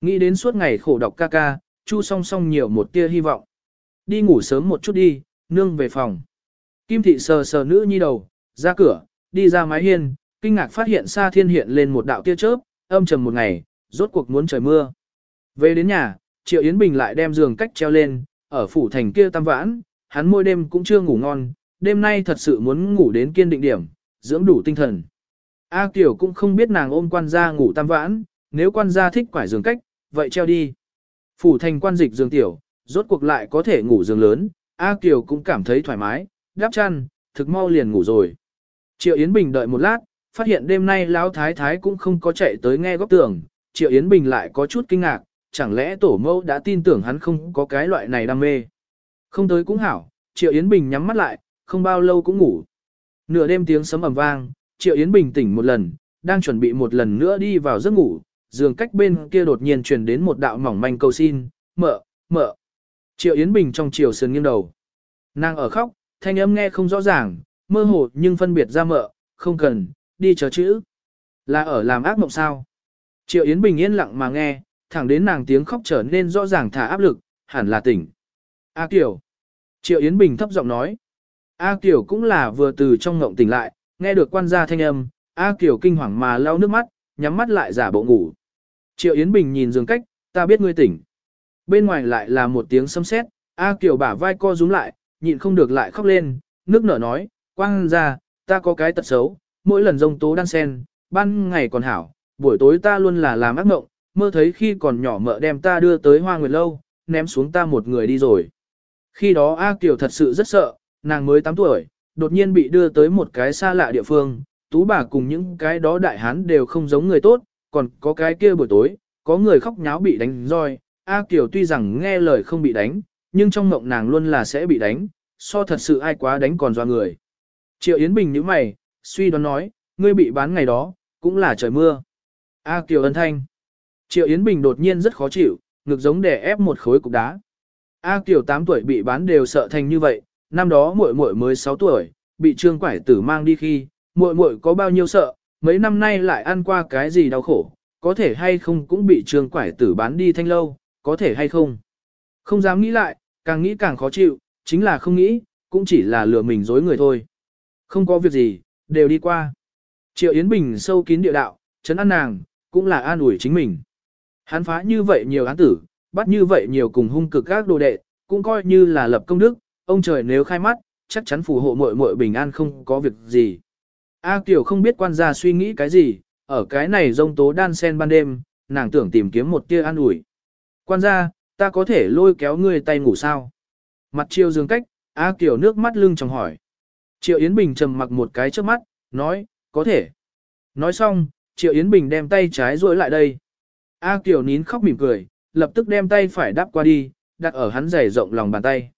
Nghĩ đến suốt ngày khổ đọc ca ca, chu song song nhiều một tia hy vọng. Đi ngủ sớm một chút đi, nương về phòng. Kim thị sờ sờ nữ nhi đầu, ra cửa, đi ra mái hiên, kinh ngạc phát hiện xa thiên hiện lên một đạo tia chớp, âm trầm một ngày, rốt cuộc muốn trời mưa. Về đến nhà, Triệu Yến Bình lại đem giường cách treo lên, ở phủ thành kia tam vãn, hắn mỗi đêm cũng chưa ngủ ngon, đêm nay thật sự muốn ngủ đến kiên định điểm, dưỡng đủ tinh thần. A Kiều cũng không biết nàng ôm quan gia ngủ tam vãn, nếu quan gia thích quải giường cách, vậy treo đi. Phủ thành quan dịch giường tiểu, rốt cuộc lại có thể ngủ giường lớn, A Kiều cũng cảm thấy thoải mái, đắp chăn, thực mau liền ngủ rồi. Triệu Yến Bình đợi một lát, phát hiện đêm nay Lão Thái Thái cũng không có chạy tới nghe góc tường, Triệu Yến Bình lại có chút kinh ngạc, chẳng lẽ tổ mẫu đã tin tưởng hắn không có cái loại này đam mê. Không tới cũng hảo, Triệu Yến Bình nhắm mắt lại, không bao lâu cũng ngủ. Nửa đêm tiếng sấm ầm vang, Triệu Yến Bình tỉnh một lần, đang chuẩn bị một lần nữa đi vào giấc ngủ, giường cách bên kia đột nhiên truyền đến một đạo mỏng manh cầu xin, mợ, mợ. Triệu Yến Bình trong chiều sườn nghiêng đầu. Nàng ở khóc, thanh âm nghe không rõ ràng, mơ hồ nhưng phân biệt ra mợ, không cần, đi chờ chữ. Là ở làm ác mộng sao? Triệu Yến Bình yên lặng mà nghe, thẳng đến nàng tiếng khóc trở nên rõ ràng thả áp lực, hẳn là tỉnh. A Kiều. Triệu Yến Bình thấp giọng nói. A Kiều cũng là vừa từ trong ngộng tỉnh lại, nghe được quan gia thanh âm, A Kiều kinh hoàng mà lau nước mắt, nhắm mắt lại giả bộ ngủ. Triệu Yến Bình nhìn giường cách, ta biết ngươi tỉnh. Bên ngoài lại là một tiếng sấm sét, A Kiều bả vai co rúm lại, nhịn không được lại khóc lên, nước nở nói, quang ra ta có cái tật xấu, mỗi lần rông tố đan sen, ban ngày còn hảo, buổi tối ta luôn là làm ác mộng, mơ thấy khi còn nhỏ mợ đem ta đưa tới hoa nguyệt lâu, ném xuống ta một người đi rồi. Khi đó A Kiều thật sự rất sợ, nàng mới 8 tuổi, đột nhiên bị đưa tới một cái xa lạ địa phương, tú bà cùng những cái đó đại hán đều không giống người tốt, còn có cái kia buổi tối, có người khóc nháo bị đánh roi, A Kiều tuy rằng nghe lời không bị đánh, nhưng trong mộng nàng luôn là sẽ bị đánh, so thật sự ai quá đánh còn do người. Triệu Yến Bình như mày, suy đoán nói, ngươi bị bán ngày đó, cũng là trời mưa. A Kiều ân thanh. Triệu Yến Bình đột nhiên rất khó chịu, ngực giống đè ép một khối cục đá. A Kiều 8 tuổi bị bán đều sợ thành như vậy, năm đó muội muội mới 6 tuổi, bị trương quải tử mang đi khi, muội muội có bao nhiêu sợ, mấy năm nay lại ăn qua cái gì đau khổ, có thể hay không cũng bị trương quải tử bán đi thanh lâu, có thể hay không. Không dám nghĩ lại, càng nghĩ càng khó chịu, chính là không nghĩ, cũng chỉ là lừa mình dối người thôi. Không có việc gì, đều đi qua. Triệu Yến Bình sâu kín địa đạo, chấn an nàng, cũng là an ủi chính mình. Hắn phá như vậy nhiều án tử, bắt như vậy nhiều cùng hung cực các đồ đệ, cũng coi như là lập công đức, ông trời nếu khai mắt, chắc chắn phù hộ muội muội bình an không có việc gì. A Kiều không biết quan gia suy nghĩ cái gì, ở cái này rông tố đan sen ban đêm, nàng tưởng tìm kiếm một tia an ủi. Quan gia, ta có thể lôi kéo ngươi tay ngủ sao? Mặt chiều dương cách, A Kiều nước mắt lưng trong hỏi. Triệu Yến Bình trầm mặc một cái trước mắt, nói, có thể. Nói xong, Triệu Yến Bình đem tay trái duỗi lại đây. A Kiều nín khóc mỉm cười, lập tức đem tay phải đáp qua đi, đặt ở hắn giày rộng lòng bàn tay.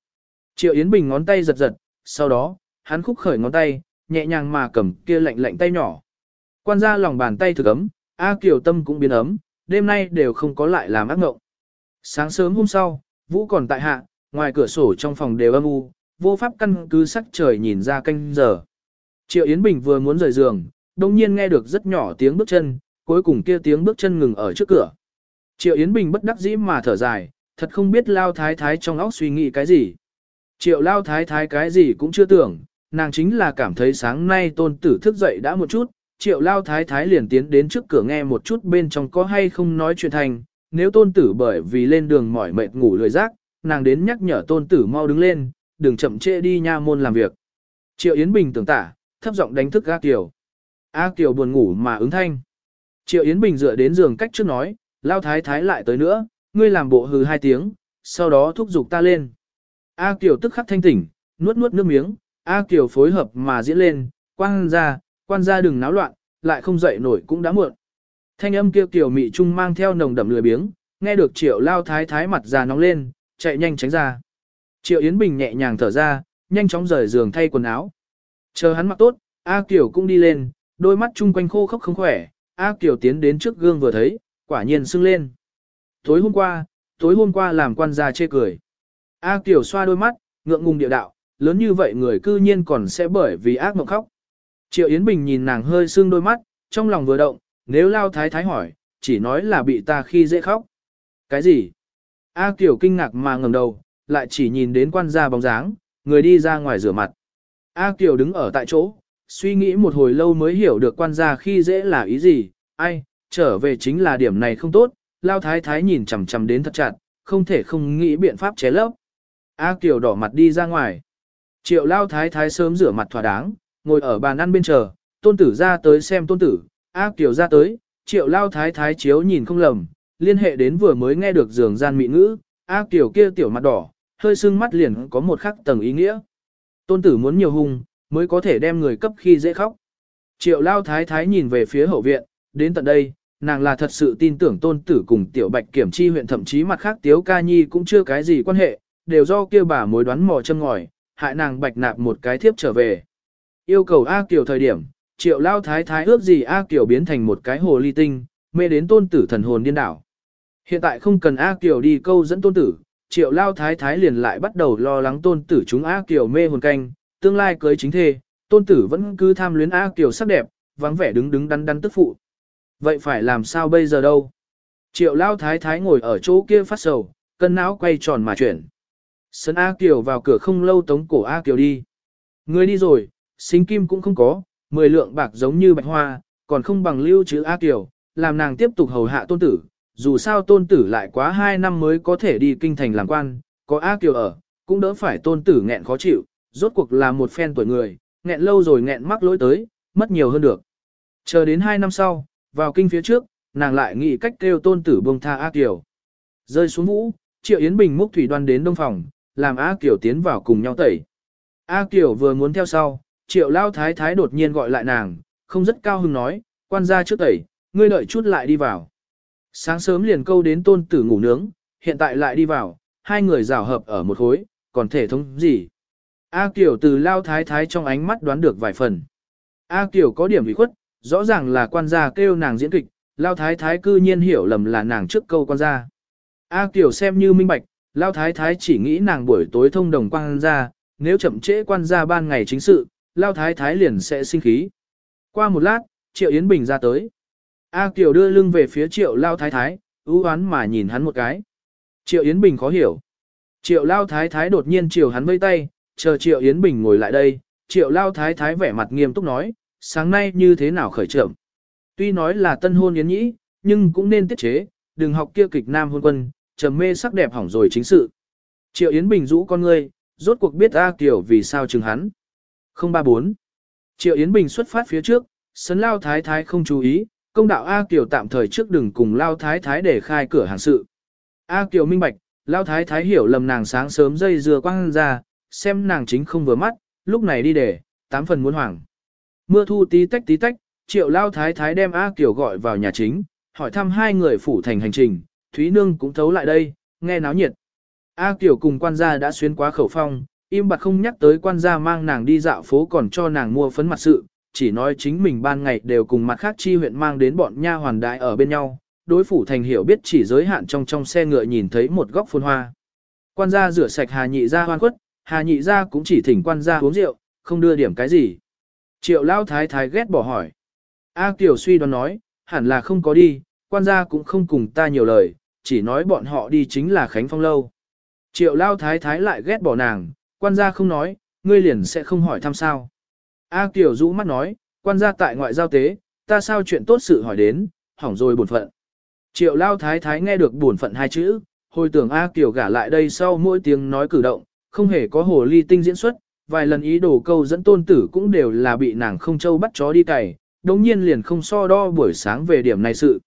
Triệu Yến Bình ngón tay giật giật, sau đó, hắn khúc khởi ngón tay, nhẹ nhàng mà cầm kia lạnh lạnh tay nhỏ. Quan ra lòng bàn tay thực ấm, A Kiều Tâm cũng biến ấm, đêm nay đều không có lại làm ác ngộng Sáng sớm hôm sau, Vũ còn tại hạ, ngoài cửa sổ trong phòng đều âm u, vô pháp căn cứ sắc trời nhìn ra canh giờ. Triệu Yến Bình vừa muốn rời giường, đồng nhiên nghe được rất nhỏ tiếng bước chân, cuối cùng kia tiếng bước chân ngừng ở trước cửa. Triệu Yến Bình bất đắc dĩ mà thở dài, thật không biết Lao Thái Thái trong óc suy nghĩ cái gì. Triệu Lao Thái Thái cái gì cũng chưa tưởng, nàng chính là cảm thấy sáng nay tôn tử thức dậy đã một chút, Triệu Lao Thái Thái liền tiến đến trước cửa nghe một chút bên trong có hay không nói chuyện thành, nếu tôn tử bởi vì lên đường mỏi mệt ngủ lười rác, nàng đến nhắc nhở tôn tử mau đứng lên, đừng chậm trễ đi nha môn làm việc. Triệu Yến Bình tưởng tả, thấp giọng đánh thức A Kiều. A Kiều buồn ngủ mà ứng thanh. Triệu Yến Bình dựa đến giường cách trước nói, Lao Thái Thái lại tới nữa, ngươi làm bộ hừ hai tiếng, sau đó thúc giục ta lên. A Kiều tức khắc thanh tỉnh, nuốt nuốt nước miếng, A Kiều phối hợp mà diễn lên, quan ra, quan ra đừng náo loạn, lại không dậy nổi cũng đã muộn. Thanh âm kia Kiều mị trung mang theo nồng đậm lười biếng, nghe được Triệu Lao Thái Thái mặt già nóng lên, chạy nhanh tránh ra. Triệu Yến Bình nhẹ nhàng thở ra, nhanh chóng rời giường thay quần áo. Chờ hắn mặc tốt, A Kiều cũng đi lên, đôi mắt chung quanh khô khốc không khỏe, A Kiều tiến đến trước gương vừa thấy, quả nhiên sưng lên. Tối hôm qua, tối hôm qua làm quan gia chê cười. A Kiều xoa đôi mắt, ngượng ngùng địa đạo, lớn như vậy người cư nhiên còn sẽ bởi vì ác mộng khóc. Triệu Yến Bình nhìn nàng hơi sưng đôi mắt, trong lòng vừa động, nếu lao thái thái hỏi, chỉ nói là bị ta khi dễ khóc. Cái gì? A Kiều kinh ngạc mà ngẩng đầu, lại chỉ nhìn đến quan gia bóng dáng, người đi ra ngoài rửa mặt. A Kiều đứng ở tại chỗ, suy nghĩ một hồi lâu mới hiểu được quan gia khi dễ là ý gì, ai, trở về chính là điểm này không tốt, lao thái thái nhìn chằm chằm đến thật chặt, không thể không nghĩ biện pháp chế lấp. A Kiều đỏ mặt đi ra ngoài. Triệu lao thái thái sớm rửa mặt thỏa đáng, ngồi ở bàn ăn bên chờ, tôn tử ra tới xem tôn tử, A Kiều ra tới, triệu lao thái thái chiếu nhìn không lầm, liên hệ đến vừa mới nghe được giường gian mị ngữ, A Kiều kia tiểu mặt đỏ, hơi sưng mắt liền có một khắc tầng ý nghĩa. Tôn tử muốn nhiều hung, mới có thể đem người cấp khi dễ khóc. Triệu lao thái thái nhìn về phía hậu viện, đến tận đây, nàng là thật sự tin tưởng tôn tử cùng tiểu bạch kiểm chi huyện thậm chí mặt khác tiếu ca nhi cũng chưa cái gì quan hệ, đều do kia bà mối đoán mò châm ngòi, hại nàng bạch nạp một cái thiếp trở về. Yêu cầu A Kiều thời điểm, triệu lao thái thái ước gì A Kiều biến thành một cái hồ ly tinh, mê đến tôn tử thần hồn điên đảo. Hiện tại không cần A Kiều đi câu dẫn tôn tử, triệu lao thái thái liền lại bắt đầu lo lắng tôn tử chúng A Kiều mê hồn canh, tương lai cưới chính thê, tôn tử vẫn cứ tham luyến A Kiều sắc đẹp, vắng vẻ đứng đứng đắn đắn tức phụ. Vậy phải làm sao bây giờ đâu? Triệu lao thái thái ngồi ở chỗ kia phát sầu, cân não quay tròn mà chuyển. Sân A Kiều vào cửa không lâu tống cổ A Kiều đi. Người đi rồi, xính kim cũng không có, mười lượng bạc giống như bạch hoa, còn không bằng lưu chữ A Kiều, làm nàng tiếp tục hầu hạ tôn tử. Dù sao tôn tử lại quá hai năm mới có thể đi kinh thành làm quan, có A Kiều ở, cũng đỡ phải tôn tử nghẹn khó chịu, rốt cuộc là một phen tuổi người, nghẹn lâu rồi nghẹn mắc lỗi tới, mất nhiều hơn được. Chờ đến hai năm sau, vào kinh phía trước, nàng lại nghĩ cách kêu tôn tử bông tha A Kiều. Rơi xuống vũ, Triệu Yến Bình múc thủy đoan đến đông phòng, làm A Kiều tiến vào cùng nhau tẩy. A Kiều vừa muốn theo sau, Triệu Lao Thái Thái đột nhiên gọi lại nàng, không rất cao hứng nói, quan gia trước tẩy, ngươi đợi chút lại đi vào. Sáng sớm liền câu đến tôn tử ngủ nướng, hiện tại lại đi vào, hai người rào hợp ở một khối, còn thể thống gì. A Kiều từ Lao Thái Thái trong ánh mắt đoán được vài phần. A Kiều có điểm bị khuất, rõ ràng là quan gia kêu nàng diễn kịch, Lao Thái Thái cư nhiên hiểu lầm là nàng trước câu quan gia. A Kiều xem như minh bạch, Lao Thái Thái chỉ nghĩ nàng buổi tối thông đồng quan gia, nếu chậm trễ quan gia ban ngày chính sự, Lao Thái Thái liền sẽ sinh khí. Qua một lát, Triệu Yến Bình ra tới. A Kiều đưa lưng về phía Triệu Lao Thái Thái, ưu oán mà nhìn hắn một cái. Triệu Yến Bình khó hiểu. Triệu Lao Thái Thái đột nhiên chiều hắn vây tay, chờ Triệu Yến Bình ngồi lại đây. Triệu Lao Thái Thái vẻ mặt nghiêm túc nói, sáng nay như thế nào khởi trưởng. Tuy nói là tân hôn yến nhĩ, nhưng cũng nên tiết chế, đừng học kia kịch nam hôn quân, trầm mê sắc đẹp hỏng rồi chính sự. Triệu Yến Bình rũ con ngươi, rốt cuộc biết A Kiều vì sao chừng hắn. 034. Triệu Yến Bình xuất phát phía trước, sấn Lao Thái Thái không chú ý, công đạo A Kiều tạm thời trước đừng cùng Lao Thái Thái để khai cửa hàng sự. A Kiều minh bạch, Lao Thái Thái hiểu lầm nàng sáng sớm dây dừa quăng ra, xem nàng chính không vừa mắt, lúc này đi để, tám phần muốn hoảng. Mưa thu tí tách tí tách, Triệu Lao Thái Thái đem A Kiều gọi vào nhà chính, hỏi thăm hai người phủ thành hành trình, Thúy Nương cũng thấu lại đây, nghe náo nhiệt. A Kiều cùng quan gia đã xuyên quá khẩu phong, im bặt không nhắc tới quan gia mang nàng đi dạo phố còn cho nàng mua phấn mặt sự, chỉ nói chính mình ban ngày đều cùng mặt khác chi huyện mang đến bọn nha hoàn đại ở bên nhau, đối phủ thành hiểu biết chỉ giới hạn trong trong xe ngựa nhìn thấy một góc phun hoa. Quan gia rửa sạch Hà Nhị gia hoan quất, Hà Nhị gia cũng chỉ thỉnh quan gia uống rượu, không đưa điểm cái gì. Triệu Lão Thái Thái ghét bỏ hỏi. A Kiều suy đoán nói, hẳn là không có đi, quan gia cũng không cùng ta nhiều lời, chỉ nói bọn họ đi chính là Khánh Phong Lâu. Triệu Lao Thái Thái lại ghét bỏ nàng, quan gia không nói, ngươi liền sẽ không hỏi thăm sao. A Kiều rũ mắt nói, quan gia tại ngoại giao tế, ta sao chuyện tốt sự hỏi đến, hỏng rồi buồn phận. Triệu Lao Thái Thái nghe được buồn phận hai chữ, hồi tưởng A Kiều gả lại đây sau mỗi tiếng nói cử động, không hề có hồ ly tinh diễn xuất, vài lần ý đồ câu dẫn tôn tử cũng đều là bị nàng không châu bắt chó đi cày, đồng nhiên liền không so đo buổi sáng về điểm này sự.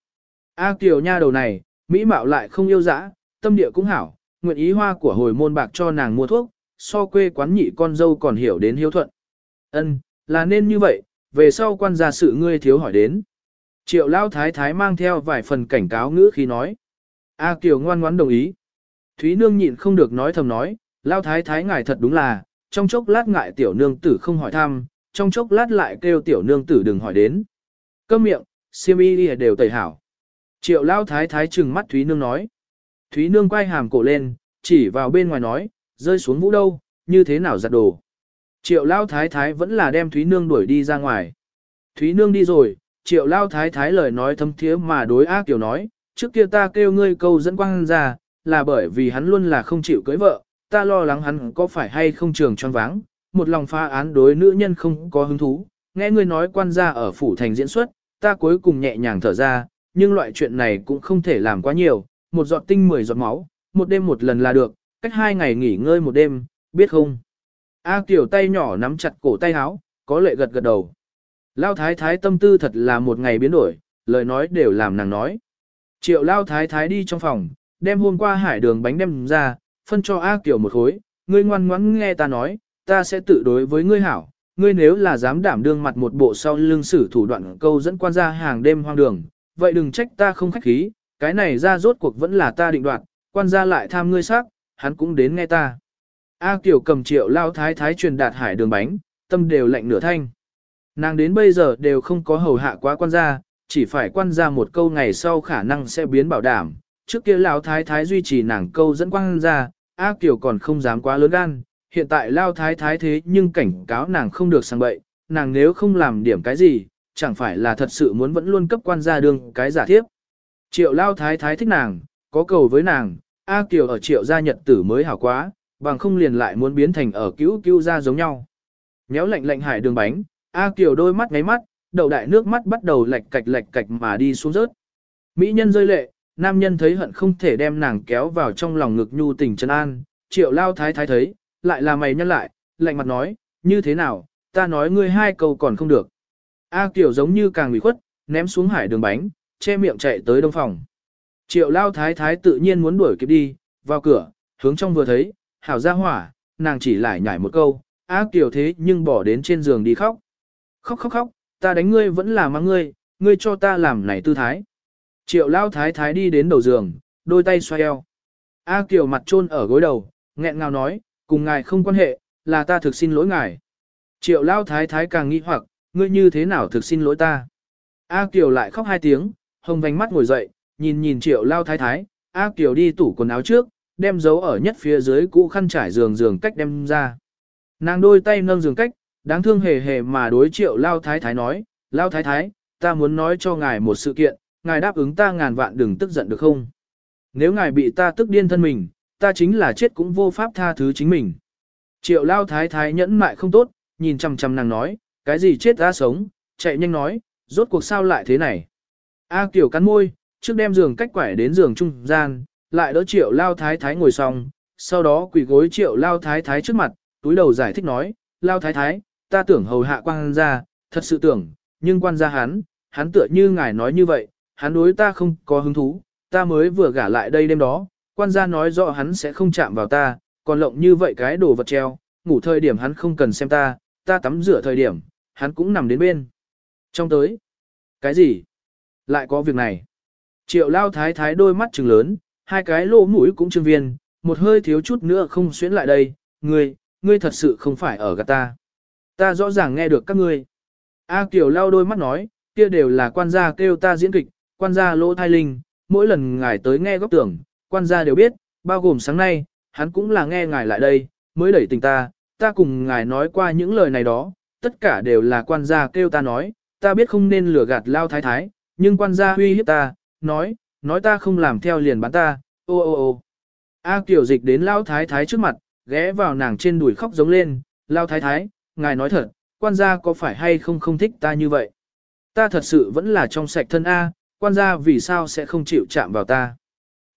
A Kiều nha đầu này, mỹ mạo lại không yêu dã, tâm địa cũng hảo, nguyện ý hoa của hồi môn bạc cho nàng mua thuốc, so quê quán nhị con dâu còn hiểu đến hiếu thuận. Ân, là nên như vậy, về sau quan gia sự ngươi thiếu hỏi đến. Triệu Lao Thái Thái mang theo vài phần cảnh cáo ngữ khi nói. A Kiều ngoan ngoãn đồng ý. Thúy Nương nhịn không được nói thầm nói, Lao Thái Thái ngài thật đúng là, trong chốc lát ngại tiểu nương tử không hỏi thăm, trong chốc lát lại kêu tiểu nương tử đừng hỏi đến. Câm miệng, siêm y đều tẩy hảo. Triệu Lao Thái Thái trừng mắt Thúy Nương nói. Thúy Nương quay hàm cổ lên, chỉ vào bên ngoài nói, rơi xuống vũ đâu, như thế nào giặt đồ. Triệu Lao Thái Thái vẫn là đem Thúy Nương đuổi đi ra ngoài. Thúy Nương đi rồi, Triệu Lao Thái Thái lời nói thâm thiế mà đối ác kiểu nói, trước kia ta kêu ngươi câu dẫn quang ra, là bởi vì hắn luôn là không chịu cưới vợ, ta lo lắng hắn có phải hay không trường tròn váng, một lòng pha án đối nữ nhân không có hứng thú, nghe ngươi nói quan gia ở phủ thành diễn xuất, ta cuối cùng nhẹ nhàng thở ra, nhưng loại chuyện này cũng không thể làm quá nhiều, một giọt tinh mười giọt máu, một đêm một lần là được, cách hai ngày nghỉ ngơi một đêm, biết không? A Kiều tay nhỏ nắm chặt cổ tay áo, có lệ gật gật đầu. Lao thái thái tâm tư thật là một ngày biến đổi, lời nói đều làm nàng nói. Triệu Lao thái thái đi trong phòng, đem hôm qua hải đường bánh đem ra, phân cho A Kiều một khối, ngươi ngoan ngoãn nghe ta nói, ta sẽ tự đối với ngươi hảo, ngươi nếu là dám đảm đương mặt một bộ sau lưng sử thủ đoạn câu dẫn quan gia hàng đêm hoang đường, vậy đừng trách ta không khách khí, cái này ra rốt cuộc vẫn là ta định đoạt, quan gia lại tham ngươi xác, hắn cũng đến nghe ta. A Kiều cầm triệu lao thái thái truyền đạt hải đường bánh, tâm đều lạnh nửa thanh. Nàng đến bây giờ đều không có hầu hạ quá quan gia, chỉ phải quan gia một câu ngày sau khả năng sẽ biến bảo đảm. Trước kia lao thái thái duy trì nàng câu dẫn quan gia, A Kiều còn không dám quá lớn gan, hiện tại lao thái thái thế nhưng cảnh cáo nàng không được sang bậy, nàng nếu không làm điểm cái gì, chẳng phải là thật sự muốn vẫn luôn cấp quan gia đương cái giả thiếp. Triệu lao thái thái thích nàng, có cầu với nàng, A Kiều ở triệu gia nhật tử mới hảo quá, bằng không liền lại muốn biến thành ở cứu cứu gia giống nhau. Nhéo lạnh lạnh hải đường bánh, A Kiều đôi mắt ngáy mắt, đầu đại nước mắt bắt đầu lệch cạch lệch cạch mà đi xuống rớt. Mỹ nhân rơi lệ, nam nhân thấy hận không thể đem nàng kéo vào trong lòng ngực nhu tình chân an, triệu lao thái thái thấy, lại là mày nhân lại, lạnh mặt nói, như thế nào, ta nói ngươi hai câu còn không được. A Kiều giống như càng bị khuất, ném xuống hải đường bánh, che miệng chạy tới đông phòng. Triệu lao thái thái tự nhiên muốn đuổi kịp đi, vào cửa, hướng trong vừa thấy, hảo ra hỏa, nàng chỉ lại nhảy một câu, A Kiều thế nhưng bỏ đến trên giường đi khóc. Khóc khóc khóc, ta đánh ngươi vẫn là mang ngươi, ngươi cho ta làm này tư thái. Triệu lao thái thái đi đến đầu giường, đôi tay xoay eo. A Kiều mặt trôn ở gối đầu, nghẹn ngào nói, cùng ngài không quan hệ, là ta thực xin lỗi ngài. Triệu lao thái thái càng nghi hoặc, ngươi như thế nào thực xin lỗi ta. A Kiều lại khóc hai tiếng, hồng vành mắt ngồi dậy, nhìn nhìn triệu lao thái thái, A Kiều đi tủ quần áo trước, đem dấu ở nhất phía dưới cũ khăn trải giường giường cách đem ra. Nàng đôi tay nâng giường cách, đáng thương hề hề mà đối triệu lao thái thái nói, lao thái thái, ta muốn nói cho ngài một sự kiện, ngài đáp ứng ta ngàn vạn đừng tức giận được không? Nếu ngài bị ta tức điên thân mình, ta chính là chết cũng vô pháp tha thứ chính mình. Triệu lao thái thái nhẫn mại không tốt, nhìn chằm chằm nàng nói, cái gì chết ra sống, chạy nhanh nói, rốt cuộc sao lại thế này. A Kiều cắn môi, trước đem giường cách quải đến giường trung gian, lại đỡ triệu lao thái thái ngồi xong, sau đó quỳ gối triệu lao thái thái trước mặt, túi đầu giải thích nói, lao thái thái, ta tưởng hầu hạ quan gia, thật sự tưởng, nhưng quan gia hắn, hắn tựa như ngài nói như vậy, hắn đối ta không có hứng thú, ta mới vừa gả lại đây đêm đó, quan gia nói rõ hắn sẽ không chạm vào ta, còn lộng như vậy cái đồ vật treo, ngủ thời điểm hắn không cần xem ta, ta tắm rửa thời điểm, hắn cũng nằm đến bên. Trong tới, cái gì? Lại có việc này. Triệu lao thái thái đôi mắt trừng lớn, hai cái lỗ mũi cũng trương viên, một hơi thiếu chút nữa không xuyến lại đây, ngươi, ngươi thật sự không phải ở gạt ta. Ta rõ ràng nghe được các ngươi. A Kiều lao đôi mắt nói, kia đều là quan gia kêu ta diễn kịch, quan gia lỗ thai linh, mỗi lần ngài tới nghe góc tưởng, quan gia đều biết, bao gồm sáng nay, hắn cũng là nghe ngài lại đây, mới đẩy tình ta, ta cùng ngài nói qua những lời này đó, tất cả đều là quan gia kêu ta nói, ta biết không nên lừa gạt lao thái thái, nhưng quan gia huy hiếp ta, nói, nói ta không làm theo liền bán ta, ô ô ô. A Kiều dịch đến lao thái thái trước mặt, ghé vào nàng trên đùi khóc giống lên, lao thái thái, ngài nói thật, quan gia có phải hay không không thích ta như vậy? Ta thật sự vẫn là trong sạch thân A, quan gia vì sao sẽ không chịu chạm vào ta?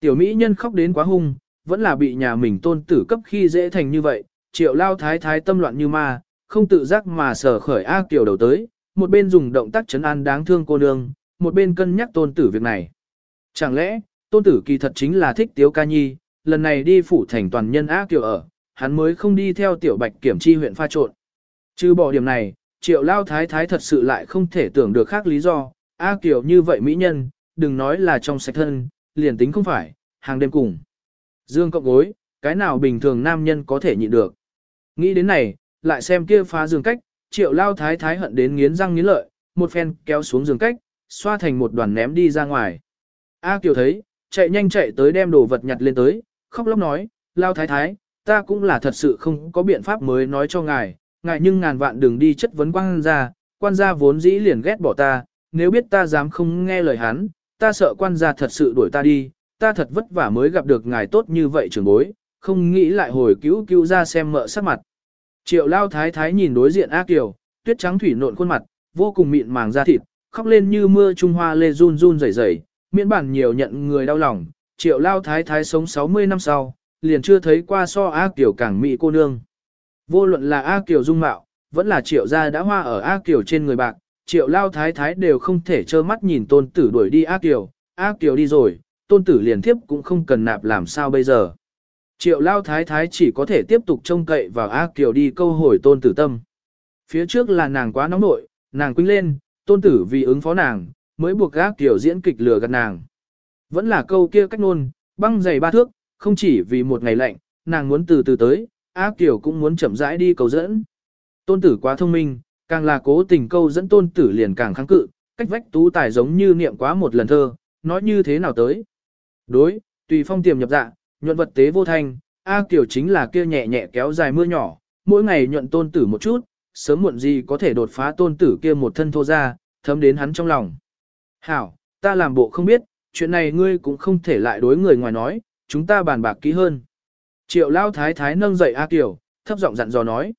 Tiểu Mỹ nhân khóc đến quá hung, vẫn là bị nhà mình tôn tử cấp khi dễ thành như vậy, triệu lao thái thái tâm loạn như ma, không tự giác mà sở khởi A Kiều đầu tới, một bên dùng động tác chấn an đáng thương cô nương, một bên cân nhắc tôn tử việc này. Chẳng lẽ, tôn tử kỳ thật chính là thích tiếu ca nhi, lần này đi phủ thành toàn nhân A Kiều ở, hắn mới không đi theo tiểu bạch kiểm chi huyện pha trộn. Trừ bỏ điểm này, triệu lao thái thái thật sự lại không thể tưởng được khác lý do, A Kiều như vậy mỹ nhân, đừng nói là trong sạch thân, liền tính không phải, hàng đêm cùng. Dương cộng gối, cái nào bình thường nam nhân có thể nhịn được. Nghĩ đến này, lại xem kia phá giường cách, triệu lao thái thái hận đến nghiến răng nghiến lợi, một phen kéo xuống giường cách, xoa thành một đoàn ném đi ra ngoài. A Kiều thấy, chạy nhanh chạy tới đem đồ vật nhặt lên tới, khóc lóc nói, lao thái thái, ta cũng là thật sự không có biện pháp mới nói cho ngài, ngài nhưng ngàn vạn đừng đi chất vấn quan gia, quan gia vốn dĩ liền ghét bỏ ta, nếu biết ta dám không nghe lời hắn, ta sợ quan gia thật sự đuổi ta đi, ta thật vất vả mới gặp được ngài tốt như vậy trưởng bối, không nghĩ lại hồi cứu cứu ra xem mợ sắc mặt. Triệu lao thái thái nhìn đối diện A Kiều, tuyết trắng thủy nộn khuôn mặt, vô cùng mịn màng da thịt, khóc lên như mưa trung hoa lê run run rẩy rẩy, miễn bản nhiều nhận người đau lòng. Triệu lao thái thái sống 60 năm sau, liền chưa thấy qua so A Kiều càng mị cô nương. Vô luận là A Kiều dung mạo, vẫn là triệu gia đã hoa ở A Kiều trên người bạc, triệu lao thái thái đều không thể trơ mắt nhìn tôn tử đuổi đi A Kiều, A Kiều đi rồi, tôn tử liền thiếp cũng không cần nạp làm sao bây giờ. Triệu lao thái thái chỉ có thể tiếp tục trông cậy vào A Kiều đi câu hồi tôn tử tâm. Phía trước là nàng quá nóng nội, nàng quinh lên, tôn tử vì ứng phó nàng, mới buộc A Kiều diễn kịch lừa gạt nàng. Vẫn là câu kia cách nôn, băng dày ba thước, không chỉ vì một ngày lạnh, nàng muốn từ từ tới, A Kiều cũng muốn chậm rãi đi cầu dẫn. Tôn tử quá thông minh, càng là cố tình câu dẫn tôn tử liền càng kháng cự, cách vách tú tài giống như niệm quá một lần thơ, nói như thế nào tới. Đối, tùy phong tiềm nhập dạ, nhuận vật tế vô thanh, A Kiều chính là kia nhẹ nhẹ kéo dài mưa nhỏ, mỗi ngày nhuận tôn tử một chút, sớm muộn gì có thể đột phá tôn tử kia một thân thô ra, thấm đến hắn trong lòng. Hảo, ta làm bộ không biết, chuyện này ngươi cũng không thể lại đối người ngoài nói, chúng ta bàn bạc kỹ hơn. Triệu lao thái thái nâng dậy A Kiều, thấp giọng dặn dò nói.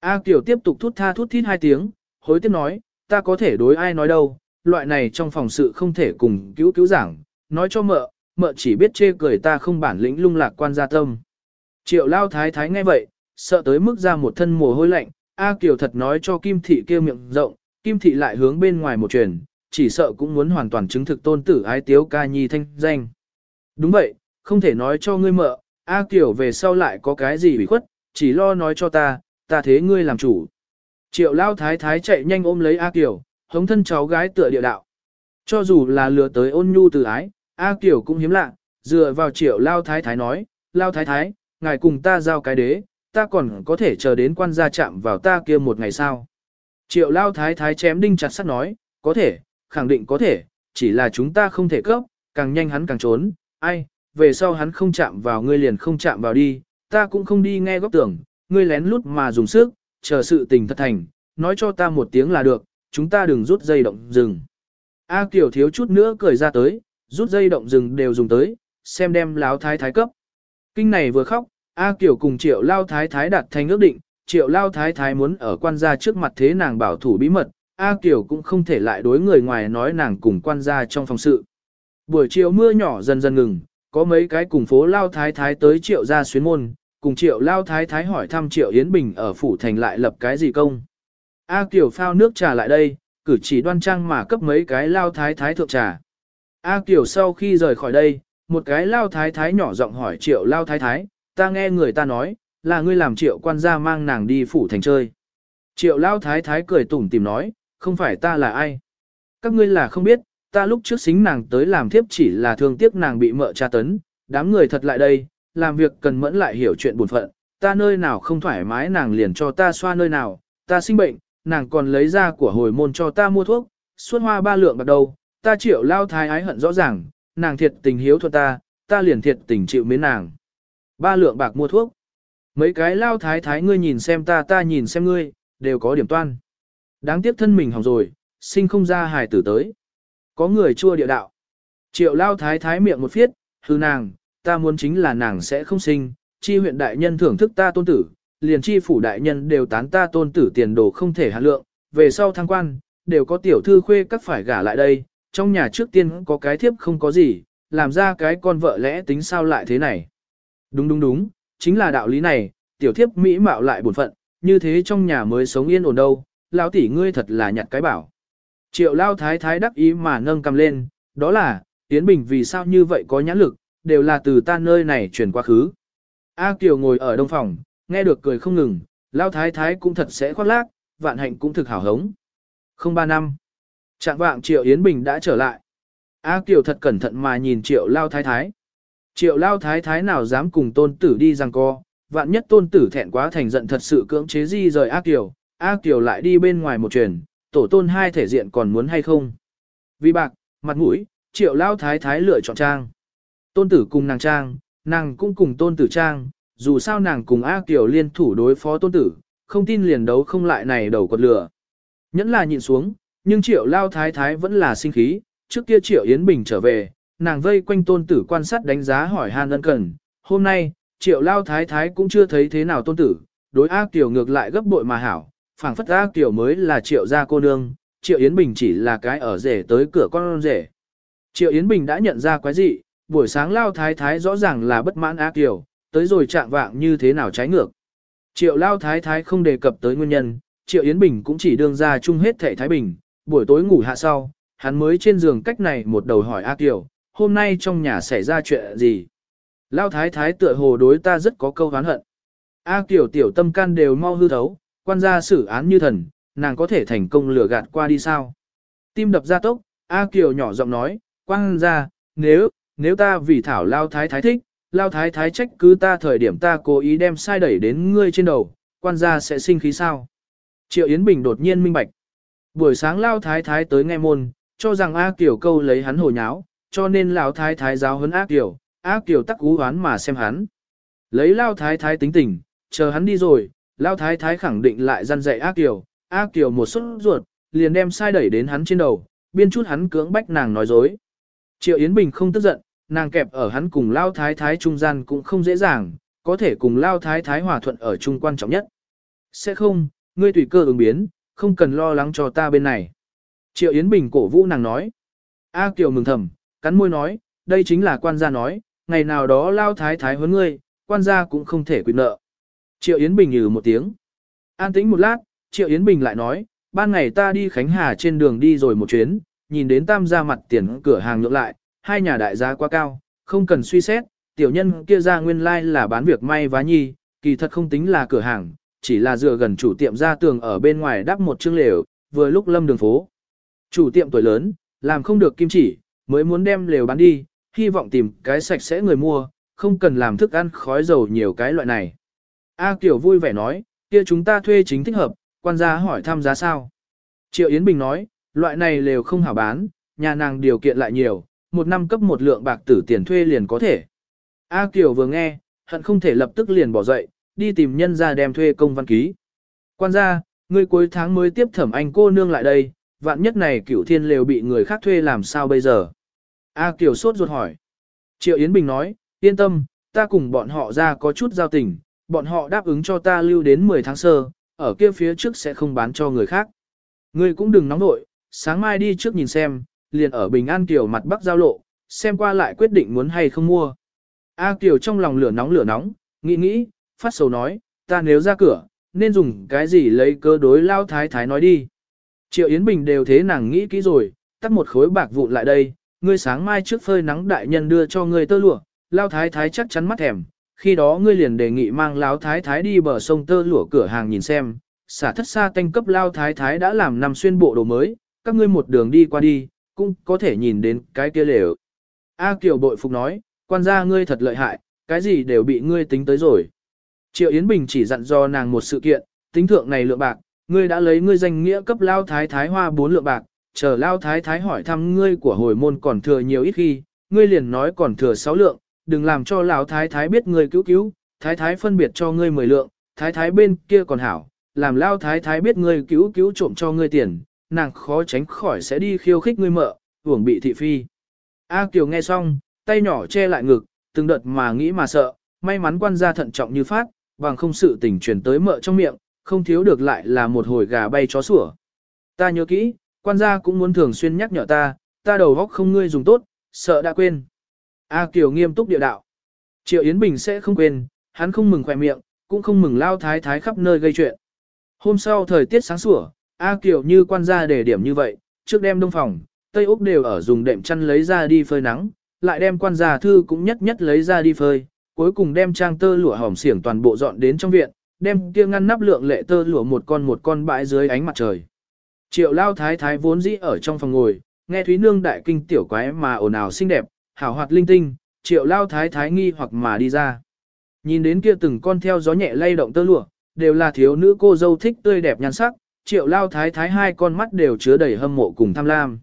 A Kiều tiếp tục thút tha thút thít hai tiếng, hối tiếc nói, ta có thể đối ai nói đâu, loại này trong phòng sự không thể cùng cứu cứu giảng, nói cho mợ, mợ chỉ biết chê cười ta không bản lĩnh lung lạc quan gia tâm. Triệu lao thái thái nghe vậy, sợ tới mức ra một thân mồ hôi lạnh, A Kiều thật nói cho Kim Thị kêu miệng rộng, Kim Thị lại hướng bên ngoài một truyền, chỉ sợ cũng muốn hoàn toàn chứng thực tôn tử ái tiếu ca nhi thanh danh. Đúng vậy, không thể nói cho ngươi mợ, A Kiều về sau lại có cái gì bị khuất, chỉ lo nói cho ta, ta thế ngươi làm chủ. Triệu lao thái thái chạy nhanh ôm lấy A Kiều, hống thân cháu gái tựa địa đạo. Cho dù là lừa tới ôn nhu từ ái, A Kiều cũng hiếm lạ, dựa vào triệu lao thái thái nói, lao thái thái, ngài cùng ta giao cái đế, ta còn có thể chờ đến quan gia chạm vào ta kia một ngày sao. Triệu lao thái thái chém đinh chặt sắt nói, có thể, khẳng định có thể, chỉ là chúng ta không thể cấp, càng nhanh hắn càng trốn, ai, về sau hắn không chạm vào ngươi liền không chạm vào đi, ta cũng không đi nghe góc tưởng, ngươi lén lút mà dùng sức, chờ sự tình thật thành, nói cho ta một tiếng là được, chúng ta đừng rút dây động dừng. A Kiều thiếu chút nữa cười ra tới, rút dây động rừng đều dùng tới, xem đem láo thái thái cấp. Kinh này vừa khóc, A Kiều cùng triệu lao thái thái đặt thành ước định, triệu lao thái thái muốn ở quan gia trước mặt thế nàng bảo thủ bí mật, A Kiều cũng không thể lại đối người ngoài nói nàng cùng quan gia trong phòng sự. Buổi chiều mưa nhỏ dần dần ngừng, có mấy cái cùng phố lao thái thái tới triệu gia xuyến môn, cùng triệu lao thái thái hỏi thăm triệu Yến Bình ở phủ thành lại lập cái gì công. A Kiều phao nước trà lại đây, cử chỉ đoan trang mà cấp mấy cái lao thái thái thượng trà. A Kiều sau khi rời khỏi đây, một cái lao thái thái nhỏ giọng hỏi triệu lao thái thái, ta nghe người ta nói, là ngươi làm triệu quan gia mang nàng đi phủ thành chơi. Triệu lao thái thái cười tủm tìm nói, không phải ta là ai. Các ngươi là không biết, ta lúc trước xính nàng tới làm thiếp chỉ là thương tiếc nàng bị mợ tra tấn, đám người thật lại đây, làm việc cần mẫn lại hiểu chuyện buồn phận, ta nơi nào không thoải mái nàng liền cho ta xoa nơi nào, ta sinh bệnh, nàng còn lấy ra của hồi môn cho ta mua thuốc, suốt hoa ba lượng bạc đầu, ta triệu lao thái ái hận rõ ràng, nàng thiệt tình hiếu thuận ta, ta liền thiệt tình chịu mến nàng. Ba lượng bạc mua thuốc. Mấy cái lao thái thái ngươi nhìn xem ta ta nhìn xem ngươi, đều có điểm toan. Đáng tiếc thân mình hỏng rồi, sinh không ra hài tử tới. Có người chua địa đạo. Triệu lao thái thái miệng một phiết, hư nàng, ta muốn chính là nàng sẽ không sinh, chi huyện đại nhân thưởng thức ta tôn tử, liền chi phủ đại nhân đều tán ta tôn tử tiền đồ không thể hạ lượng, về sau thăng quan, đều có tiểu thư khuê các phải gả lại đây, trong nhà trước tiên có cái thiếp không có gì, làm ra cái con vợ lẽ tính sao lại thế này. Đúng đúng đúng, chính là đạo lý này, tiểu thiếp mỹ mạo lại buồn phận, như thế trong nhà mới sống yên ổn đâu, lão tỷ ngươi thật là nhặt cái bảo. Triệu lao thái thái đắc ý mà nâng cầm lên, đó là, Yến Bình vì sao như vậy có nhãn lực, đều là từ ta nơi này chuyển qua khứ. A Kiều ngồi ở đông phòng, nghe được cười không ngừng, lao thái thái cũng thật sẽ khoác lác, vạn hạnh cũng thực hảo hống. Không ba năm. Trạng vạng Triệu Yến Bình đã trở lại. A Kiều thật cẩn thận mà nhìn Triệu lao thái thái. Triệu lao thái thái nào dám cùng tôn tử đi rằng co, vạn nhất tôn tử thẹn quá thành giận thật sự cưỡng chế di rời A Kiều, A Kiều lại đi bên ngoài một truyền, tổ tôn hai thể diện còn muốn hay không. Vì bạc, mặt mũi, triệu lao thái thái lựa chọn trang. Tôn tử cùng nàng trang, nàng cũng cùng tôn tử trang, dù sao nàng cùng A Kiều liên thủ đối phó tôn tử, không tin liền đấu không lại này đầu quật lửa. Nhẫn là nhịn xuống, nhưng triệu lao thái thái vẫn là sinh khí, trước kia triệu Yến Bình trở về, nàng vây quanh tôn tử quan sát đánh giá hỏi han ân cần. Hôm nay, triệu lao thái thái cũng chưa thấy thế nào tôn tử, đối ác tiểu ngược lại gấp bội mà hảo, phảng phất ác tiểu mới là triệu gia cô nương, triệu Yến Bình chỉ là cái ở rể tới cửa con rể. Triệu Yến Bình đã nhận ra quái gì, buổi sáng lao thái thái rõ ràng là bất mãn ác tiểu tới rồi chạm vạng như thế nào trái ngược. Triệu lao thái thái không đề cập tới nguyên nhân, Triệu Yến Bình cũng chỉ đương ra chung hết thể Thái Bình, buổi tối ngủ hạ sau, hắn mới trên giường cách này một đầu hỏi A Kiều, hôm nay trong nhà xảy ra chuyện gì. Lao thái thái tựa hồ đối ta rất có câu hán hận. A Kiều tiểu tâm can đều mau hư thấu, quan gia xử án như thần, nàng có thể thành công lừa gạt qua đi sao. Tim đập ra tốc, A Kiều nhỏ giọng nói, quan gia, nếu, nếu ta vì thảo Lao thái thái thích, Lao thái thái trách cứ ta thời điểm ta cố ý đem sai đẩy đến ngươi trên đầu, quan gia sẽ sinh khí sao. Triệu Yến Bình đột nhiên minh bạch. Buổi sáng Lao thái thái tới nghe môn, cho rằng A Kiều câu lấy hắn hồ nháo, cho nên Lão thái thái giáo huấn A Kiều, A Kiều tắc cú hoán mà xem hắn. Lấy Lao Thái Thái tính tình, chờ hắn đi rồi, Lao Thái Thái khẳng định lại răn dạy A Kiều, A Kiều một suất ruột, liền đem sai đẩy đến hắn trên đầu, biên chút hắn cưỡng bách nàng nói dối. Triệu Yến Bình không tức giận, nàng kẹp ở hắn cùng Lao Thái Thái trung gian cũng không dễ dàng, có thể cùng Lao Thái Thái hòa thuận ở chung quan trọng nhất. Sẽ không, ngươi tùy cơ ứng biến, không cần lo lắng cho ta bên này. Triệu Yến Bình cổ vũ nàng nói. A Kiều mừng thầm, cắn môi nói, đây chính là quan gia nói, ngày nào đó lao thái thái huấn ngươi, quan gia cũng không thể quyết nợ. Triệu Yến Bình nhừ một tiếng. An tĩnh một lát, Triệu Yến Bình lại nói, ban ngày ta đi Khánh Hà trên đường đi rồi một chuyến, nhìn đến tam gia mặt tiền cửa hàng nhượng lại, hai nhà đại gia quá cao, không cần suy xét, tiểu nhân kia ra nguyên lai like là bán việc may vá nhi, kỳ thật không tính là cửa hàng, chỉ là dựa gần chủ tiệm ra tường ở bên ngoài đắp một chương lều, vừa lúc lâm đường phố. Chủ tiệm tuổi lớn, làm không được kim chỉ, mới muốn đem lều bán đi, hy vọng tìm cái sạch sẽ người mua, không cần làm thức ăn khói dầu nhiều cái loại này. A Kiều vui vẻ nói, kia chúng ta thuê chính thích hợp, quan gia hỏi thăm giá sao. Triệu Yến Bình nói, loại này lều không hảo bán, nhà nàng điều kiện lại nhiều, một năm cấp một lượng bạc tử tiền thuê liền có thể. A Kiều vừa nghe, hận không thể lập tức liền bỏ dậy, đi tìm nhân ra đem thuê công văn ký. Quan gia, ngươi cuối tháng mới tiếp thẩm anh cô nương lại đây, vạn nhất này cửu thiên lều bị người khác thuê làm sao bây giờ. A Kiều sốt ruột hỏi. Triệu Yến Bình nói, yên tâm, ta cùng bọn họ ra có chút giao tình, bọn họ đáp ứng cho ta lưu đến 10 tháng sơ, ở kia phía trước sẽ không bán cho người khác. Ngươi cũng đừng nóng nội, sáng mai đi trước nhìn xem, liền ở Bình An Kiều mặt bắc giao lộ, xem qua lại quyết định muốn hay không mua. A Kiều trong lòng lửa nóng lửa nóng, nghĩ nghĩ, phát sầu nói, ta nếu ra cửa, nên dùng cái gì lấy cơ đối lao thái thái nói đi. Triệu Yến Bình đều thế nàng nghĩ kỹ rồi, tắt một khối bạc vụn lại đây, ngươi sáng mai trước phơi nắng đại nhân đưa cho ngươi tơ lụa, lao thái thái chắc chắn mắt thèm, khi đó ngươi liền đề nghị mang lao thái thái đi bờ sông tơ lụa cửa hàng nhìn xem, xả thất xa tanh cấp lao thái thái đã làm năm xuyên bộ đồ mới, các ngươi một đường đi qua đi, cũng có thể nhìn đến cái kia lều. A Kiều bội phục nói, quan gia ngươi thật lợi hại, cái gì đều bị ngươi tính tới rồi. Triệu Yến Bình chỉ dặn do nàng một sự kiện, tính thượng này lượng bạc, ngươi đã lấy ngươi danh nghĩa cấp lao thái thái hoa bốn lượng bạc, chờ lao thái thái hỏi thăm ngươi của hồi môn còn thừa nhiều ít khi, ngươi liền nói còn thừa sáu lượng, đừng làm cho lão thái thái biết ngươi cứu cứu, thái thái phân biệt cho ngươi mười lượng, thái thái bên kia còn hảo, làm lao thái thái biết ngươi cứu cứu trộm cho ngươi tiền, nàng khó tránh khỏi sẽ đi khiêu khích ngươi mợ, hưởng bị thị phi. A Kiều nghe xong, tay nhỏ che lại ngực, từng đợt mà nghĩ mà sợ, may mắn quan gia thận trọng như phát, bằng không sự tình truyền tới mợ trong miệng, không thiếu được lại là một hồi gà bay chó sủa. Ta nhớ kỹ, quan gia cũng muốn thường xuyên nhắc nhở ta, ta đầu góc không ngươi dùng tốt, sợ đã quên. A Kiều nghiêm túc địa đạo. Triệu Yến Bình sẽ không quên, hắn không mừng khỏe miệng, cũng không mừng lao thái thái khắp nơi gây chuyện. Hôm sau thời tiết sáng sủa, A Kiều như quan gia để điểm như vậy, trước đêm đông phòng, Tây Úc đều ở dùng đệm chăn lấy ra đi phơi nắng, lại đem quan gia thư cũng nhất nhất lấy ra đi phơi, cuối cùng đem trang tơ lụa hỏng xiển toàn bộ dọn đến trong viện, đem kia ngăn nắp lượng lệ tơ lụa một con một con bãi dưới ánh mặt trời. Triệu lao thái thái vốn dĩ ở trong phòng ngồi, nghe Thúy Nương đại kinh tiểu quái mà ồn ào xinh đẹp, hảo hoạt linh tinh, triệu lao thái thái nghi hoặc mà đi ra. Nhìn đến kia từng con theo gió nhẹ lay động tơ lụa, đều là thiếu nữ cô dâu thích tươi đẹp nhan sắc, triệu lao thái thái hai con mắt đều chứa đầy hâm mộ cùng tham lam.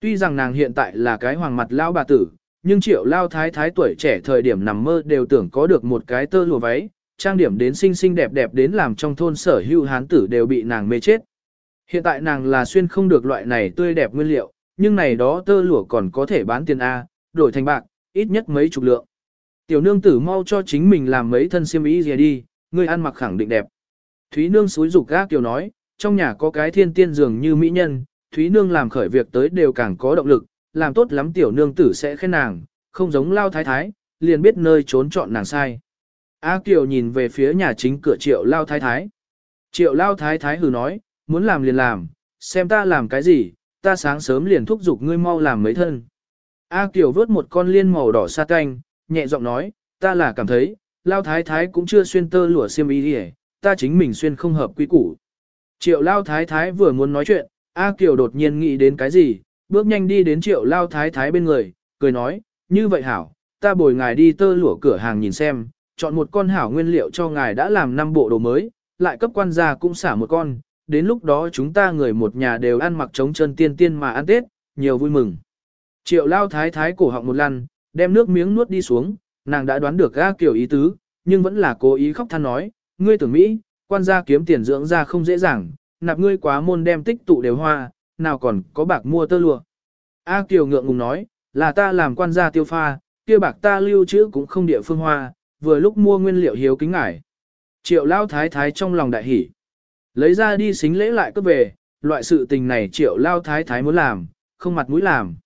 Tuy rằng nàng hiện tại là cái hoàng mặt lao bà tử, nhưng triệu lao thái thái tuổi trẻ thời điểm nằm mơ đều tưởng có được một cái tơ lụa váy, trang điểm đến xinh xinh đẹp đẹp đến làm trong thôn sở hữu hán tử đều bị nàng mê chết. Hiện tại nàng là xuyên không được loại này tươi đẹp nguyên liệu, nhưng này đó tơ lụa còn có thể bán tiền A, đổi thành bạc, ít nhất mấy chục lượng. Tiểu nương tử mau cho chính mình làm mấy thân xiêm y gì đi, người ăn mặc khẳng định đẹp. Thúy nương suối rục gác kiểu nói, trong nhà có cái thiên tiên dường như mỹ nhân, Thúy nương làm khởi việc tới đều càng có động lực, làm tốt lắm tiểu nương tử sẽ khen nàng, không giống lao thái thái, liền biết nơi trốn chọn nàng sai. A Kiều nhìn về phía nhà chính cửa triệu lao thái thái. Triệu lao thái thái hừ nói, muốn làm liền làm, xem ta làm cái gì, ta sáng sớm liền thúc giục ngươi mau làm mấy thân. A Kiều vớt một con liên màu đỏ sa canh, nhẹ giọng nói, ta là cảm thấy, lao thái thái cũng chưa xuyên tơ lụa xiêm y đi ta chính mình xuyên không hợp quy củ. Triệu lao thái thái vừa muốn nói chuyện, A Kiều đột nhiên nghĩ đến cái gì, bước nhanh đi đến triệu lao thái thái bên người, cười nói, như vậy hảo, ta bồi ngài đi tơ lụa cửa hàng nhìn xem, chọn một con hảo nguyên liệu cho ngài đã làm năm bộ đồ mới, lại cấp quan gia cũng xả một con, đến lúc đó chúng ta người một nhà đều ăn mặc trống chân tiên tiên mà ăn Tết, nhiều vui mừng. Triệu lao thái thái cổ họng một lần, đem nước miếng nuốt đi xuống, nàng đã đoán được ga kiểu ý tứ, nhưng vẫn là cố ý khóc than nói, ngươi tưởng Mỹ, quan gia kiếm tiền dưỡng ra không dễ dàng, nạp ngươi quá môn đem tích tụ đều hoa, nào còn có bạc mua tơ lụa. A Kiều ngượng ngùng nói, là ta làm quan gia tiêu pha, kia bạc ta lưu trữ cũng không địa phương hoa, vừa lúc mua nguyên liệu hiếu kính ngải. Triệu lao thái thái trong lòng đại hỉ. Lấy ra đi xính lễ lại cướp về, loại sự tình này triệu lao thái thái muốn làm, không mặt mũi làm.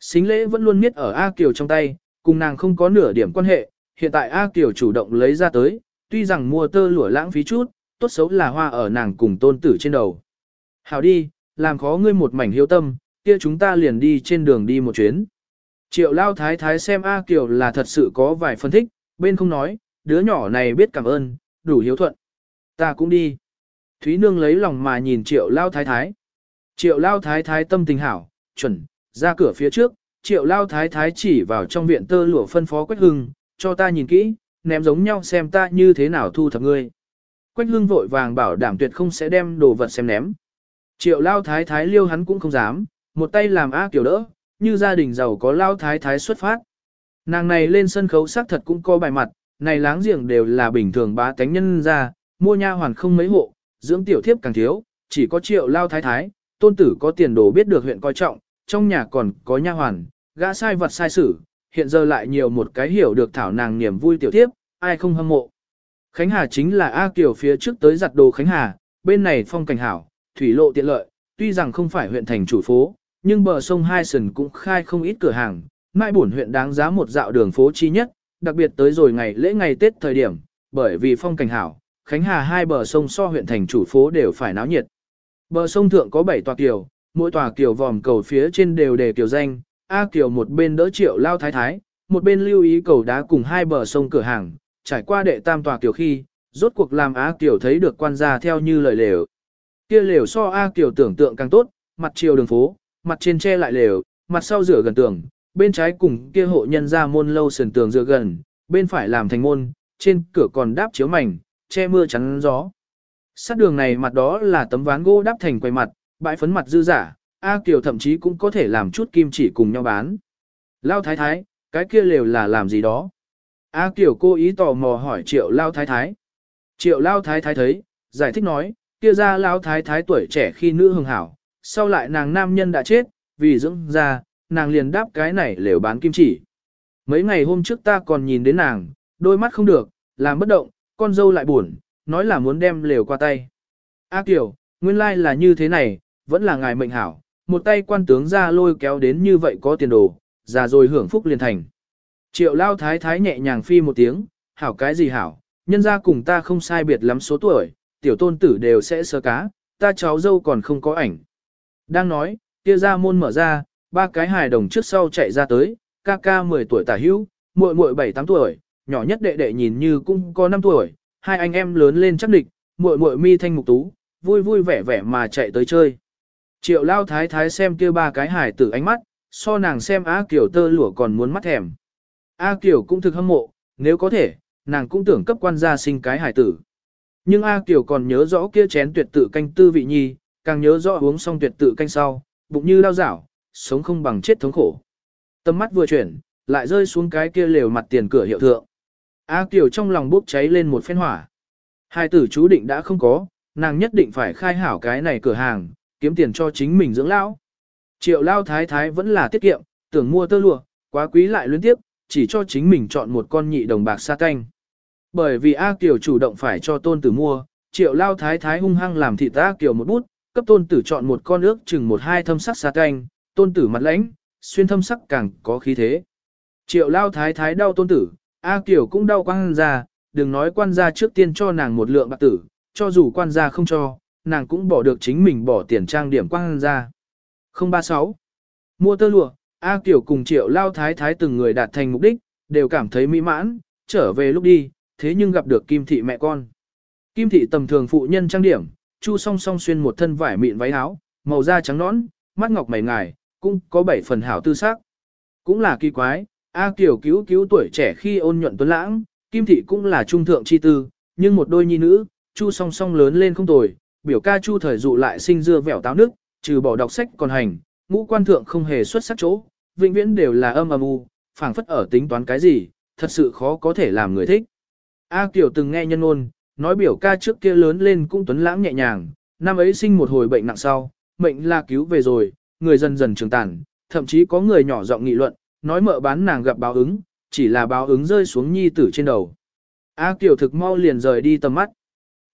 Xính lễ vẫn luôn miết ở A Kiều trong tay, cùng nàng không có nửa điểm quan hệ, hiện tại A Kiều chủ động lấy ra tới, tuy rằng mua tơ lụa lãng phí chút, tốt xấu là hoa ở nàng cùng tôn tử trên đầu. Hảo đi, làm khó ngươi một mảnh hiếu tâm, kia chúng ta liền đi trên đường đi một chuyến. Triệu lao thái thái xem A Kiều là thật sự có vài phân thích, bên không nói, đứa nhỏ này biết cảm ơn, đủ hiếu thuận. Ta cũng đi. Thúy Nương lấy lòng mà nhìn triệu lao thái thái. Triệu lao thái thái tâm tình hảo, chuẩn, ra cửa phía trước, triệu lao thái thái chỉ vào trong viện tơ lụa phân phó Quách Hưng, cho ta nhìn kỹ, ném giống nhau xem ta như thế nào thu thập ngươi. Quách Hưng vội vàng bảo đảm tuyệt không sẽ đem đồ vật xem ném. Triệu lao thái thái liêu hắn cũng không dám, một tay làm á kiểu đỡ, như gia đình giàu có lao thái thái xuất phát. Nàng này lên sân khấu xác thật cũng có bài mặt, này láng giềng đều là bình thường bá tánh nhân ra, mua nha hoàn không mấy hộ, dưỡng tiểu thiếp càng thiếu, chỉ có triệu lao thái thái, tôn tử có tiền đồ biết được huyện coi trọng, trong nhà còn có nha hoàn, gã sai vật sai sử, hiện giờ lại nhiều một cái hiểu được thảo nàng niềm vui tiểu thiếp, ai không hâm mộ. Khánh Hà chính là A Kiều phía trước tới giặt đồ Khánh Hà, bên này phong cảnh hảo, thủy lộ tiện lợi, tuy rằng không phải huyện thành chủ phố, nhưng bờ sông Hai Sần cũng khai không ít cửa hàng, mai bổn huyện đáng giá một dạo đường phố chi nhất, đặc biệt tới rồi ngày lễ ngày Tết thời điểm, bởi vì phong cảnh hảo, Khánh Hà hai bờ sông so huyện thành chủ phố đều phải náo nhiệt. Bờ sông thượng có 7 tòa kiều, mỗi tòa kiều vòm cầu phía trên đều đề kiều danh, A kiều một bên đỡ triệu lao thái thái, một bên lưu ý cầu đá cùng hai bờ sông cửa hàng, trải qua đệ tam tòa kiều khi, rốt cuộc làm A kiều thấy được quan gia theo như lời lều. Kia lều so A kiều tưởng tượng càng tốt, mặt chiều đường phố, mặt trên che lại lều, mặt sau rửa gần tường, bên trái cùng kia hộ nhân ra môn lâu sườn tường rửa gần, bên phải làm thành môn, trên cửa còn đáp chiếu mảnh, che mưa chắn gió. Sát đường này mặt đó là tấm ván gỗ đắp thành quay mặt, bãi phấn mặt dư giả, A Kiều thậm chí cũng có thể làm chút kim chỉ cùng nhau bán. Lao thái thái, cái kia lều là làm gì đó? A Kiều cố ý tò mò hỏi triệu Lao thái thái. Triệu Lao thái thái thấy, giải thích nói, kia ra lão thái thái tuổi trẻ khi nữ hưng hảo, sau lại nàng nam nhân đã chết, vì dưỡng ra, nàng liền đáp cái này lều bán kim chỉ. Mấy ngày hôm trước ta còn nhìn đến nàng, đôi mắt không được, làm bất động, con dâu lại buồn, nói là muốn đem lều qua tay. A Kiều, nguyên lai là như thế này, vẫn là ngài mệnh hảo, một tay quan tướng ra lôi kéo đến như vậy có tiền đồ, già rồi hưởng phúc liền thành. Triệu lao thái thái nhẹ nhàng phi một tiếng, hảo cái gì hảo, nhân ra cùng ta không sai biệt lắm số tuổi, tiểu tôn tử đều sẽ sơ cá, ta cháu dâu còn không có ảnh. Đang nói, kia ra môn mở ra, ba cái hài đồng trước sau chạy ra tới, ca ca 10 tuổi tả hữu, muội muội 7-8 tuổi, nhỏ nhất đệ đệ nhìn như cũng có 5 tuổi, hai anh em lớn lên chắc địch, muội muội mi thanh mục tú, vui vui vẻ vẻ mà chạy tới chơi. Triệu lao thái thái xem kia ba cái hài tử ánh mắt, so nàng xem A Kiều tơ lụa còn muốn mắt thèm. A Kiều cũng thực hâm mộ, nếu có thể, nàng cũng tưởng cấp quan gia sinh cái hài tử. Nhưng A Kiều còn nhớ rõ kia chén tuyệt tự canh tư vị nhi, càng nhớ rõ uống xong tuyệt tự canh sau, bụng như lao dảo, sống không bằng chết thống khổ. Tâm mắt vừa chuyển, lại rơi xuống cái kia lều mặt tiền cửa hiệu thượng. A Kiều trong lòng bốc cháy lên một phen hỏa. Hai tử chú định đã không có, nàng nhất định phải khai hảo cái này cửa hàng, kiếm tiền cho chính mình dưỡng lão. Triệu lao thái thái vẫn là tiết kiệm, tưởng mua tơ lụa, quá quý lại luyến tiếp, chỉ cho chính mình chọn một con nhị đồng bạc sa canh. Bởi vì A Kiều chủ động phải cho tôn tử mua, triệu lao thái thái hung hăng làm thịt A Kiều một bút, cấp tôn tử chọn một con ước chừng một hai thâm sắc xa canh, tôn tử mặt lãnh, xuyên thâm sắc càng có khí thế. Triệu lao thái thái đau tôn tử, A Kiều cũng đau quan gia, đừng nói quan gia trước tiên cho nàng một lượng bạc tử, cho dù quan gia không cho, nàng cũng bỏ được chính mình bỏ tiền trang điểm quan gia. 036. Mua tơ lụa, A Kiều cùng triệu lao thái thái từng người đạt thành mục đích, đều cảm thấy mỹ mãn, trở về lúc đi, thế nhưng gặp được Kim Thị mẹ con. Kim Thị tầm thường phụ nhân trang điểm, chu song song xuyên một thân vải mịn váy áo, màu da trắng nõn, mắt ngọc mày ngài, cũng có bảy phần hảo tư sắc. Cũng là kỳ quái, A Kiều cứu cứu tuổi trẻ khi ôn nhuận tuấn lãng, Kim Thị cũng là trung thượng chi tư, nhưng một đôi nhi nữ, chu song song lớn lên không tồi, biểu ca chu thời dụ lại sinh dưa vẻo táo nước, trừ bỏ đọc sách còn hành, ngũ quan thượng không hề xuất sắc chỗ, vĩnh viễn đều là âm âm u, phảng phất ở tính toán cái gì, thật sự khó có thể làm người thích. A Kiều từng nghe nhân ôn, nói biểu ca trước kia lớn lên cũng tuấn lãng nhẹ nhàng, năm ấy sinh một hồi bệnh nặng sau, mệnh là cứu về rồi, người dần dần trưởng tàn, thậm chí có người nhỏ giọng nghị luận, nói mợ bán nàng gặp báo ứng, chỉ là báo ứng rơi xuống nhi tử trên đầu. A Kiều thực mau liền rời đi tầm mắt.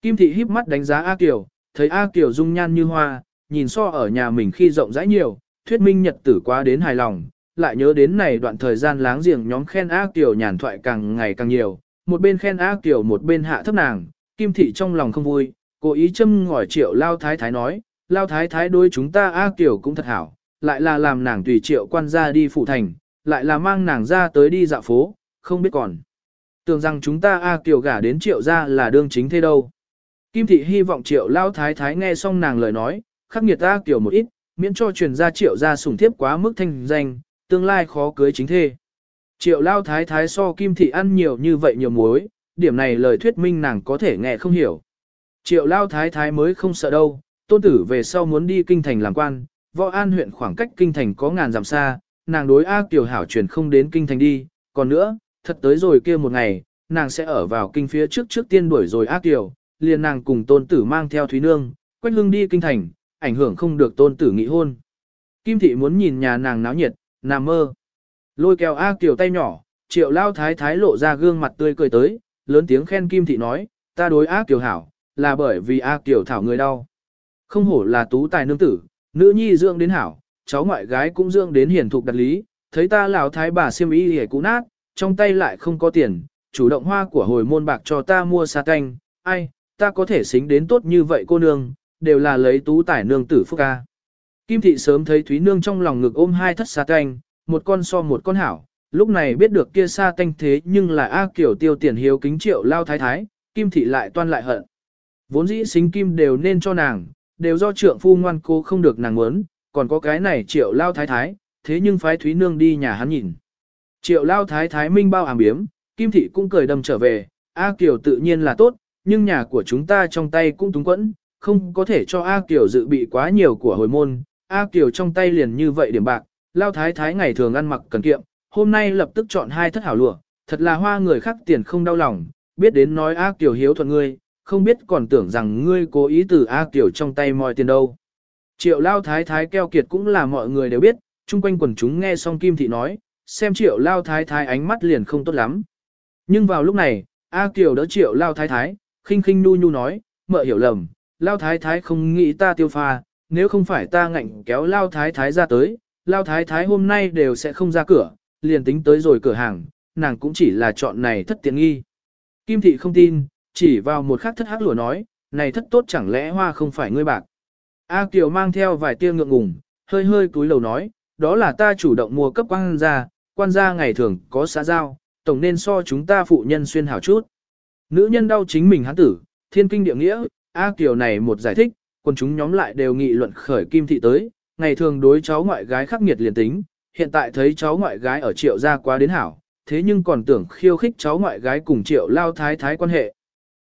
Kim thị híp mắt đánh giá A Kiều, thấy A Kiều dung nhan như hoa, nhìn so ở nhà mình khi rộng rãi nhiều, thuyết minh nhật tử quá đến hài lòng, lại nhớ đến này đoạn thời gian láng giềng nhóm khen A Kiều nhàn thoại càng ngày càng nhiều, một bên khen A Kiều một bên hạ thấp nàng, Kim thị trong lòng không vui, cố ý châm ngỏi triệu Lao Thái Thái nói, Lao Thái Thái đối chúng ta A Kiều cũng thật hảo, lại là làm nàng tùy triệu quan gia đi phụ thành, lại là mang nàng ra tới đi dạo phố, không biết còn. Tưởng rằng chúng ta A Kiều gả đến triệu gia là đương chính thế đâu. Kim thị hy vọng triệu lao thái thái nghe xong nàng lời nói, khắc nghiệt A Kiều một ít, miễn cho truyền ra triệu gia sủng thiếp quá mức thanh danh, tương lai khó cưới chính thê. Triệu lao thái thái so kim thị ăn nhiều như vậy nhiều muối, điểm này lời thuyết minh nàng có thể nghe không hiểu. Triệu lao thái thái mới không sợ đâu, tôn tử về sau muốn đi kinh thành làm quan, võ an huyện khoảng cách kinh thành có ngàn dặm xa, nàng đối ác tiểu hảo truyền không đến kinh thành đi, còn nữa, thật tới rồi kia một ngày, nàng sẽ ở vào kinh phía trước trước tiên đuổi rồi ác tiểu, liền nàng cùng tôn tử mang theo Thúy Nương, quách hương đi kinh thành, ảnh hưởng không được tôn tử nghị hôn. Kim thị muốn nhìn nhà nàng náo nhiệt, nằm mơ. Lôi kéo A Kiều tay nhỏ, triệu lao thái thái lộ ra gương mặt tươi cười tới, lớn tiếng khen Kim thị nói, ta đối A Kiều hảo, là bởi vì A Kiều thảo người đau. Không hổ là tú tài nương tử, nữ nhi dưỡng đến hảo, cháu ngoại gái cũng dưỡng đến hiển thục đặt lý, thấy ta lão thái bà siêm y hề cũ nát, trong tay lại không có tiền, chủ động hoa của hồi môn bạc cho ta mua sa canh, ai, ta có thể xính đến tốt như vậy cô nương, đều là lấy tú tài nương tử phúc ca. Kim thị sớm thấy Thúy Nương trong lòng ngực ôm hai thất sa canh, một con so một con hảo, lúc này biết được kia xa tanh thế nhưng là A kiều tiêu tiền hiếu kính triệu lao thái thái, Kim thị lại toan lại hận. Vốn dĩ xính kim đều nên cho nàng, đều do trượng phu ngoan cô không được nàng muốn, còn có cái này triệu lao thái thái, thế nhưng phái Thúy Nương đi nhà hắn nhìn. Triệu lao thái thái minh bao ảm biếm, Kim thị cũng cười đầm trở về, A Kiều tự nhiên là tốt, nhưng nhà của chúng ta trong tay cũng túng quẫn, không có thể cho A Kiều dự bị quá nhiều của hồi môn. A Kiều trong tay liền như vậy điểm bạc, lao thái thái ngày thường ăn mặc cần kiệm, hôm nay lập tức chọn hai thất hảo lụa, thật là hoa người khác tiền không đau lòng, biết đến nói A Kiều hiếu thuận ngươi, không biết còn tưởng rằng ngươi cố ý từ A Kiều trong tay mọi tiền đâu. Triệu lao thái thái keo kiệt cũng là mọi người đều biết, chung quanh quần chúng nghe xong Kim Thị nói, xem triệu lao thái thái ánh mắt liền không tốt lắm. Nhưng vào lúc này, A Kiều đỡ triệu lao thái thái, khinh khinh nu nhu nói, mợ hiểu lầm, lao thái thái không nghĩ ta tiêu pha, nếu không phải ta ngạnh kéo lao thái thái ra tới, lao thái thái hôm nay đều sẽ không ra cửa, liền tính tới rồi cửa hàng, nàng cũng chỉ là chọn này thất tiện nghi. Kim thị không tin, chỉ vào một khắc thất hắc lụa nói, này thất tốt chẳng lẽ hoa không phải ngươi bạc. A Kiều mang theo vài tia ngượng ngùng, hơi hơi cúi đầu nói, đó là ta chủ động mua cấp quan gia, quan gia ngày thường có xã giao, tổng nên so chúng ta phụ nhân xuyên hảo chút. Nữ nhân đau chính mình hắn tử, thiên kinh địa nghĩa, A Kiều này một giải thích, còn chúng nhóm lại đều nghị luận khởi kim thị tới, ngày thường đối cháu ngoại gái khắc nghiệt liền tính, hiện tại thấy cháu ngoại gái ở triệu gia quá đến hảo, thế nhưng còn tưởng khiêu khích cháu ngoại gái cùng triệu lao thái thái quan hệ.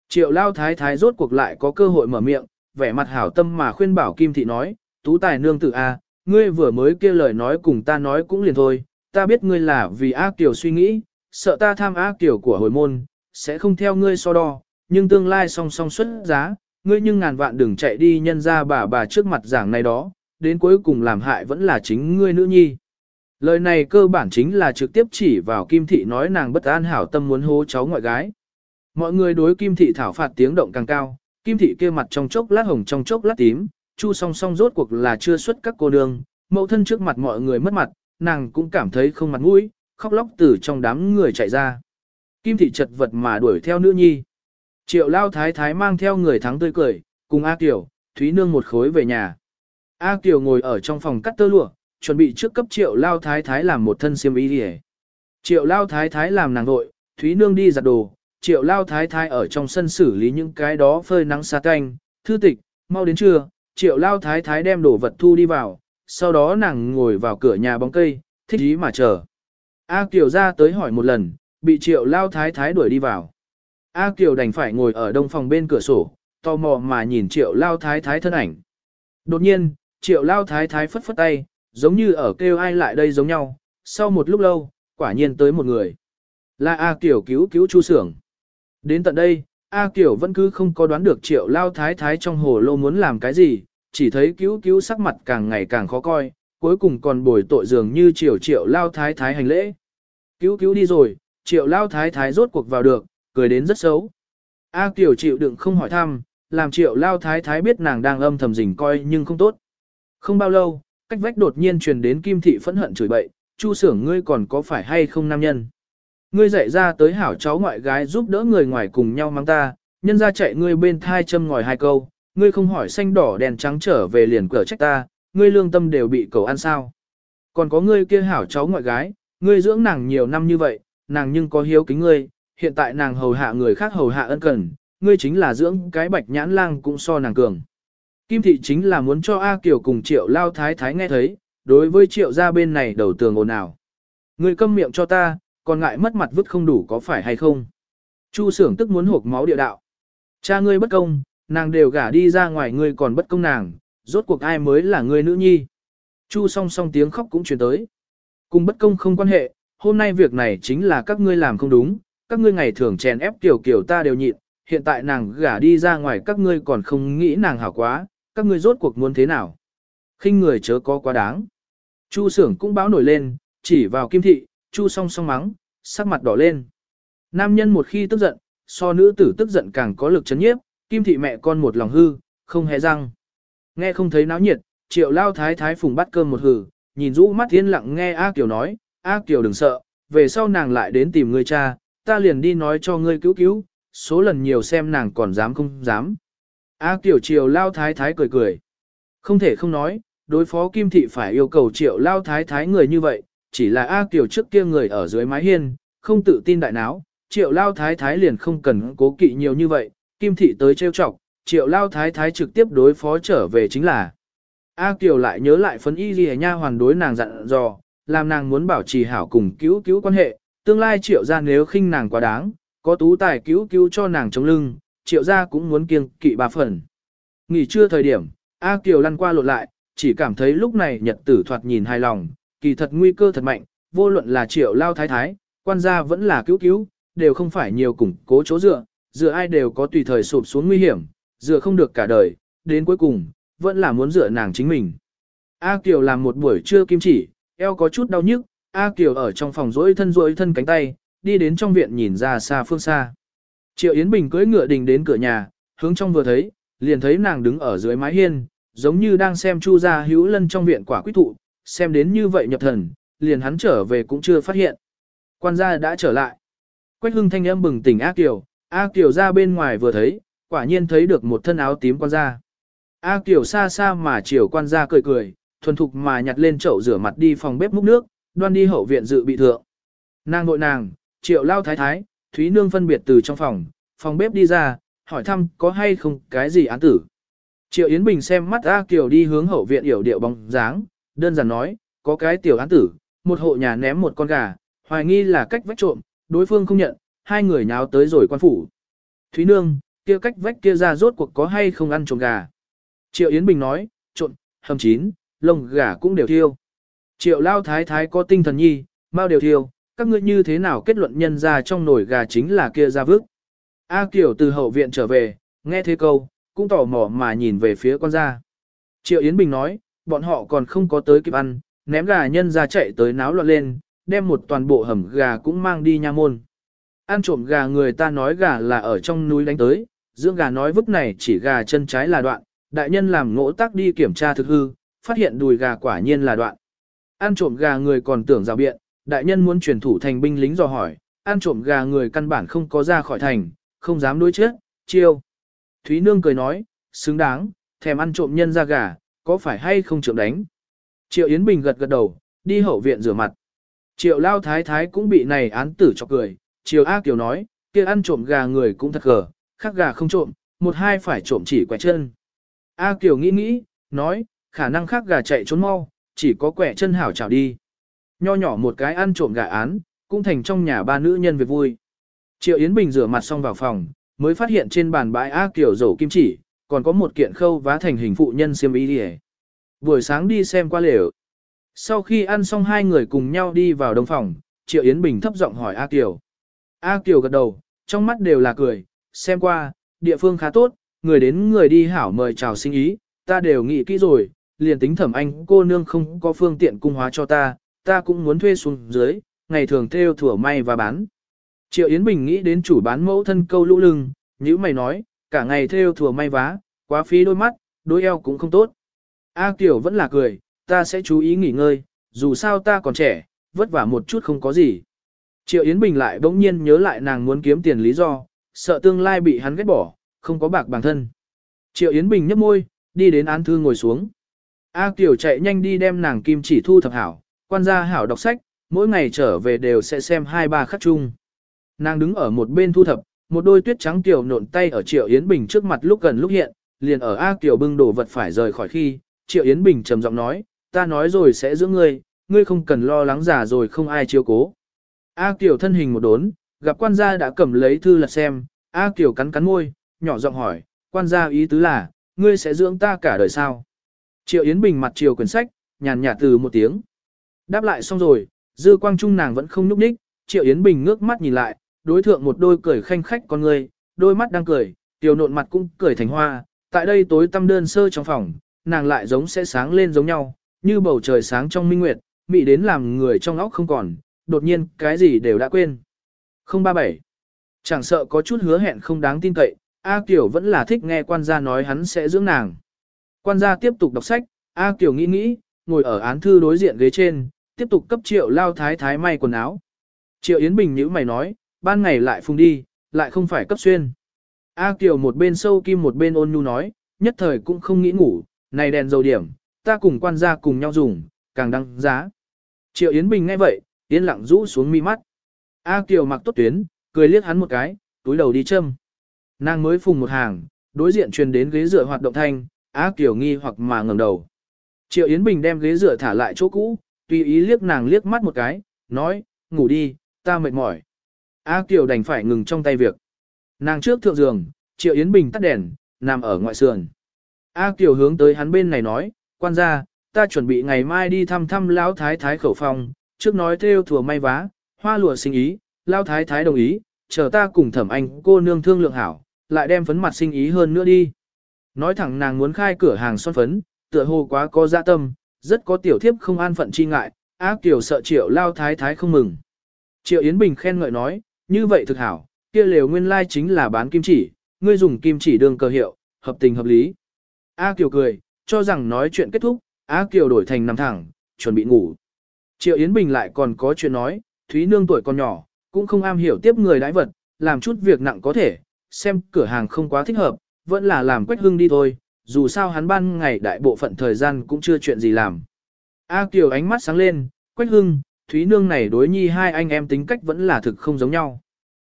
Triệu lao thái thái rốt cuộc lại có cơ hội mở miệng, vẻ mặt hảo tâm mà khuyên bảo kim thị nói, tú tài nương tử A, ngươi vừa mới kia lời nói cùng ta nói cũng liền thôi, ta biết ngươi là vì A Kiều suy nghĩ, sợ ta tham A Kiều của hồi môn, sẽ không theo ngươi so đo, nhưng tương lai song song xuất giá, ngươi nhưng ngàn vạn đừng chạy đi nhân ra bà bà trước mặt giảng này đó, đến cuối cùng làm hại vẫn là chính ngươi nữ nhi. Lời này cơ bản chính là trực tiếp chỉ vào Kim Thị nói nàng bất an hảo tâm muốn hố cháu ngoại gái. Mọi người đối Kim Thị thảo phạt tiếng động càng cao, Kim Thị kia mặt trong chốc lát hồng trong chốc lát tím, chu song song rốt cuộc là chưa xuất các cô nương, mẫu thân trước mặt mọi người mất mặt, nàng cũng cảm thấy không mặt mũi, khóc lóc từ trong đám người chạy ra. Kim Thị chật vật mà đuổi theo nữ nhi. Triệu Lao Thái Thái mang theo người thắng tươi cười, cùng A Kiều, Thúy Nương một khối về nhà. A Kiều ngồi ở trong phòng cắt tơ lụa, chuẩn bị trước cấp triệu lao thái thái làm một thân xiêm y đi Triệu lao thái thái làm nàng vội, Thúy Nương đi giặt đồ, triệu lao thái thái ở trong sân xử lý những cái đó phơi nắng xa canh, thư tịch, mau đến trưa, triệu lao thái thái đem đồ vật thu đi vào, sau đó nàng ngồi vào cửa nhà bóng cây, thích ý mà chờ. A Kiều ra tới hỏi một lần, bị triệu lao thái thái đuổi đi vào. A Kiều đành phải ngồi ở đông phòng bên cửa sổ, tò mò mà nhìn triệu lao thái thái thân ảnh. Đột nhiên, triệu lao thái thái phất phất tay, giống như ở kêu ai lại đây giống nhau, sau một lúc lâu, quả nhiên tới một người. Là A Kiều cứu cứu Chu Sưởng. Đến tận đây, A Kiều vẫn cứ không có đoán được triệu lao thái thái trong hồ lô muốn làm cái gì, chỉ thấy cứu cứu sắc mặt càng ngày càng khó coi, cuối cùng còn bồi tội dường như triệu triệu lao thái thái hành lễ. Cứu cứu đi rồi, triệu lao thái thái rốt cuộc vào được, cười đến rất xấu. A Kiều chịu đựng không hỏi thăm, làm triệu lao thái thái biết nàng đang âm thầm rình coi nhưng không tốt. Không bao lâu, cách vách đột nhiên truyền đến kim thị phẫn hận chửi bậy, chu sưởng ngươi còn có phải hay không nam nhân. Ngươi dạy ra tới hảo cháu ngoại gái giúp đỡ người ngoài cùng nhau mang ta, nhân ra chạy ngươi bên thai châm ngòi hai câu, ngươi không hỏi xanh đỏ đèn trắng trở về liền cửa trách ta, ngươi lương tâm đều bị cầu ăn sao. Còn có ngươi kia hảo cháu ngoại gái, ngươi dưỡng nàng nhiều năm như vậy, nàng nhưng có hiếu kính ngươi, hiện tại nàng hầu hạ người khác hầu hạ ân cần, ngươi chính là dưỡng cái bạch nhãn lang cũng so nàng cường. Kim thị chính là muốn cho A Kiều cùng triệu lao thái thái nghe thấy, đối với triệu gia bên này đầu tường ồn ào. Ngươi câm miệng cho ta, còn ngại mất mặt vứt không đủ có phải hay không? Chu sưởng tức muốn hộp máu địa đạo. Cha ngươi bất công, nàng đều gả đi ra ngoài ngươi còn bất công nàng, rốt cuộc ai mới là ngươi nữ nhi. Chu song song tiếng khóc cũng truyền tới. Cùng bất công không quan hệ, hôm nay việc này chính là các ngươi làm không đúng, các ngươi ngày thường chèn ép kiểu kiểu ta đều nhịn, hiện tại nàng gả đi ra ngoài các ngươi còn không nghĩ nàng hảo quá, các ngươi rốt cuộc muốn thế nào? khinh người chớ có quá đáng. Chu sưởng cũng báo nổi lên, chỉ vào kim thị, chu song song mắng, sắc mặt đỏ lên. Nam nhân một khi tức giận, so nữ tử tức giận càng có lực chấn nhiếp, kim thị mẹ con một lòng hư, không hề răng. Nghe không thấy náo nhiệt, triệu lao thái thái phùng bắt cơm một hừ, nhìn rũ mắt thiên lặng nghe A Kiều nói, A Kiều đừng sợ, về sau nàng lại đến tìm ngươi cha, ta liền đi nói cho ngươi cứu cứu, số lần nhiều xem nàng còn dám không dám. A Kiều Triều Lao Thái Thái cười cười. Không thể không nói, đối phó Kim Thị phải yêu cầu Triệu Lao Thái Thái người như vậy, chỉ là A Kiều trước kia người ở dưới mái hiên, không tự tin đại náo, Triệu Lao Thái Thái liền không cần cố kỵ nhiều như vậy, Kim Thị tới trêu chọc, Triệu Lao Thái Thái trực tiếp đối phó trở về chính là. A Kiều lại nhớ lại phấn y ghi nha hoàn đối nàng dặn dò, làm nàng muốn bảo trì hảo cùng cứu cứu quan hệ, tương lai triệu ra nếu khinh nàng quá đáng, có tú tài cứu cứu cho nàng chống lưng, triệu gia cũng muốn kiêng kỵ ba phần. Nghỉ trưa thời điểm, A Kiều lăn qua lộn lại, chỉ cảm thấy lúc này nhật tử thoạt nhìn hài lòng, kỳ thật nguy cơ thật mạnh, vô luận là triệu lao thái thái, quan gia vẫn là cứu cứu, đều không phải nhiều củng cố chỗ dựa, dựa ai đều có tùy thời sụp xuống nguy hiểm, dựa không được cả đời, đến cuối cùng, vẫn là muốn dựa nàng chính mình. A Kiều làm một buổi trưa kim chỉ, eo có chút đau nhức, A Kiều ở trong phòng rỗi thân rỗi thân cánh tay, đi đến trong viện nhìn ra xa phương xa. Triệu Yến Bình cưỡi ngựa đình đến cửa nhà, hướng trong vừa thấy, liền thấy nàng đứng ở dưới mái hiên, giống như đang xem Chu gia hữu lân trong viện quả quyết thụ, xem đến như vậy nhập thần, liền hắn trở về cũng chưa phát hiện. Quan gia đã trở lại. Quách hưng thanh âm bừng tỉnh A Kiều, A Kiều ra bên ngoài vừa thấy, quả nhiên thấy được một thân áo tím quan gia. A Kiều xa xa mà chiều quan gia cười cười, thuần thục mà nhặt lên chậu rửa mặt đi phòng bếp múc nước, đoan đi hậu viện dự bị thượng. Nàng nội nàng, triệu lao thái thái, Thúy Nương phân biệt từ trong phòng, phòng bếp đi ra, hỏi thăm có hay không cái gì án tử. Triệu Yến Bình xem mắt A Kiều đi hướng hậu viện yểu điệu bóng dáng, đơn giản nói, có cái tiểu án tử, một hộ nhà ném một con gà, hoài nghi là cách vách trộm, đối phương không nhận, hai người nháo tới rồi quan phủ. Thúy Nương, kia cách vách kia ra rốt cuộc có hay không ăn trộm gà. Triệu Yến Bình nói, trộn, hầm chín, lông gà cũng đều thiêu. Triệu Lao Thái Thái có tinh thần nhi, bao đều thiêu, các ngươi như thế nào kết luận nhân ra trong nồi gà chính là kia ra vước. A Kiều từ hậu viện trở về, nghe thế câu, cũng tò mò mà nhìn về phía con ra. Triệu Yến Bình nói, bọn họ còn không có tới kịp ăn, ném gà nhân ra chạy tới náo loạn lên, đem một toàn bộ hầm gà cũng mang đi nha môn. Ăn trộm gà người ta nói gà là ở trong núi đánh tới, dưỡng gà nói vức này chỉ gà chân trái là đoạn, đại nhân làm ngỗ tác đi kiểm tra thực hư, phát hiện đùi gà quả nhiên là đoạn. Ăn trộm gà người còn tưởng rào biện, đại nhân muốn truyền thủ thành binh lính dò hỏi, ăn trộm gà người căn bản không có ra khỏi thành, không dám đối chết, chiêu. Thúy Nương cười nói, xứng đáng, thèm ăn trộm nhân ra gà, có phải hay không trộm đánh. Triệu Yến Bình gật gật đầu, đi hậu viện rửa mặt. Triệu Lao Thái Thái cũng bị này án tử cho cười, Triệu A Kiều nói, kia ăn trộm gà người cũng thật gờ, khác gà không trộm, một hai phải trộm chỉ quẻ chân. A Kiều nghĩ nghĩ, nói, khả năng khác gà chạy trốn mau, chỉ có quẻ chân hảo chảo đi. Nho nhỏ một cái ăn trộm gà án, cũng thành trong nhà ba nữ nhân việc vui. Triệu Yến Bình rửa mặt xong vào phòng, mới phát hiện trên bàn bãi A kiểu rổ kim chỉ, còn có một kiện khâu vá thành hình phụ nhân xiêm y đi Buổi sáng đi xem qua lều. Sau khi ăn xong hai người cùng nhau đi vào đông phòng, Triệu Yến Bình thấp giọng hỏi A Kiều. A Kiều gật đầu, trong mắt đều là cười, xem qua, địa phương khá tốt, người đến người đi hảo mời chào sinh ý, ta đều nghĩ kỹ rồi, liền tính thẩm anh cô nương không có phương tiện cung hóa cho ta, ta cũng muốn thuê xuống dưới, ngày thường theo thủa may và bán. Triệu Yến Bình nghĩ đến chủ bán mẫu thân câu lũ lưng, như mày nói, cả ngày theo thủa may vá, quá phí đôi mắt, đôi eo cũng không tốt. A Kiều vẫn là cười, ta sẽ chú ý nghỉ ngơi, dù sao ta còn trẻ, vất vả một chút không có gì. Triệu Yến Bình lại bỗng nhiên nhớ lại nàng muốn kiếm tiền lý do, sợ tương lai bị hắn ghét bỏ, không có bạc bản thân. Triệu Yến Bình nhấp môi, đi đến án thư ngồi xuống. A Kiều chạy nhanh đi đem nàng kim chỉ thu thập hảo, quan gia hảo đọc sách, mỗi ngày trở về đều sẽ xem hai ba khắc chung. Nàng đứng ở một bên thu thập, một đôi tuyết trắng tiểu nộn tay ở Triệu Yến Bình trước mặt lúc gần lúc hiện, liền ở A Kiều bưng đồ vật phải rời khỏi khi, Triệu Yến Bình trầm giọng nói, ta nói rồi sẽ giữ ngươi, ngươi không cần lo lắng già rồi không ai chiếu cố. A Kiều thân hình một đốn, gặp quan gia đã cầm lấy thư lật xem, A Kiều cắn cắn môi, nhỏ giọng hỏi, quan gia ý tứ là, ngươi sẽ dưỡng ta cả đời sao? Triệu Yến Bình mặt chiều quyển sách, nhàn nhạt từ một tiếng. Đáp lại xong rồi, dư quang trung nàng vẫn không nhúc nhích, Triệu Yến Bình ngước mắt nhìn lại, đối thượng một đôi cười khanh khách con người, đôi mắt đang cười, tiểu nộn mặt cũng cười thành hoa, tại đây tối tăm đơn sơ trong phòng, nàng lại giống sẽ sáng lên giống nhau, như bầu trời sáng trong minh nguyệt, mị đến làm người trong óc không còn, đột nhiên cái gì đều đã quên. 037. Chẳng sợ có chút hứa hẹn không đáng tin cậy, A Kiều vẫn là thích nghe quan gia nói hắn sẽ dưỡng nàng. Quan gia tiếp tục đọc sách, A Kiều nghĩ nghĩ, ngồi ở án thư đối diện ghế trên, tiếp tục cấp triệu lao thái thái may quần áo. Triệu Yến Bình nhữ mày nói, ban ngày lại phùng đi, lại không phải cấp xuyên. A Kiều một bên sâu kim một bên ôn nhu nói, nhất thời cũng không nghĩ ngủ, này đèn dầu điểm, ta cùng quan gia cùng nhau dùng, càng đăng giá. Triệu Yến Bình nghe vậy, Yến lặng rũ xuống mi mắt. A Kiều mặc tốt tuyến, cười liếc hắn một cái, túi đầu đi châm. Nàng mới phùng một hàng, đối diện truyền đến ghế dựa hoạt động thanh, A Kiều nghi hoặc mà ngẩng đầu. Triệu Yến Bình đem ghế dựa thả lại chỗ cũ, tùy ý liếc nàng liếc mắt một cái, nói, ngủ đi, ta mệt mỏi. A Kiều đành phải ngừng trong tay việc. Nàng trước thượng giường, Triệu Yến Bình tắt đèn, nằm ở ngoại sườn. A Kiều hướng tới hắn bên này nói, quan gia, ta chuẩn bị ngày mai đi thăm thăm Lão Thái Thái khẩu phòng, trước nói theo thừa may vá, hoa lụa sinh ý, Lão Thái Thái đồng ý, chờ ta cùng thẩm anh cô nương thương lượng hảo, lại đem phấn mặt sinh ý hơn nữa đi. Nói thẳng nàng muốn khai cửa hàng son phấn, tựa hồ quá có dạ tâm, rất có tiểu thiếp không an phận chi ngại, ác tiểu sợ triệu lao thái thái không mừng. Triệu Yến Bình khen ngợi nói, như vậy thực hảo, kia lều nguyên lai chính là bán kim chỉ, ngươi dùng kim chỉ đường cơ hiệu, hợp tình hợp lý. A Kiều cười, cho rằng nói chuyện kết thúc, A Kiều đổi thành nằm thẳng, chuẩn bị ngủ. Triệu Yến Bình lại còn có chuyện nói, Thúy Nương tuổi còn nhỏ, cũng không am hiểu tiếp người đãi vật, làm chút việc nặng có thể, xem cửa hàng không quá thích hợp, vẫn là làm quách hưng đi thôi, dù sao hắn ban ngày đại bộ phận thời gian cũng chưa chuyện gì làm. A Kiều ánh mắt sáng lên, quách hưng, Thúy Nương này đối nhi hai anh em tính cách vẫn là thực không giống nhau.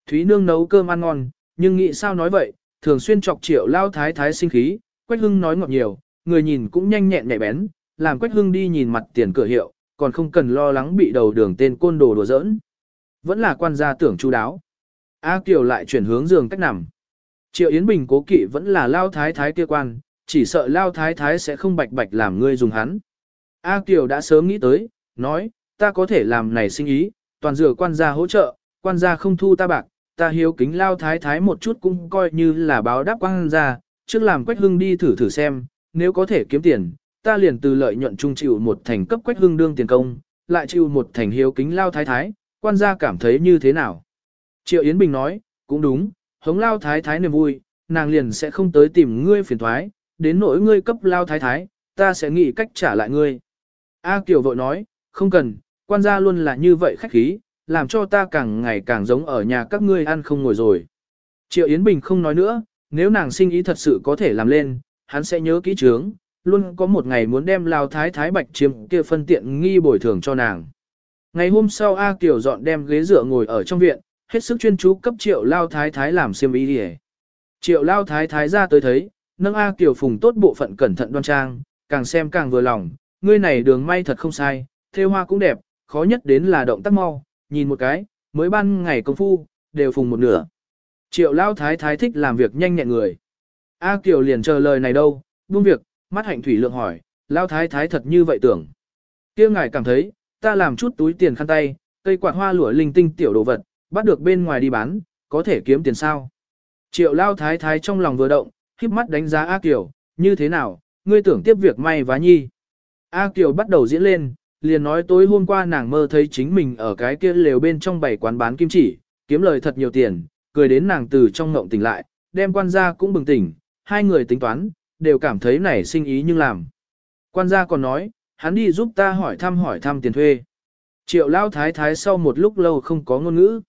Thúy Nương nấu cơm ăn ngon, nhưng nghĩ sao nói vậy, thường xuyên chọc triệu lao thái thái sinh khí, quách hưng nói ngọt nhiều, người nhìn cũng nhanh nhẹn nhạy bén, làm quách hưng đi nhìn mặt tiền cửa hiệu, còn không cần lo lắng bị đầu đường tên côn đồ đùa giỡn. Vẫn là quan gia tưởng chu đáo. A Kiều lại chuyển hướng giường cách nằm. Triệu Yến Bình cố kỵ vẫn là lao thái thái kia quan, chỉ sợ lao thái thái sẽ không bạch bạch làm ngươi dùng hắn. A Kiều đã sớm nghĩ tới, nói, ta có thể làm này sinh ý, toàn dựa quan gia hỗ trợ, quan gia không thu ta bạc, ta hiếu kính lao thái thái một chút cũng coi như là báo đáp quan gia, trước làm quách hưng đi thử thử xem, nếu có thể kiếm tiền, ta liền từ lợi nhuận trung chịu một thành cấp quách hưng đương tiền công, lại chịu một thành hiếu kính lao thái thái, quan gia cảm thấy như thế nào. Triệu Yến Bình nói, cũng đúng, hống lao thái thái niềm vui, nàng liền sẽ không tới tìm ngươi phiền thoái, đến nỗi ngươi cấp lao thái thái, ta sẽ nghĩ cách trả lại ngươi. A Kiều vội nói, không cần, quan gia luôn là như vậy khách khí, làm cho ta càng ngày càng giống ở nhà các ngươi ăn không ngồi rồi. Triệu Yến Bình không nói nữa, nếu nàng sinh ý thật sự có thể làm lên, hắn sẽ nhớ kỹ trướng, luôn có một ngày muốn đem lao thái thái bạch chiếm kia phân tiện nghi bồi thường cho nàng. Ngày hôm sau A Kiều dọn đem ghế dựa ngồi ở trong viện, hết sức chuyên chú cấp triệu lao thái thái làm xiêm ý đi Triệu lao thái thái ra tới thấy, nâng A Kiều phùng tốt bộ phận cẩn thận đoan trang, càng xem càng vừa lòng, ngươi này đường may thật không sai, thêu hoa cũng đẹp, khó nhất đến là động tác mau, nhìn một cái, mới ban ngày công phu, đều phùng một nửa. Triệu lao thái thái thích làm việc nhanh nhẹn người. A Kiều liền chờ lời này đâu, buông việc, mắt hạnh thủy lượng hỏi, lao thái thái thật như vậy tưởng. kia ngài cảm thấy, ta làm chút túi tiền khăn tay, cây quạt hoa lụa linh tinh tiểu đồ vật, bắt được bên ngoài đi bán, có thể kiếm tiền sao. Triệu lao thái thái trong lòng vừa động, híp mắt đánh giá A Kiều, như thế nào, ngươi tưởng tiếp việc may vá nhi. A Kiều bắt đầu diễn lên, liền nói tối hôm qua nàng mơ thấy chính mình ở cái kia lều bên trong bảy quán bán kim chỉ, kiếm lời thật nhiều tiền, cười đến nàng từ trong ngộng tỉnh lại, đem quan gia cũng bừng tỉnh, hai người tính toán, đều cảm thấy nảy sinh ý nhưng làm. Quan gia còn nói, hắn đi giúp ta hỏi thăm hỏi thăm tiền thuê. Triệu lao thái thái sau một lúc lâu không có ngôn ngữ.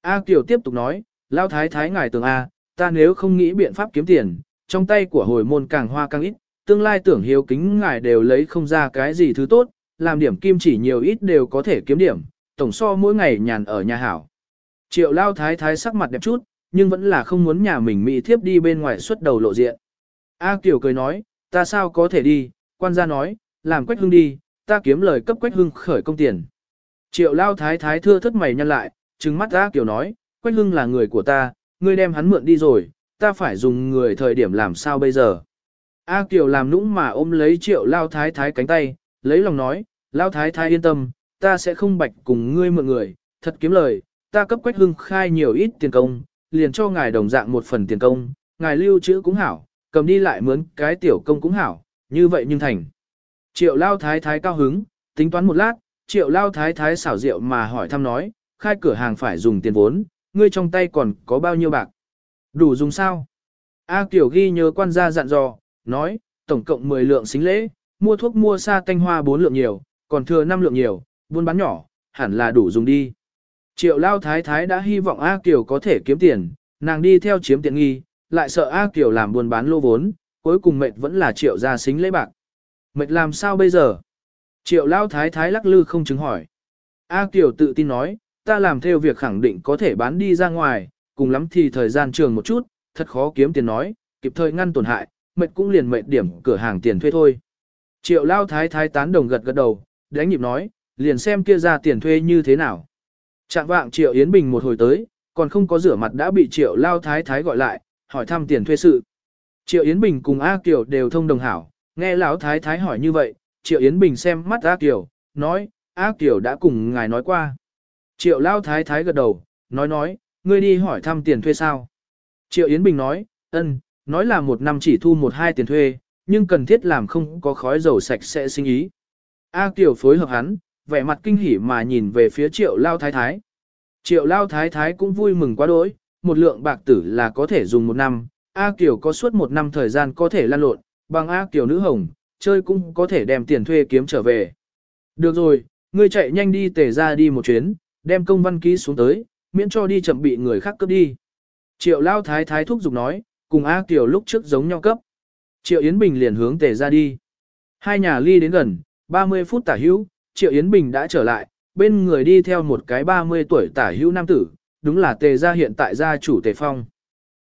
A Kiều tiếp tục nói, lao thái thái ngài tưởng A, ta nếu không nghĩ biện pháp kiếm tiền, trong tay của hồi môn càng hoa càng ít, tương lai tưởng hiếu kính ngài đều lấy không ra cái gì thứ tốt, làm điểm kim chỉ nhiều ít đều có thể kiếm điểm, tổng so mỗi ngày nhàn ở nhà hảo. Triệu lao thái thái sắc mặt đẹp chút, nhưng vẫn là không muốn nhà mình mỹ thiếp đi bên ngoài xuất đầu lộ diện. A Kiều cười nói, ta sao có thể đi, quan gia nói, làm quách hưng đi, ta kiếm lời cấp quách hưng khởi công tiền. Triệu lao thái thái thưa thất mày nhăn lại, trừng mắt A Kiều nói, quách hưng là người của ta, ngươi đem hắn mượn đi rồi, ta phải dùng người thời điểm làm sao bây giờ. A Kiều làm nũng mà ôm lấy triệu lao thái thái cánh tay, lấy lòng nói, lao thái thái yên tâm, ta sẽ không bạch cùng ngươi mượn người, thật kiếm lời, ta cấp quách hưng khai nhiều ít tiền công, liền cho ngài đồng dạng một phần tiền công, ngài lưu trữ cũng hảo, cầm đi lại mướn cái tiểu công cũng hảo, như vậy nhưng thành. Triệu lao thái thái cao hứng, tính toán một lát, triệu lao thái thái xảo rượu mà hỏi thăm nói, khai cửa hàng phải dùng tiền vốn, ngươi trong tay còn có bao nhiêu bạc? Đủ dùng sao? A Kiều ghi nhớ quan gia dặn dò, nói, tổng cộng 10 lượng xính lễ, mua thuốc mua sa tanh hoa 4 lượng nhiều, còn thừa 5 lượng nhiều, buôn bán nhỏ, hẳn là đủ dùng đi. Triệu lao thái thái đã hy vọng A Kiều có thể kiếm tiền, nàng đi theo chiếm tiện nghi, lại sợ A Kiều làm buôn bán lô vốn, cuối cùng mệt vẫn là triệu ra xính lễ bạc. Mệt làm sao bây giờ? Triệu lao thái thái lắc lư không chứng hỏi. A Kiều tự tin nói, ta làm theo việc khẳng định có thể bán đi ra ngoài, cùng lắm thì thời gian trường một chút, thật khó kiếm tiền nói, kịp thời ngăn tổn hại, mệt cũng liền mệt điểm cửa hàng tiền thuê thôi. Triệu lao thái thái tán đồng gật gật đầu, đánh nhịp nói, liền xem kia ra tiền thuê như thế nào. Trạng vạng Triệu Yến Bình một hồi tới, còn không có rửa mặt đã bị Triệu Lao Thái Thái gọi lại, hỏi thăm tiền thuê sự. Triệu Yến Bình cùng A Kiều đều thông đồng hảo, nghe Lão Thái Thái hỏi như vậy, Triệu Yến Bình xem mắt A Kiều, nói, A Kiều đã cùng ngài nói qua. Triệu Lao Thái Thái gật đầu, nói nói, ngươi đi hỏi thăm tiền thuê sao. Triệu Yến Bình nói, ân, nói là một năm chỉ thu một hai tiền thuê, nhưng cần thiết làm không có khói dầu sạch sẽ sinh ý. A Kiều phối hợp hắn, vẻ mặt kinh hỉ mà nhìn về phía Triệu Lao Thái Thái. Triệu Lao Thái Thái cũng vui mừng quá đỗi, một lượng bạc tử là có thể dùng một năm, A Kiều có suốt một năm thời gian có thể lan lộn, bằng A Kiều nữ hồng, chơi cũng có thể đem tiền thuê kiếm trở về. Được rồi, ngươi chạy nhanh đi tề ra đi một chuyến, đem công văn ký xuống tới, miễn cho đi chậm bị người khác cướp đi. Triệu Lao Thái Thái thúc giục nói, cùng A Kiều lúc trước giống nhau cấp. Triệu Yến Bình liền hướng tề ra đi. Hai nhà ly đến gần, 30 phút tả hữu, Triệu Yến Bình đã trở lại, bên người đi theo một cái 30 tuổi tả hữu nam tử, đúng là tề gia hiện tại gia chủ tề phong.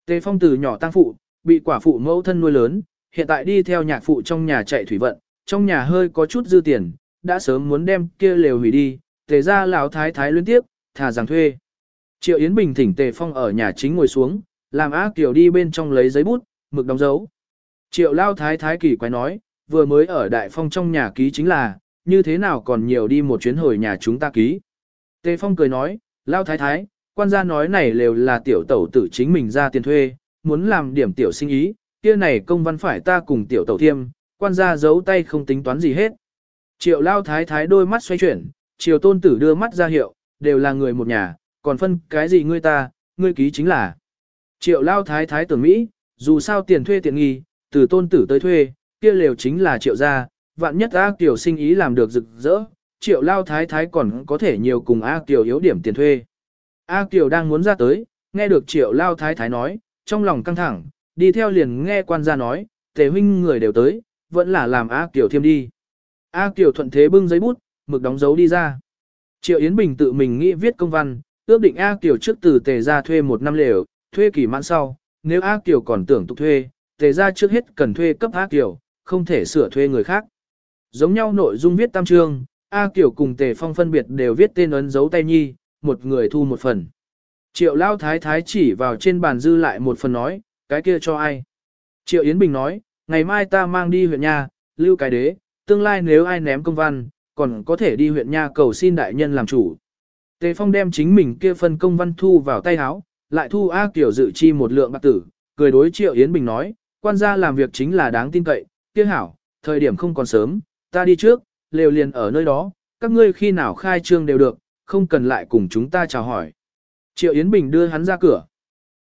Tề phong từ nhỏ tăng phụ, bị quả phụ mẫu thân nuôi lớn, hiện tại đi theo nhạc phụ trong nhà chạy thủy vận, trong nhà hơi có chút dư tiền, đã sớm muốn đem kia lều hủy đi, tề gia lão thái thái liên tiếp, thà rằng thuê. Triệu Yến Bình thỉnh tề phong ở nhà chính ngồi xuống, làm ác tiểu đi bên trong lấy giấy bút, mực đóng dấu. Triệu lao thái thái kỳ quái nói, vừa mới ở đại phong trong nhà ký chính là, như thế nào còn nhiều đi một chuyến hồi nhà chúng ta ký. Tề phong cười nói, lao thái thái, quan gia nói này đều là tiểu tẩu tử chính mình ra tiền thuê, muốn làm điểm tiểu sinh ý, kia này công văn phải ta cùng tiểu tẩu thiêm, quan gia giấu tay không tính toán gì hết. Triệu lao thái thái đôi mắt xoay chuyển, triều tôn tử đưa mắt ra hiệu, đều là người một nhà, còn phân cái gì ngươi ta, ngươi ký chính là. Triệu lao thái thái tưởng Mỹ, dù sao tiền thuê tiền nghi, từ tôn tử tới thuê, kia lều chính là triệu gia, vạn nhất Ác Tiểu sinh ý làm được rực rỡ, triệu lao thái thái còn có thể nhiều cùng Ác Tiểu yếu điểm tiền thuê. Ác Tiểu đang muốn ra tới, nghe được triệu lao thái thái nói, trong lòng căng thẳng, đi theo liền nghe quan gia nói, tề huynh người đều tới, vẫn là làm Ác Tiểu thêm đi. Ác Tiểu thuận thế bưng giấy bút, mực đóng dấu đi ra. Triệu Yến Bình tự mình nghĩ viết công văn, ước định A Kiều trước từ tề ra thuê một năm lều, thuê kỳ mãn sau, nếu A Kiều còn tưởng tục thuê, tề ra trước hết cần thuê cấp A Kiều, không thể sửa thuê người khác. Giống nhau nội dung viết tam trương, A Kiều cùng tề phong phân biệt đều viết tên ấn dấu tay nhi, một người thu một phần. Triệu Lao Thái Thái chỉ vào trên bàn dư lại một phần nói, cái kia cho ai. Triệu Yến Bình nói, ngày mai ta mang đi huyện nhà, lưu cái đế, tương lai nếu ai ném công văn, còn có thể đi huyện nha cầu xin đại nhân làm chủ. Tề Phong đem chính mình kia phân công văn thu vào tay áo, lại thu A Kiều dự chi một lượng bạc tử, cười đối Triệu Yến Bình nói, quan gia làm việc chính là đáng tin cậy, kia hảo, thời điểm không còn sớm, ta đi trước, lều liền ở nơi đó, các ngươi khi nào khai trương đều được, không cần lại cùng chúng ta chào hỏi. Triệu Yến Bình đưa hắn ra cửa.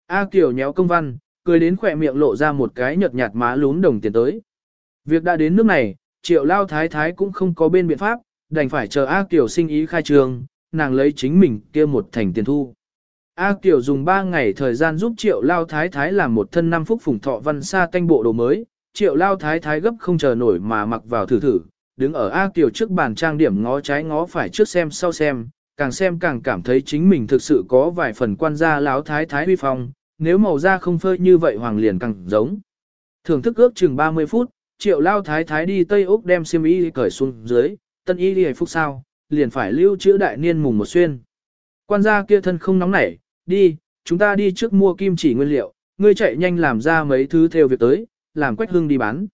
A Kiều nhéo công văn, cười đến khỏe miệng lộ ra một cái nhợt nhạt má lún đồng tiền tới. Việc đã đến nước này, Triệu Lao Thái Thái cũng không có bên biện pháp, đành phải chờ A Kiều sinh ý khai trường. nàng lấy chính mình kia một thành tiền thu. A Kiều dùng 3 ngày thời gian giúp Triệu Lao Thái Thái làm một thân năm phúc phùng thọ văn sa canh bộ đồ mới, Triệu Lao Thái Thái gấp không chờ nổi mà mặc vào thử thử, đứng ở A Kiều trước bàn trang điểm ngó trái ngó phải trước xem sau xem, càng xem càng cảm thấy chính mình thực sự có vài phần quan gia Lão Thái Thái huy phong, nếu màu da không phơi như vậy hoàng liền càng giống. Thưởng thức ước chừng 30 phút, Triệu Lao Thái Thái đi Tây Úc đem xiêm y cởi xuống dưới, tân y đi phúc sao, liền phải lưu trữ đại niên mùng một xuyên. Quan gia kia thân không nóng nảy, đi, chúng ta đi trước mua kim chỉ nguyên liệu, ngươi chạy nhanh làm ra mấy thứ theo việc tới, làm quách hương đi bán.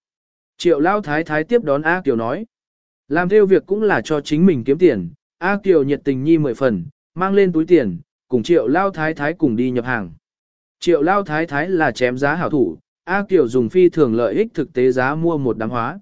Triệu Lao Thái Thái tiếp đón A Kiều nói. Làm theo việc cũng là cho chính mình kiếm tiền, A Kiều nhiệt tình nhi mười phần, mang lên túi tiền, cùng Triệu Lao Thái Thái cùng đi nhập hàng. Triệu Lao Thái Thái là chém giá hảo thủ, A Kiều dùng phi thường lợi ích thực tế giá mua một đám hóa.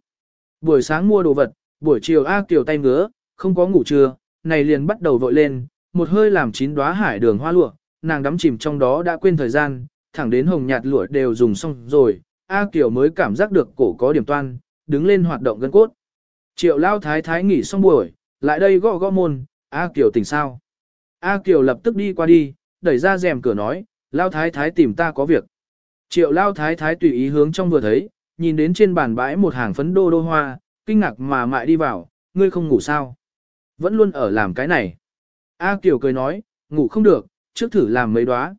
Buổi sáng mua đồ vật, buổi chiều A Kiều tay ngứa, không có ngủ trưa, này liền bắt đầu vội lên, một hơi làm chín đóa hải đường hoa lụa, nàng đắm chìm trong đó đã quên thời gian, thẳng đến hồng nhạt lụa đều dùng xong rồi, A Kiều mới cảm giác được cổ có điểm toan, đứng lên hoạt động gân cốt. Triệu Lao Thái Thái nghỉ xong buổi, lại đây gõ gõ môn, A Kiều tỉnh sao. A Kiều lập tức đi qua đi, đẩy ra rèm cửa nói, Lao Thái Thái tìm ta có việc. Triệu Lao Thái Thái tùy ý hướng trong vừa thấy, nhìn đến trên bàn bãi một hàng phấn đô đô hoa, kinh ngạc mà mại đi vào, ngươi không ngủ sao? Vẫn luôn ở làm cái này. A Kiều cười nói, ngủ không được, trước thử làm mấy đóa.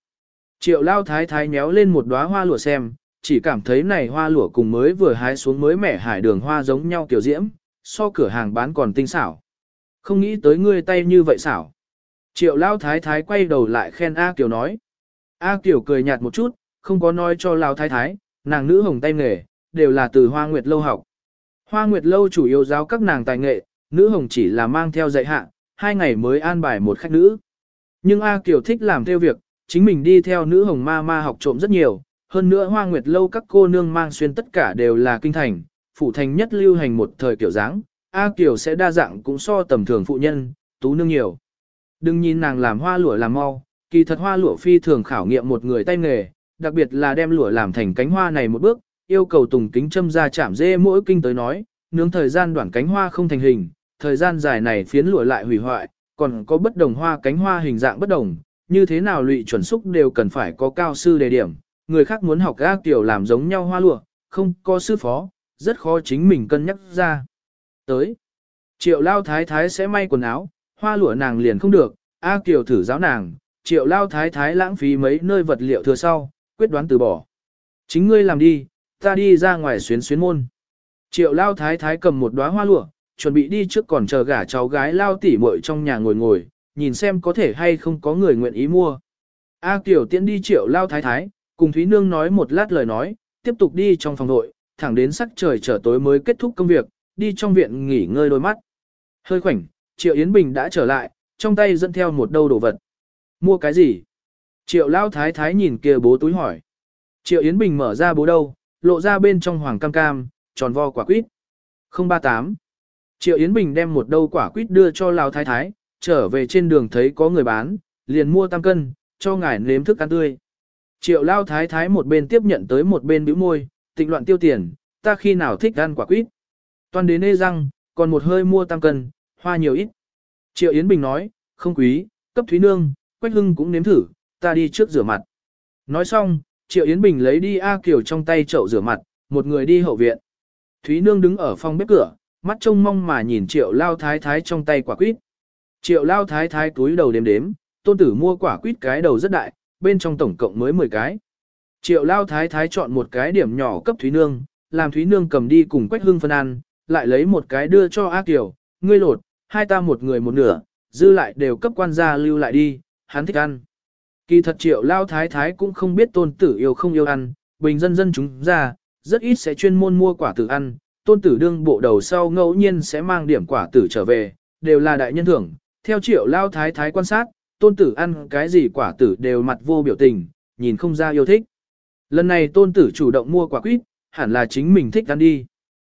Triệu Lao Thái Thái nhéo lên một đóa hoa lụa xem, chỉ cảm thấy này hoa lụa cùng mới vừa hái xuống mới mẻ hải đường hoa giống nhau kiểu diễm, so cửa hàng bán còn tinh xảo. Không nghĩ tới ngươi tay như vậy xảo. Triệu Lao Thái Thái quay đầu lại khen A Kiều nói. A Kiều cười nhạt một chút, không có nói cho Lão Thái Thái, nàng nữ hồng tay nghề, đều là từ Hoa Nguyệt Lâu học. Hoa Nguyệt Lâu chủ yếu giáo các nàng tài nghệ, nữ hồng chỉ là mang theo dạy hạ, hai ngày mới an bài một khách nữ. Nhưng A Kiều thích làm theo việc, chính mình đi theo nữ hồng ma ma học trộm rất nhiều, hơn nữa Hoa Nguyệt Lâu các cô nương mang xuyên tất cả đều là kinh thành, phụ thành nhất lưu hành một thời kiểu dáng, A Kiều sẽ đa dạng cũng so tầm thường phụ nhân, tú nương nhiều. Đừng nhìn nàng làm hoa lụa làm mau, kỳ thật hoa lụa phi thường khảo nghiệm một người tay nghề, đặc biệt là đem lụa làm thành cánh hoa này một bước, yêu cầu tùng kính châm ra chạm dê mỗi kinh tới nói, nướng thời gian đoạn cánh hoa không thành hình, thời gian dài này phiến lụa lại hủy hoại, còn có bất đồng hoa cánh hoa hình dạng bất đồng, như thế nào lụy chuẩn xúc đều cần phải có cao sư đề điểm, người khác muốn học A Kiều làm giống nhau hoa lụa, không có sư phó, rất khó chính mình cân nhắc ra. Tới, triệu lao thái thái sẽ may quần áo, hoa lụa nàng liền không được, A Kiều thử giáo nàng, triệu lao thái thái lãng phí mấy nơi vật liệu thừa sau, quyết đoán từ bỏ. Chính ngươi làm đi, ta đi ra ngoài xuyến xuyến môn. Triệu lao thái thái cầm một đóa hoa lụa, chuẩn bị đi trước còn chờ gả cháu gái lao tỉ muội trong nhà ngồi ngồi, nhìn xem có thể hay không có người nguyện ý mua. A Kiều tiễn đi triệu lao thái thái, cùng Thúy Nương nói một lát lời nói, tiếp tục đi trong phòng nội, thẳng đến sắc trời trở tối mới kết thúc công việc, đi trong viện nghỉ ngơi đôi mắt. Hơi khoảnh, Triệu Yến Bình đã trở lại, trong tay dẫn theo một đâu đồ vật. Mua cái gì? Triệu Lao Thái Thái nhìn kia bố túi hỏi. Triệu Yến Bình mở ra bố đâu, lộ ra bên trong hoàng cam cam, tròn vo quả quýt. 038. Triệu Yến Bình đem một đâu quả quýt đưa cho Lao Thái Thái, trở về trên đường thấy có người bán, liền mua tam cân, cho ngài nếm thức ăn tươi. Triệu Lao Thái Thái một bên tiếp nhận tới một bên bĩu môi, tịnh loạn tiêu tiền, ta khi nào thích ăn quả quýt. Toàn đến nê răng, còn một hơi mua tam cân, hoa nhiều ít. Triệu Yến Bình nói, không quý, cấp Thúy Nương, Quách Hưng cũng nếm thử, ta đi trước rửa mặt. Nói xong, Triệu Yến Bình lấy đi A Kiều trong tay chậu rửa mặt, một người đi hậu viện. Thúy Nương đứng ở phòng bếp cửa, mắt trông mong mà nhìn Triệu Lao Thái Thái trong tay quả quýt. Triệu Lao Thái Thái túi đầu đếm đếm, tôn tử mua quả quýt cái đầu rất đại, bên trong tổng cộng mới 10 cái. Triệu Lao Thái Thái chọn một cái điểm nhỏ cấp Thúy Nương, làm Thúy Nương cầm đi cùng Quách Hưng phân ăn, lại lấy một cái đưa cho A Kiều, ngươi lột, hai ta một người một nửa, dư lại đều cấp quan gia lưu lại đi, hắn thích ăn. Kỳ thật triệu lao thái thái cũng không biết tôn tử yêu không yêu ăn, bình dân dân chúng ra, rất ít sẽ chuyên môn mua quả tử ăn, tôn tử đương bộ đầu sau ngẫu nhiên sẽ mang điểm quả tử trở về, đều là đại nhân thưởng. Theo triệu lao thái thái quan sát, tôn tử ăn cái gì quả tử đều mặt vô biểu tình, nhìn không ra yêu thích. Lần này tôn tử chủ động mua quả quýt, hẳn là chính mình thích ăn đi.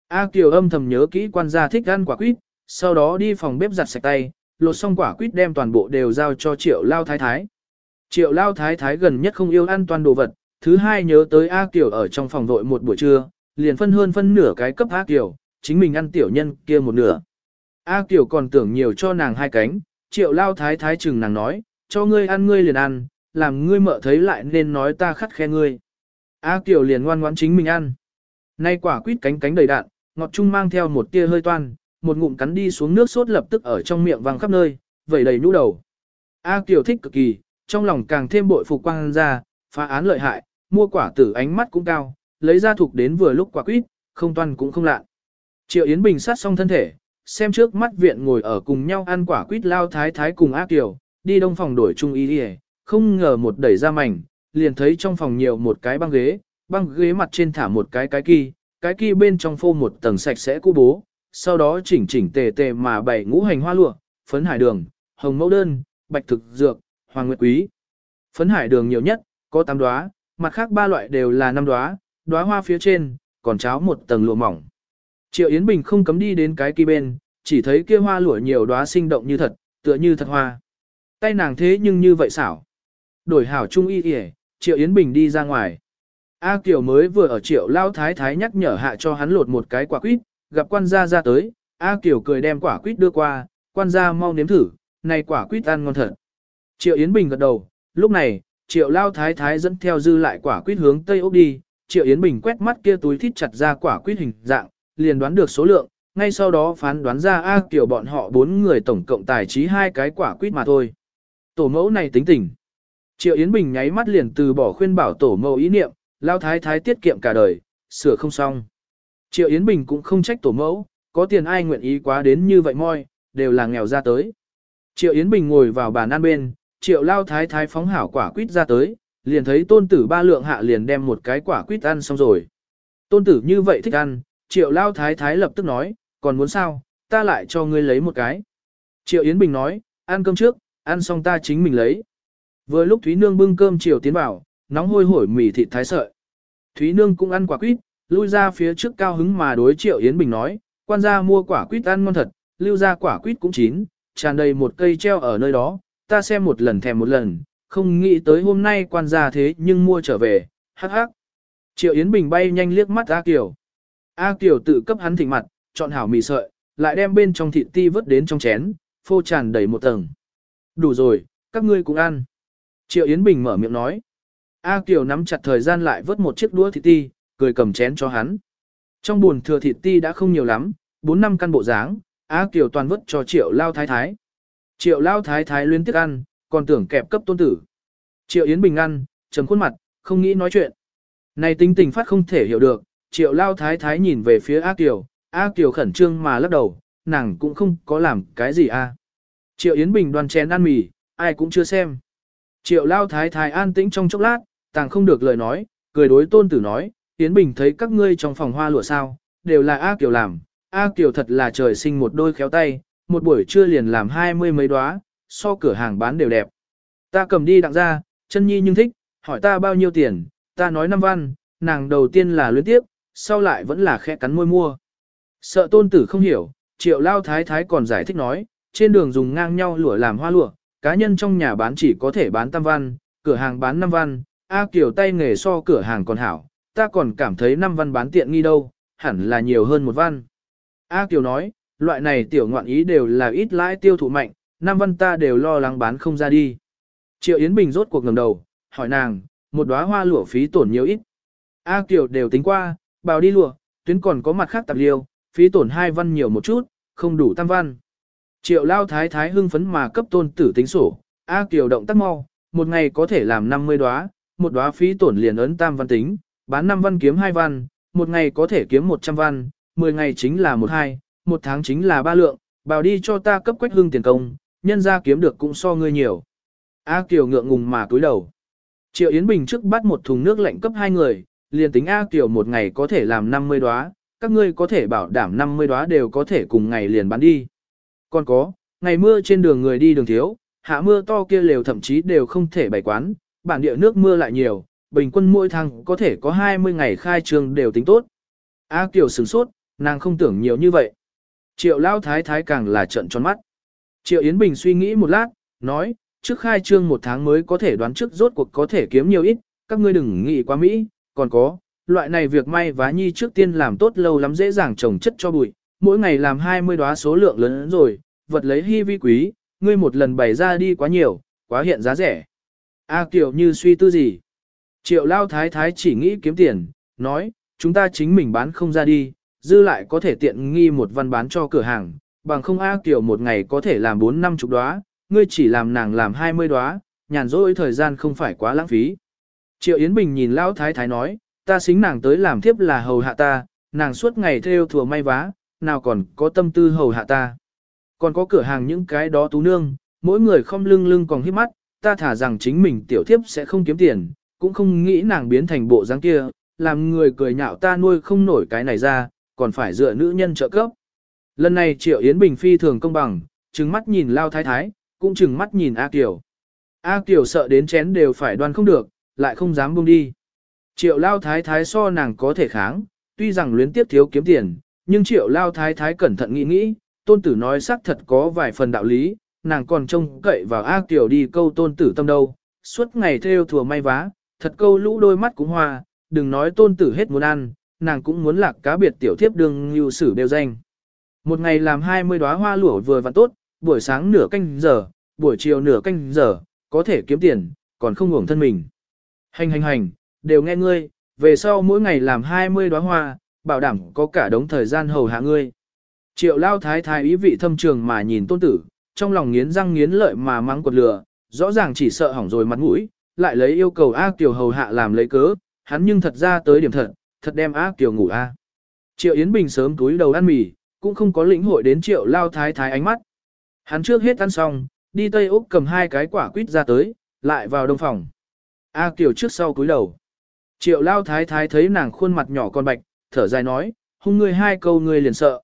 A Kiều âm thầm nhớ kỹ quan gia thích ăn quả quýt, sau đó đi phòng bếp giặt sạch tay, lột xong quả quýt đem toàn bộ đều giao cho triệu lao thái thái. Triệu lao thái thái gần nhất không yêu ăn toàn đồ vật, thứ hai nhớ tới A Kiều ở trong phòng vội một buổi trưa, liền phân hơn phân nửa cái cấp A Kiều, chính mình ăn tiểu nhân kia một nửa. A Kiều còn tưởng nhiều cho nàng hai cánh, triệu lao thái thái chừng nàng nói, cho ngươi ăn ngươi liền ăn, làm ngươi mợ thấy lại nên nói ta khắt khe ngươi. A Kiều liền ngoan ngoãn chính mình ăn. Nay quả quýt cánh cánh đầy đạn, ngọt chung mang theo một tia hơi toan, một ngụm cắn đi xuống nước sốt lập tức ở trong miệng văng khắp nơi, vẩy đầy nhũ đầu. A Kiều thích cực kỳ, trong lòng càng thêm bội phục quang ra, phá án lợi hại, mua quả tử ánh mắt cũng cao, lấy ra thuộc đến vừa lúc quả quýt, không toan cũng không lạ. Triệu Yến Bình sát xong thân thể, xem trước mắt viện ngồi ở cùng nhau ăn quả quýt lao thái thái cùng ác Kiều, đi đông phòng đổi chung ý đi không ngờ một đẩy ra mảnh, liền thấy trong phòng nhiều một cái băng ghế, băng ghế mặt trên thả một cái cái kỳ, cái kỳ bên trong phô một tầng sạch sẽ cũ bố, sau đó chỉnh chỉnh tề tề mà bày ngũ hành hoa lụa, phấn hải đường, hồng mẫu đơn, bạch thực dược, hoàng nguyệt quý. Phấn hải đường nhiều nhất, có 8 đóa, mặt khác ba loại đều là 5 đóa, đóa hoa phía trên, còn cháo một tầng lụa mỏng. Triệu Yến Bình không cấm đi đến cái kia bên, chỉ thấy kia hoa lụa nhiều đóa sinh động như thật, tựa như thật hoa. Tay nàng thế nhưng như vậy xảo. Đổi hảo trung y y, Triệu Yến Bình đi ra ngoài. A Kiều mới vừa ở Triệu Lao Thái Thái nhắc nhở hạ cho hắn lột một cái quả quýt, gặp quan gia ra tới, A Kiều cười đem quả quýt đưa qua, quan gia mau nếm thử, này quả quýt ăn ngon thật. Triệu Yến Bình gật đầu, lúc này, Triệu Lao Thái Thái dẫn theo dư lại quả quýt hướng Tây Úc đi, Triệu Yến Bình quét mắt kia túi thít chặt ra quả quýt hình dạng, liền đoán được số lượng, ngay sau đó phán đoán ra A Kiều bọn họ bốn người tổng cộng tài trí hai cái quả quýt mà thôi. Tổ mẫu này tính tình. Triệu Yến Bình nháy mắt liền từ bỏ khuyên bảo tổ mẫu ý niệm, Lao Thái Thái tiết kiệm cả đời, sửa không xong. Triệu Yến Bình cũng không trách tổ mẫu, có tiền ai nguyện ý quá đến như vậy moi, đều là nghèo ra tới. Triệu Yến Bình ngồi vào bàn ăn bên, Triệu Lao Thái Thái phóng hảo quả quýt ra tới, liền thấy tôn tử ba lượng hạ liền đem một cái quả quýt ăn xong rồi. Tôn tử như vậy thích ăn, Triệu Lao Thái Thái lập tức nói, còn muốn sao, ta lại cho ngươi lấy một cái. Triệu Yến Bình nói, ăn cơm trước, ăn xong ta chính mình lấy. Vừa lúc Thúy Nương bưng cơm chiều tiến vào, nóng hôi hổi mì thịt thái sợi. Thúy Nương cũng ăn quả quýt, lui ra phía trước cao hứng mà đối Triệu Yến Bình nói, quan gia mua quả quýt ăn ngon thật, lưu ra quả quýt cũng chín, tràn đầy một cây treo ở nơi đó, ta xem một lần thèm một lần, không nghĩ tới hôm nay quan gia thế nhưng mua trở về, hắc hắc. Triệu Yến Bình bay nhanh liếc mắt A Kiều. A Kiều tự cấp hắn thịnh mặt, chọn hảo mì sợi, lại đem bên trong thịt ti vớt đến trong chén, phô tràn đầy một tầng. Đủ rồi, các ngươi cũng ăn. Triệu Yến Bình mở miệng nói. A Kiều nắm chặt thời gian lại vớt một chiếc đũa thịt ti, cười cầm chén cho hắn. Trong buồn thừa thịt ti đã không nhiều lắm, 4 năm căn bộ dáng, A Kiều toàn vớt cho Triệu Lao Thái Thái. Triệu Lao Thái Thái liên tiếc ăn, còn tưởng kẹp cấp tôn tử. Triệu Yến Bình ăn, trầm khuôn mặt, không nghĩ nói chuyện. Này tính tình phát không thể hiểu được, Triệu Lao Thái Thái nhìn về phía A Kiều, A Kiều khẩn trương mà lắc đầu, nàng cũng không có làm cái gì a. Triệu Yến Bình đoan chén ăn mì, ai cũng chưa xem. Triệu Lao Thái Thái an tĩnh trong chốc lát, tàng không được lời nói, cười đối tôn tử nói, Yến Bình thấy các ngươi trong phòng hoa lụa sao, đều là A Kiều làm, A Kiều thật là trời sinh một đôi khéo tay, một buổi trưa liền làm hai mươi mấy đóa, so cửa hàng bán đều đẹp. Ta cầm đi đặng ra, chân nhi nhưng thích, hỏi ta bao nhiêu tiền, ta nói năm văn, nàng đầu tiên là luyến tiếp, sau lại vẫn là khẽ cắn môi mua. Sợ tôn tử không hiểu, triệu lao thái thái còn giải thích nói, trên đường dùng ngang nhau lụa làm hoa lụa, cá nhân trong nhà bán chỉ có thể bán tam văn, cửa hàng bán năm văn, A Kiều tay nghề so cửa hàng còn hảo, ta còn cảm thấy năm văn bán tiện nghi đâu, hẳn là nhiều hơn một văn. A Kiều nói, loại này tiểu ngoạn ý đều là ít lãi tiêu thụ mạnh, năm văn ta đều lo lắng bán không ra đi. Triệu Yến Bình rốt cuộc ngầm đầu, hỏi nàng, một đóa hoa lụa phí tổn nhiều ít. A Kiều đều tính qua, bào đi lụa, tuyến còn có mặt khác tạp liêu, phí tổn hai văn nhiều một chút, không đủ tam văn. Triệu lao thái thái hưng phấn mà cấp tôn tử tính sổ, A Kiều động tác mau, một ngày có thể làm 50 đóa, một đóa phí tổn liền ấn tam văn tính, bán 5 văn kiếm 2 văn, một ngày có thể kiếm 100 văn, 10 ngày chính là một hai, một tháng chính là ba lượng, bảo đi cho ta cấp quách hương tiền công, nhân ra kiếm được cũng so ngươi nhiều. A Kiều ngượng ngùng mà cúi đầu. Triệu Yến Bình trước bắt một thùng nước lạnh cấp hai người, liền tính A Kiều một ngày có thể làm 50 đóa, các ngươi có thể bảo đảm 50 đóa đều có thể cùng ngày liền bán đi. Còn có, ngày mưa trên đường người đi đường thiếu, hạ mưa to kia lều thậm chí đều không thể bày quán, bản địa nước mưa lại nhiều, bình quân mỗi tháng có thể có 20 ngày khai trương đều tính tốt. A Kiều sửng sốt, nàng không tưởng nhiều như vậy. Triệu Lao Thái Thái càng là trận tròn mắt. Triệu Yến Bình suy nghĩ một lát, nói, trước khai trương một tháng mới có thể đoán trước rốt cuộc có thể kiếm nhiều ít, các ngươi đừng nghĩ quá Mỹ, còn có, loại này việc may vá nhi trước tiên làm tốt lâu lắm dễ dàng trồng chất cho bụi, mỗi ngày làm 20 đóa số lượng lớn rồi, vật lấy hy vi quý, ngươi một lần bày ra đi quá nhiều, quá hiện giá rẻ. A kiểu như suy tư gì? Triệu Lao Thái Thái chỉ nghĩ kiếm tiền, nói, chúng ta chính mình bán không ra đi, dư lại có thể tiện nghi một văn bán cho cửa hàng, bằng không A Kiều một ngày có thể làm 4 năm chục đóa, ngươi chỉ làm nàng làm 20 đóa, nhàn rỗi thời gian không phải quá lãng phí. Triệu Yến Bình nhìn Lão Thái Thái nói, ta xính nàng tới làm thiếp là hầu hạ ta, nàng suốt ngày theo thừa may vá, nào còn có tâm tư hầu hạ ta. Còn có cửa hàng những cái đó tú nương, mỗi người không lưng lưng còn hiếp mắt, ta thả rằng chính mình tiểu thiếp sẽ không kiếm tiền, cũng không nghĩ nàng biến thành bộ dáng kia, làm người cười nhạo ta nuôi không nổi cái này ra, còn phải dựa nữ nhân trợ cấp. Lần này Triệu Yến Bình phi thường công bằng, trừng mắt nhìn Lao Thái Thái, cũng trừng mắt nhìn A Kiều. A Kiều sợ đến chén đều phải đoan không được, lại không dám buông đi. Triệu Lao Thái Thái so nàng có thể kháng, tuy rằng luyến tiếp thiếu kiếm tiền, nhưng Triệu Lao Thái Thái cẩn thận nghĩ nghĩ, tôn tử nói xác thật có vài phần đạo lý, nàng còn trông cậy vào A Kiều đi câu tôn tử tâm đâu, suốt ngày theo thùa may vá, thật câu lũ đôi mắt cũng hoa, đừng nói tôn tử hết muốn ăn, nàng cũng muốn lạc cá biệt tiểu thiếp đương lưu sử đều danh. Một ngày làm 20 đóa hoa lụa vừa và tốt, buổi sáng nửa canh giờ, buổi chiều nửa canh giờ, có thể kiếm tiền, còn không ngủng thân mình. Hành hành hành, đều nghe ngươi, về sau mỗi ngày làm 20 đóa hoa, bảo đảm có cả đống thời gian hầu hạ ngươi. Triệu lao thái thái ý vị thâm trường mà nhìn tôn tử, trong lòng nghiến răng nghiến lợi mà mắng quật lửa, rõ ràng chỉ sợ hỏng rồi mặt mũi, lại lấy yêu cầu A Kiều hầu hạ làm lấy cớ, hắn nhưng thật ra tới điểm thật, thật đem A Kiều ngủ A. Triệu Yến Bình sớm túi đầu ăn mì, cũng không có lĩnh hội đến triệu lao thái thái ánh mắt. Hắn trước hết ăn xong, đi Tây Úc cầm hai cái quả quýt ra tới, lại vào đông phòng. A Kiều trước sau cúi đầu. Triệu lao thái thái thấy nàng khuôn mặt nhỏ con bạch, thở dài nói, hung ngươi hai câu ngươi liền sợ.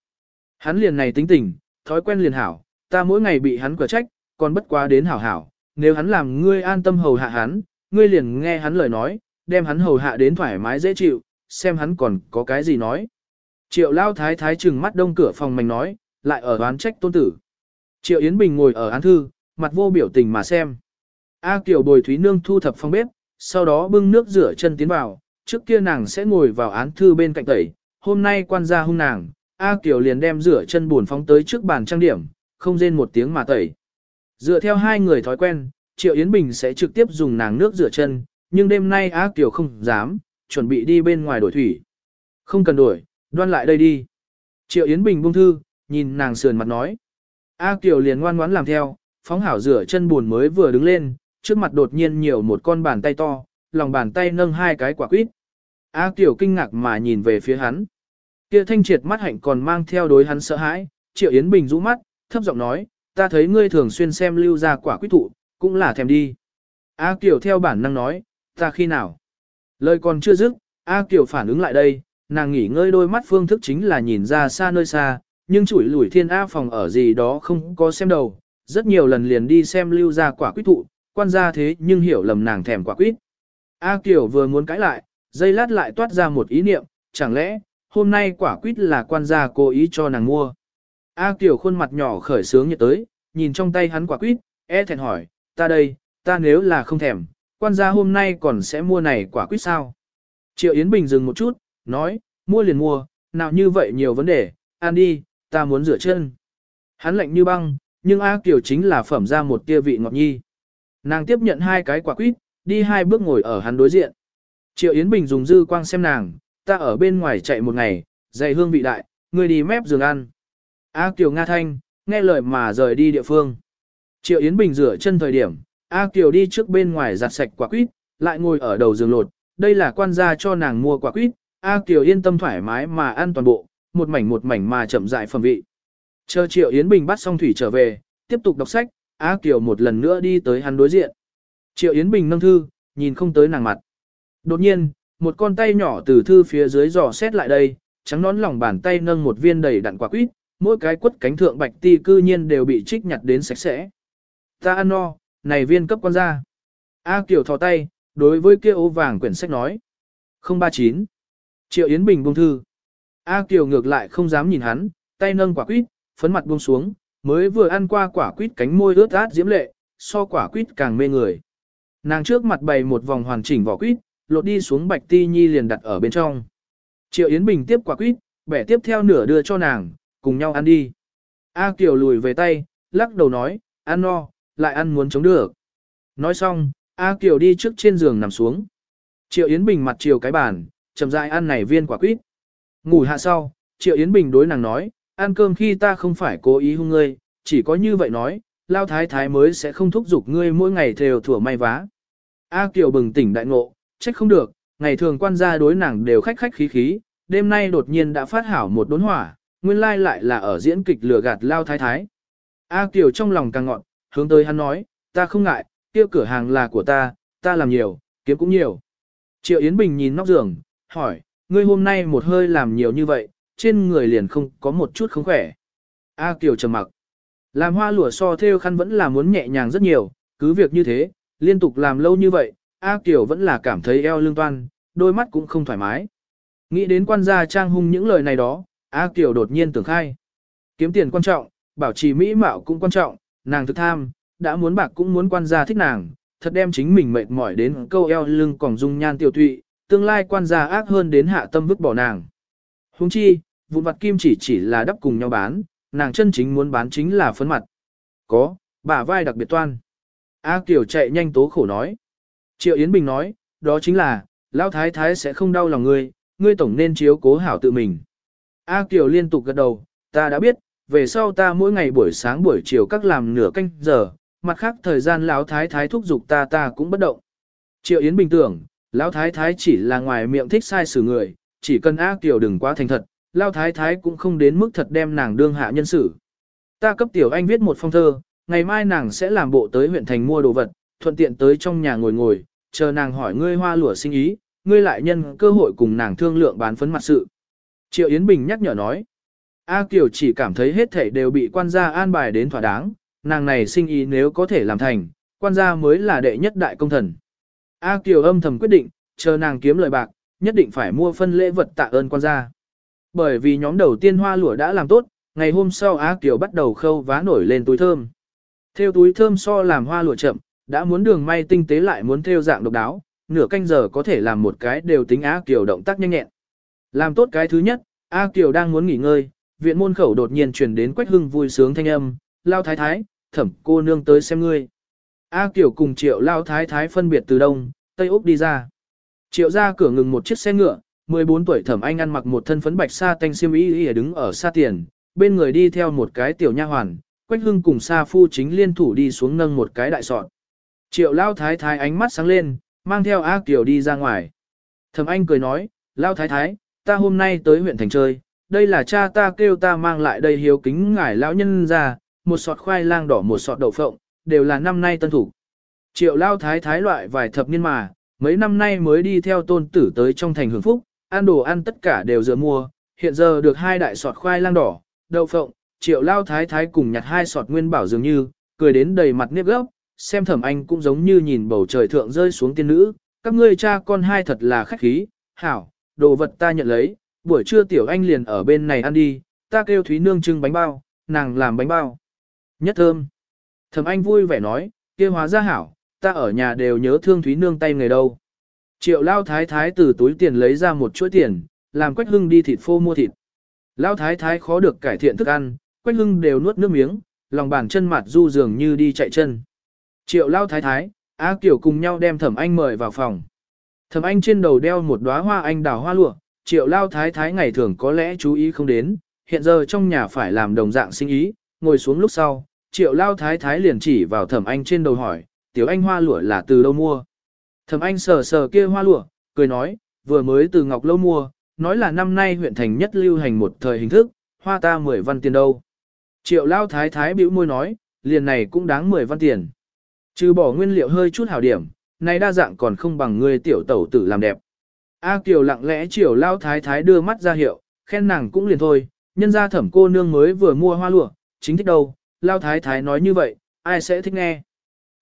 Hắn liền này tính tình, thói quen liền hảo, ta mỗi ngày bị hắn quả trách, còn bất quá đến hảo hảo, nếu hắn làm ngươi an tâm hầu hạ hắn, ngươi liền nghe hắn lời nói, đem hắn hầu hạ đến thoải mái dễ chịu, xem hắn còn có cái gì nói. Triệu lao thái thái trừng mắt đông cửa phòng mình nói, lại ở đoán trách tôn tử. Triệu Yến Bình ngồi ở án thư, mặt vô biểu tình mà xem. A Kiều bồi Thúy Nương thu thập phòng bếp, sau đó bưng nước rửa chân tiến vào, trước kia nàng sẽ ngồi vào án thư bên cạnh tẩy, hôm nay quan gia hung nàng, A Kiều liền đem rửa chân buồn phóng tới trước bàn trang điểm, không rên một tiếng mà tẩy. Dựa theo hai người thói quen, Triệu Yến Bình sẽ trực tiếp dùng nàng nước rửa chân, nhưng đêm nay A Kiều không dám, chuẩn bị đi bên ngoài đổi thủy. Không cần đổi, đoan lại đây đi. Triệu Yến Bình buông thư, nhìn nàng sườn mặt nói. A Kiều liền ngoan ngoãn làm theo, phóng hảo rửa chân buồn mới vừa đứng lên, trước mặt đột nhiên nhiều một con bàn tay to, lòng bàn tay nâng hai cái quả quýt. A Kiều kinh ngạc mà nhìn về phía hắn. Kia thanh triệt mắt hạnh còn mang theo đối hắn sợ hãi, Triệu Yến Bình rũ mắt, thấp giọng nói, ta thấy ngươi thường xuyên xem lưu ra quả quýt thụ, cũng là thèm đi. A Kiều theo bản năng nói, ta khi nào? Lời còn chưa dứt, A Kiều phản ứng lại đây, nàng nghỉ ngơi đôi mắt phương thức chính là nhìn ra xa nơi xa, nhưng chủi lủi thiên A phòng ở gì đó không có xem đầu, rất nhiều lần liền đi xem lưu ra quả quýt thụ, quan gia thế nhưng hiểu lầm nàng thèm quả quýt. A Kiều vừa muốn cãi lại, dây lát lại toát ra một ý niệm, chẳng lẽ, hôm nay quả quýt là quan gia cố ý cho nàng mua. A Kiều khuôn mặt nhỏ khởi sướng nhiệt tới, nhìn trong tay hắn quả quýt, e thẹn hỏi, ta đây, ta nếu là không thèm, quan gia hôm nay còn sẽ mua này quả quýt sao? Triệu Yến Bình dừng một chút, nói, mua liền mua, nào như vậy nhiều vấn đề, ăn đi, ta muốn rửa chân. Hắn lạnh như băng, nhưng A Kiều chính là phẩm ra một tia vị ngọt nhi. Nàng tiếp nhận hai cái quả quýt, đi hai bước ngồi ở hắn đối diện. Triệu Yến Bình dùng dư quang xem nàng, ta ở bên ngoài chạy một ngày, dày hương vị đại, người đi mép giường ăn. A Kiều Nga Thanh, nghe lời mà rời đi địa phương. Triệu Yến Bình rửa chân thời điểm, A Kiều đi trước bên ngoài giặt sạch quả quýt, lại ngồi ở đầu giường lột, đây là quan gia cho nàng mua quả quýt, A Kiều yên tâm thoải mái mà ăn toàn bộ, một mảnh một mảnh mà chậm dại phẩm vị. Chờ Triệu Yến Bình bắt xong thủy trở về, tiếp tục đọc sách, A Kiều một lần nữa đi tới hắn đối diện. Triệu Yến Bình nâng thư, nhìn không tới nàng mặt. Đột nhiên, một con tay nhỏ từ thư phía dưới dò xét lại đây, trắng nón lòng bàn tay nâng một viên đầy đặn quả quýt, mỗi cái quất cánh thượng bạch ti cư nhiên đều bị trích nhặt đến sạch sẽ. Ta ăn no, này viên cấp quan gia, A Kiều thò tay, đối với kia ô vàng quyển sách nói. 039. Triệu Yến Bình buông thư. A Kiều ngược lại không dám nhìn hắn, tay nâng quả quýt, phấn mặt buông xuống, mới vừa ăn qua quả quýt cánh môi ướt át diễm lệ, so quả quýt càng mê người. Nàng trước mặt bày một vòng hoàn chỉnh vỏ quýt, lột đi xuống bạch ti nhi liền đặt ở bên trong. Triệu Yến Bình tiếp quả quýt, bẻ tiếp theo nửa đưa cho nàng, cùng nhau ăn đi. A Kiều lùi về tay, lắc đầu nói, ăn no, lại ăn muốn chống được. Nói xong, A Kiều đi trước trên giường nằm xuống. Triệu Yến Bình mặt chiều cái bàn, chậm rãi ăn này viên quả quýt. Ngủ hạ sau, Triệu Yến Bình đối nàng nói, ăn cơm khi ta không phải cố ý hung ngươi, chỉ có như vậy nói, lao thái thái mới sẽ không thúc giục ngươi mỗi ngày thều thủa may vá. A Kiều bừng tỉnh đại ngộ, trách không được, ngày thường quan gia đối nàng đều khách khách khí khí, đêm nay đột nhiên đã phát hảo một đốn hỏa, nguyên lai lại là ở diễn kịch lừa gạt lao thái thái. A Kiều trong lòng càng ngọn, hướng tới hắn nói, ta không ngại, kia cửa hàng là của ta, ta làm nhiều, kiếm cũng nhiều. Triệu Yến Bình nhìn nóc giường, hỏi, ngươi hôm nay một hơi làm nhiều như vậy, trên người liền không có một chút không khỏe. A Kiều trầm mặc. Làm hoa lụa so theo khăn vẫn là muốn nhẹ nhàng rất nhiều, cứ việc như thế, liên tục làm lâu như vậy, A Kiều vẫn là cảm thấy eo lưng toan, đôi mắt cũng không thoải mái. Nghĩ đến quan gia trang hung những lời này đó, A Kiều đột nhiên tưởng khai. Kiếm tiền quan trọng, bảo trì mỹ mạo cũng quan trọng, nàng thực tham, đã muốn bạc cũng muốn quan gia thích nàng, thật đem chính mình mệt mỏi đến câu eo lưng còn dung nhan tiểu thụy, tương lai quan gia ác hơn đến hạ tâm vứt bỏ nàng. Huống chi, vụn vặt kim chỉ chỉ là đắp cùng nhau bán, nàng chân chính muốn bán chính là phấn mặt. Có, bả vai đặc biệt toan. A Kiều chạy nhanh tố khổ nói. Triệu Yến Bình nói, đó chính là, Lão Thái Thái sẽ không đau lòng ngươi, ngươi tổng nên chiếu cố hảo tự mình. A Kiều liên tục gật đầu, ta đã biết, về sau ta mỗi ngày buổi sáng buổi chiều các làm nửa canh giờ, mặt khác thời gian Lão Thái Thái thúc giục ta ta cũng bất động. Triệu Yến bình tưởng, Lão Thái Thái chỉ là ngoài miệng thích sai xử người, chỉ cần A Kiều đừng quá thành thật, Lão Thái Thái cũng không đến mức thật đem nàng đương hạ nhân xử. Ta cấp Tiểu Anh viết một phong thơ, ngày mai nàng sẽ làm bộ tới huyện thành mua đồ vật, thuận tiện tới trong nhà ngồi ngồi, chờ nàng hỏi ngươi hoa lụa sinh ý, ngươi lại nhân cơ hội cùng nàng thương lượng bán phấn mặt sự. Triệu Yến Bình nhắc nhở nói, A Kiều chỉ cảm thấy hết thảy đều bị quan gia an bài đến thỏa đáng, nàng này sinh ý nếu có thể làm thành, quan gia mới là đệ nhất đại công thần. A Kiều âm thầm quyết định, chờ nàng kiếm lời bạc, nhất định phải mua phân lễ vật tạ ơn quan gia. Bởi vì nhóm đầu tiên hoa lụa đã làm tốt, ngày hôm sau A Kiều bắt đầu khâu vá nổi lên túi thơm. Theo túi thơm so làm hoa lụa chậm, đã muốn đường may tinh tế lại muốn theo dạng độc đáo, nửa canh giờ có thể làm một cái đều tính A Kiều động tác nhanh nhẹn. Làm tốt cái thứ nhất, A Kiều đang muốn nghỉ ngơi, viện môn khẩu đột nhiên truyền đến Quách Hưng vui sướng thanh âm, lao thái thái, thẩm cô nương tới xem ngươi. A Kiều cùng triệu lao thái thái phân biệt từ đông, tây úc đi ra. Triệu ra cửa ngừng một chiếc xe ngựa, 14 tuổi thẩm anh ăn mặc một thân phấn bạch sa tanh xiêm y y đứng ở xa tiền, bên người đi theo một cái tiểu nha hoàn, Quách Hưng cùng Sa Phu chính liên thủ đi xuống nâng một cái đại sọt. Triệu Lao Thái Thái ánh mắt sáng lên, mang theo A Kiều đi ra ngoài. Thẩm Anh cười nói, Lao Thái Thái, ta hôm nay tới huyện thành chơi, đây là cha ta kêu ta mang lại đây hiếu kính ngải lão nhân ra, một sọt khoai lang đỏ một sọt đậu phộng, đều là năm nay tân thủ. Triệu Lao Thái Thái loại vài thập niên mà, mấy năm nay mới đi theo tôn tử tới trong thành hưởng phúc, ăn đồ ăn tất cả đều dựa mua, hiện giờ được hai đại sọt khoai lang đỏ, đậu phộng, triệu lao thái thái cùng nhặt hai sọt nguyên bảo dường như, cười đến đầy mặt nếp gốc, xem thẩm anh cũng giống như nhìn bầu trời thượng rơi xuống tiên nữ, các ngươi cha con hai thật là khách khí, hảo, đồ vật ta nhận lấy, buổi trưa tiểu anh liền ở bên này ăn đi, ta kêu Thúy Nương trưng bánh bao, nàng làm bánh bao. Nhất thơm. Thẩm anh vui vẻ nói, kia hóa ra hảo, ta ở nhà đều nhớ thương Thúy Nương tay người đâu. Triệu lao thái thái từ túi tiền lấy ra một chuỗi tiền, làm quách hưng đi thịt phô mua thịt. Lao thái thái khó được cải thiện thức ăn, quách hưng đều nuốt nước miếng, lòng bàn chân mặt du dường như đi chạy chân. Triệu lao thái thái, Á Kiều cùng nhau đem thẩm anh mời vào phòng. Thẩm anh trên đầu đeo một đóa hoa anh đào hoa lụa, triệu lao thái thái ngày thường có lẽ chú ý không đến, hiện giờ trong nhà phải làm đồng dạng sinh ý, ngồi xuống lúc sau, triệu lao thái thái liền chỉ vào thẩm anh trên đầu hỏi, tiểu anh hoa lụa là từ đâu mua. Thẩm anh sờ sờ kia hoa lụa, cười nói, vừa mới từ Ngọc Lâu mua, nói là năm nay huyện thành nhất lưu hành một thời hình thức, hoa ta 10 văn tiền đâu. Triệu lao thái thái bĩu môi nói, liền này cũng đáng 10 văn tiền. Trừ bỏ nguyên liệu hơi chút hảo điểm, này đa dạng còn không bằng người tiểu tẩu tử làm đẹp. A Kiều lặng lẽ chiều lao thái thái đưa mắt ra hiệu, khen nàng cũng liền thôi, nhân ra thẩm cô nương mới vừa mua hoa lụa, chính thích đâu, lao thái thái nói như vậy, ai sẽ thích nghe.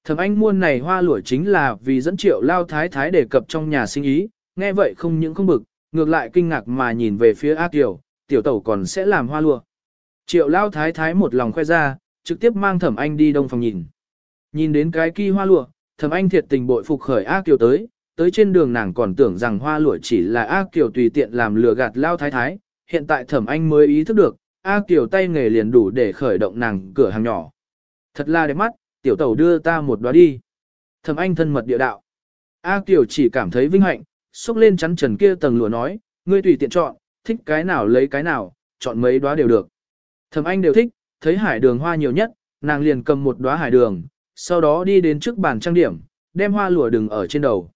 Thẩm anh muôn này hoa lụa chính là vì dẫn triệu lao thái thái đề cập trong nhà sinh ý, nghe vậy không những không bực, ngược lại kinh ngạc mà nhìn về phía A Kiều, tiểu tẩu còn sẽ làm hoa lụa. Triệu lao thái thái một lòng khoe ra, trực tiếp mang thẩm anh đi đông phòng nhìn. Nhìn đến cái kỳ hoa lụa, thẩm anh thiệt tình bội phục khởi A Kiều tới, tới trên đường nàng còn tưởng rằng hoa lụa chỉ là A Kiều tùy tiện làm lừa gạt lao thái thái, hiện tại thẩm anh mới ý thức được, A Kiều tay nghề liền đủ để khởi động nàng cửa hàng nhỏ. Thật là đẹp mắt, tiểu tẩu đưa ta một đóa đi. Thẩm anh thân mật địa đạo. A Kiều chỉ cảm thấy vinh hạnh, xúc lên chắn trần kia tầng lụa nói, ngươi tùy tiện chọn, thích cái nào lấy cái nào, chọn mấy đóa đều được. Thẩm anh đều thích, thấy hải đường hoa nhiều nhất, nàng liền cầm một đóa hải đường, sau đó đi đến trước bàn trang điểm, đem hoa lụa đừng ở trên đầu.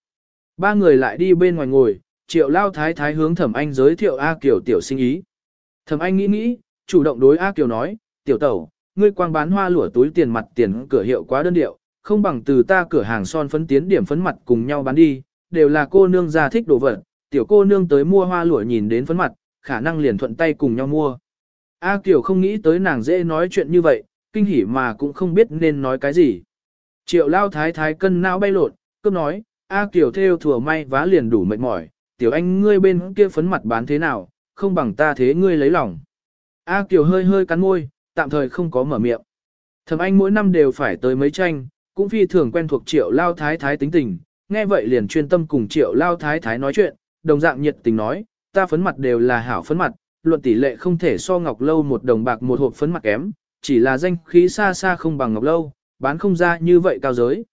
Ba người lại đi bên ngoài ngồi, triệu lao thái thái hướng thẩm anh giới thiệu A Kiều tiểu sinh ý. Thẩm anh nghĩ nghĩ, chủ động đối A Kiều nói, tiểu tẩu, ngươi quang bán hoa lụa túi tiền mặt tiền cửa hiệu quá đơn điệu, không bằng từ ta cửa hàng son phấn tiến điểm phấn mặt cùng nhau bán đi, đều là cô nương già thích đồ vật, tiểu cô nương tới mua hoa lụa nhìn đến phấn mặt, khả năng liền thuận tay cùng nhau mua. A Kiều không nghĩ tới nàng dễ nói chuyện như vậy, kinh hỉ mà cũng không biết nên nói cái gì. Triệu lao thái thái cân não bay lộn, cướp nói, A Kiều theo thừa may vá liền đủ mệt mỏi, tiểu anh ngươi bên kia phấn mặt bán thế nào, không bằng ta thế ngươi lấy lòng. A Kiều hơi hơi cắn môi, tạm thời không có mở miệng. Thẩm anh mỗi năm đều phải tới mấy tranh, cũng phi thường quen thuộc triệu lao thái thái tính tình, nghe vậy liền chuyên tâm cùng triệu lao thái thái nói chuyện, đồng dạng nhiệt tình nói, ta phấn mặt đều là hảo phấn mặt, luận tỷ lệ không thể so ngọc lâu một đồng bạc một hộp phấn mặt kém, chỉ là danh khí xa xa không bằng ngọc lâu, bán không ra như vậy cao giới.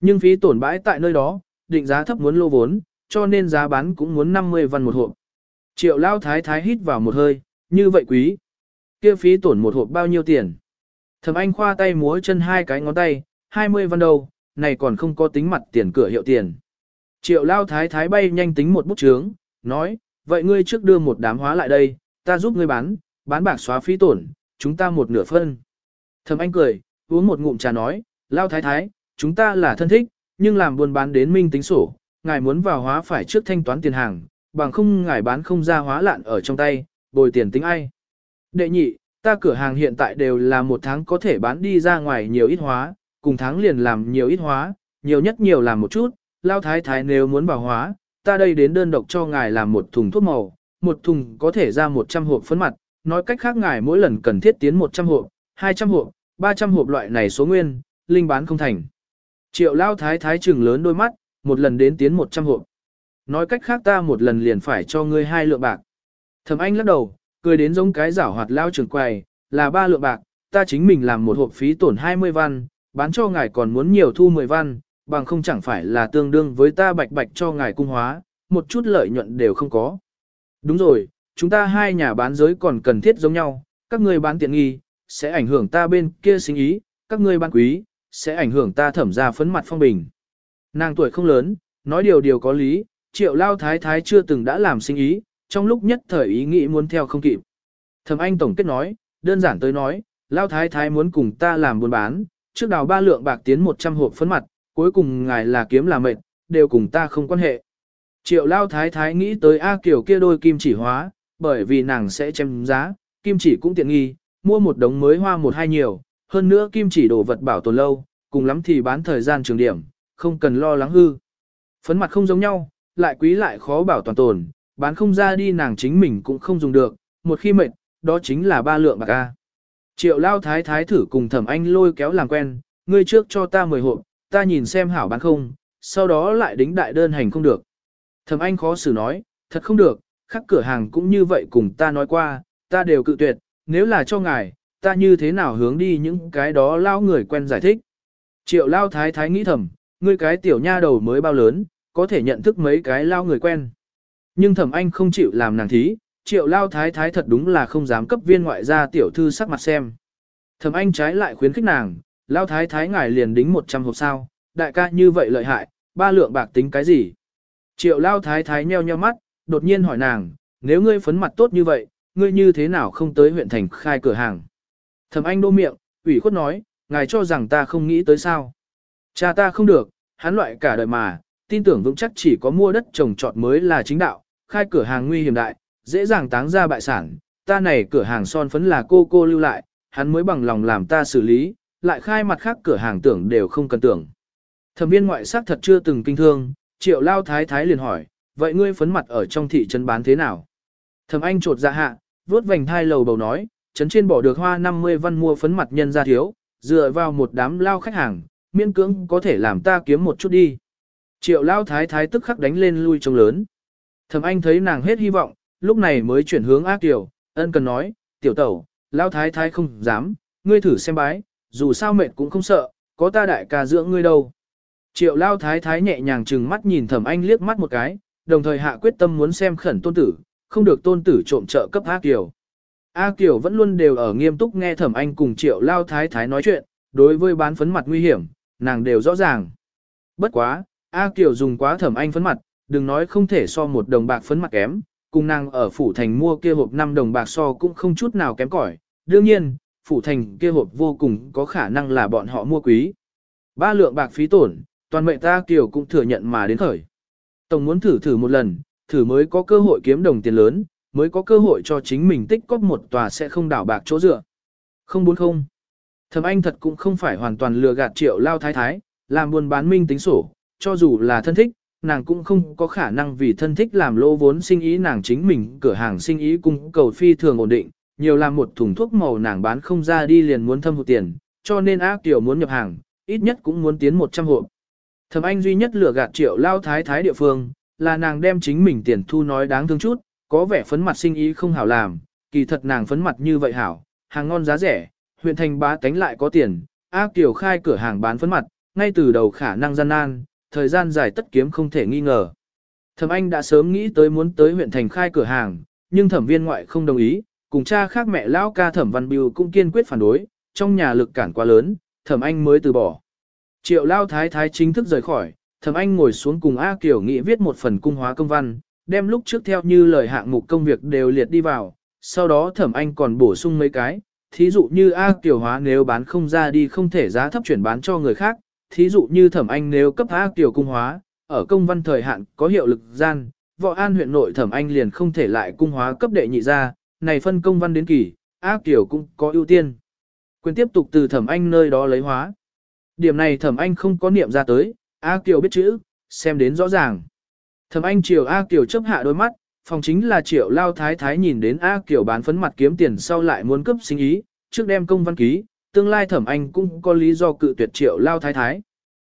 Nhưng phí tổn bãi tại nơi đó, định giá thấp muốn lô vốn, cho nên giá bán cũng muốn 50 văn một hộp. Triệu lao thái thái hít vào một hơi, như vậy quý. kia phí tổn một hộp bao nhiêu tiền? Thẩm anh khoa tay múa chân hai cái ngón tay, 20 văn đầu, này còn không có tính mặt tiền cửa hiệu tiền. Triệu lao thái thái bay nhanh tính một bút chướng, nói, vậy ngươi trước đưa một đám hóa lại đây, ta giúp ngươi bán, bán bạc xóa phí tổn, chúng ta một nửa phân. Thẩm anh cười, uống một ngụm trà nói, lao thái thái, chúng ta là thân thích, nhưng làm buôn bán đến minh tính sổ, ngài muốn vào hóa phải trước thanh toán tiền hàng, bằng không ngài bán không ra hóa lạn ở trong tay, bồi tiền tính ai. Đệ nhị, ta cửa hàng hiện tại đều là một tháng có thể bán đi ra ngoài nhiều ít hóa, cùng tháng liền làm nhiều ít hóa, nhiều nhất nhiều làm một chút, lao thái thái nếu muốn bảo hóa, ta đây đến đơn độc cho ngài làm một thùng thuốc màu, một thùng có thể ra 100 hộp phấn mặt, nói cách khác ngài mỗi lần cần thiết tiến 100 hộp, 200 hộp, 300 hộp loại này số nguyên, linh bán không thành. Triệu lao thái thái trừng lớn đôi mắt, một lần đến tiến 100 hộp. Nói cách khác ta một lần liền phải cho ngươi hai lượng bạc. Thẩm anh lắc đầu, cười đến giống cái giảo hoạt lao trường quầy, là ba lượng bạc, ta chính mình làm một hộp phí tổn 20 văn, bán cho ngài còn muốn nhiều thu 10 văn, bằng không chẳng phải là tương đương với ta bạch bạch cho ngài cung hóa, một chút lợi nhuận đều không có. Đúng rồi, chúng ta hai nhà bán giới còn cần thiết giống nhau, các ngươi bán tiện nghi, sẽ ảnh hưởng ta bên kia sinh ý, các ngươi bán quý, sẽ ảnh hưởng ta thẩm ra phấn mặt phong bình. Nàng tuổi không lớn, nói điều điều có lý, triệu lao thái thái chưa từng đã làm sinh ý, trong lúc nhất thời ý nghĩ muốn theo không kịp. Thẩm anh tổng kết nói, đơn giản tới nói, lao thái thái muốn cùng ta làm buôn bán, trước đào ba lượng bạc tiến 100 hộp phấn mặt, cuối cùng ngài là kiếm là mệt, đều cùng ta không quan hệ. Triệu lao thái thái nghĩ tới A Kiều kia đôi kim chỉ hóa, bởi vì nàng sẽ chém giá, kim chỉ cũng tiện nghi, mua một đống mới hoa một hai nhiều, hơn nữa kim chỉ đồ vật bảo tồn lâu, cùng lắm thì bán thời gian trường điểm, không cần lo lắng hư. Phấn mặt không giống nhau, lại quý lại khó bảo toàn tồn, bán không ra đi nàng chính mình cũng không dùng được, một khi mệt, đó chính là ba lượng bạc A. Triệu lao thái thái thử cùng thẩm anh lôi kéo làm quen, ngươi trước cho ta mười hộp, ta nhìn xem hảo bán không, sau đó lại đính đại đơn hành không được. Thẩm anh khó xử nói, thật không được, khắc cửa hàng cũng như vậy cùng ta nói qua, ta đều cự tuyệt, nếu là cho ngài, ta như thế nào hướng đi những cái đó lao người quen giải thích. Triệu lao thái thái nghĩ thầm, ngươi cái tiểu nha đầu mới bao lớn, có thể nhận thức mấy cái lao người quen. Nhưng thẩm anh không chịu làm nàng thí, triệu lao thái thái thật đúng là không dám cấp viên ngoại gia tiểu thư sắc mặt xem. Thẩm anh trái lại khuyến khích nàng, lao thái thái ngài liền đính 100 hộp sao, đại ca như vậy lợi hại, ba lượng bạc tính cái gì. Triệu lao thái thái nheo nheo mắt, đột nhiên hỏi nàng, nếu ngươi phấn mặt tốt như vậy, ngươi như thế nào không tới huyện thành khai cửa hàng. Thẩm anh đô miệng, ủy khuất nói, ngài cho rằng ta không nghĩ tới sao. Cha ta không được, hắn loại cả đời mà, tin tưởng vững chắc chỉ có mua đất trồng trọt mới là chính đạo, khai cửa hàng nguy hiểm đại, dễ dàng táng ra bại sản, ta này cửa hàng son phấn là cô cô lưu lại, hắn mới bằng lòng làm ta xử lý, lại khai mặt khác cửa hàng tưởng đều không cần tưởng. Thẩm viên ngoại sắc thật chưa từng kinh thương, triệu lao thái thái liền hỏi, vậy ngươi phấn mặt ở trong thị trấn bán thế nào? Thẩm anh trột dạ hạ, vuốt vành thai lầu bầu nói, trấn trên bỏ được hoa 50 văn mua phấn mặt nhân ra thiếu, dựa vào một đám lao khách hàng, miễn cưỡng có thể làm ta kiếm một chút đi. Triệu lao thái thái tức khắc đánh lên lui trông lớn. Thẩm anh thấy nàng hết hy vọng, lúc này mới chuyển hướng ác tiểu, ân cần nói, tiểu tẩu, lao thái thái không dám, ngươi thử xem bái, dù sao mệt cũng không sợ, có ta đại ca dưỡng ngươi đâu. Triệu lao thái thái nhẹ nhàng chừng mắt nhìn thẩm anh liếc mắt một cái, đồng thời hạ quyết tâm muốn xem khẩn tôn tử, không được tôn tử trộm trợ cấp ác tiểu A Kiều vẫn luôn đều ở nghiêm túc nghe thẩm anh cùng triệu lao thái thái nói chuyện, đối với bán phấn mặt nguy hiểm, nàng đều rõ ràng. Bất quá, A Kiều dùng quá thẩm anh phấn mặt, đừng nói không thể so một đồng bạc phấn mặt kém, cùng nàng ở phủ thành mua kia hộp 5 đồng bạc so cũng không chút nào kém cỏi. Đương nhiên, phủ thành kia hộp vô cùng có khả năng là bọn họ mua quý. Ba lượng bạc phí tổn, toàn mệnh ta Kiều cũng thừa nhận mà đến khởi. Tổng muốn thử thử một lần, thử mới có cơ hội kiếm đồng tiền lớn, mới có cơ hội cho chính mình tích cóp một tòa sẽ không đảo bạc chỗ dựa. Không bốn không. Thẩm Anh thật cũng không phải hoàn toàn lừa gạt triệu lao thái thái, làm buôn bán minh tính sổ, cho dù là thân thích, nàng cũng không có khả năng vì thân thích làm lỗ vốn sinh ý nàng chính mình cửa hàng sinh ý cung cầu phi thường ổn định, nhiều làm một thùng thuốc màu nàng bán không ra đi liền muốn thâm hụt tiền, cho nên ác tiểu muốn nhập hàng, ít nhất cũng muốn tiến 100 hộp. Thẩm Anh duy nhất lừa gạt triệu lao thái thái địa phương, là nàng đem chính mình tiền thu nói đáng thương chút, có vẻ phấn mặt sinh ý không hảo làm, kỳ thật nàng phấn mặt như vậy hảo, hàng ngon giá rẻ, huyện thành bá tánh lại có tiền, ác tiểu khai cửa hàng bán phấn mặt, ngay từ đầu khả năng gian nan, thời gian dài tất kiếm không thể nghi ngờ. Thẩm Anh đã sớm nghĩ tới muốn tới huyện thành khai cửa hàng, nhưng thẩm viên ngoại không đồng ý, cùng cha khác mẹ lão ca thẩm văn biêu cũng kiên quyết phản đối, trong nhà lực cản quá lớn, thẩm Anh mới từ bỏ. Triệu lao thái thái chính thức rời khỏi, thẩm Anh ngồi xuống cùng A Kiều nghị viết một phần cung hóa công văn, đem lúc trước theo như lời hạng mục công việc đều liệt đi vào, sau đó thẩm Anh còn bổ sung mấy cái, thí dụ như A Kiều hóa nếu bán không ra đi không thể giá thấp chuyển bán cho người khác, thí dụ như thẩm anh nếu cấp A Kiều cung hóa, ở công văn thời hạn có hiệu lực gian, võ an huyện nội thẩm anh liền không thể lại cung hóa cấp đệ nhị ra, này phân công văn đến kỳ, A Kiều cũng có ưu tiên. Quyền tiếp tục từ thẩm anh nơi đó lấy hóa. Điểm này thẩm anh không có niệm ra tới, A Kiều biết chữ, xem đến rõ ràng. Thẩm anh triều A Kiều chấp hạ đôi mắt, phòng chính là triệu lao thái thái nhìn đến A Kiều bán phấn mặt kiếm tiền sau lại muốn cấp sinh ý, trước đem công văn ký, tương lai thẩm anh cũng có lý do cự tuyệt triệu lao thái thái.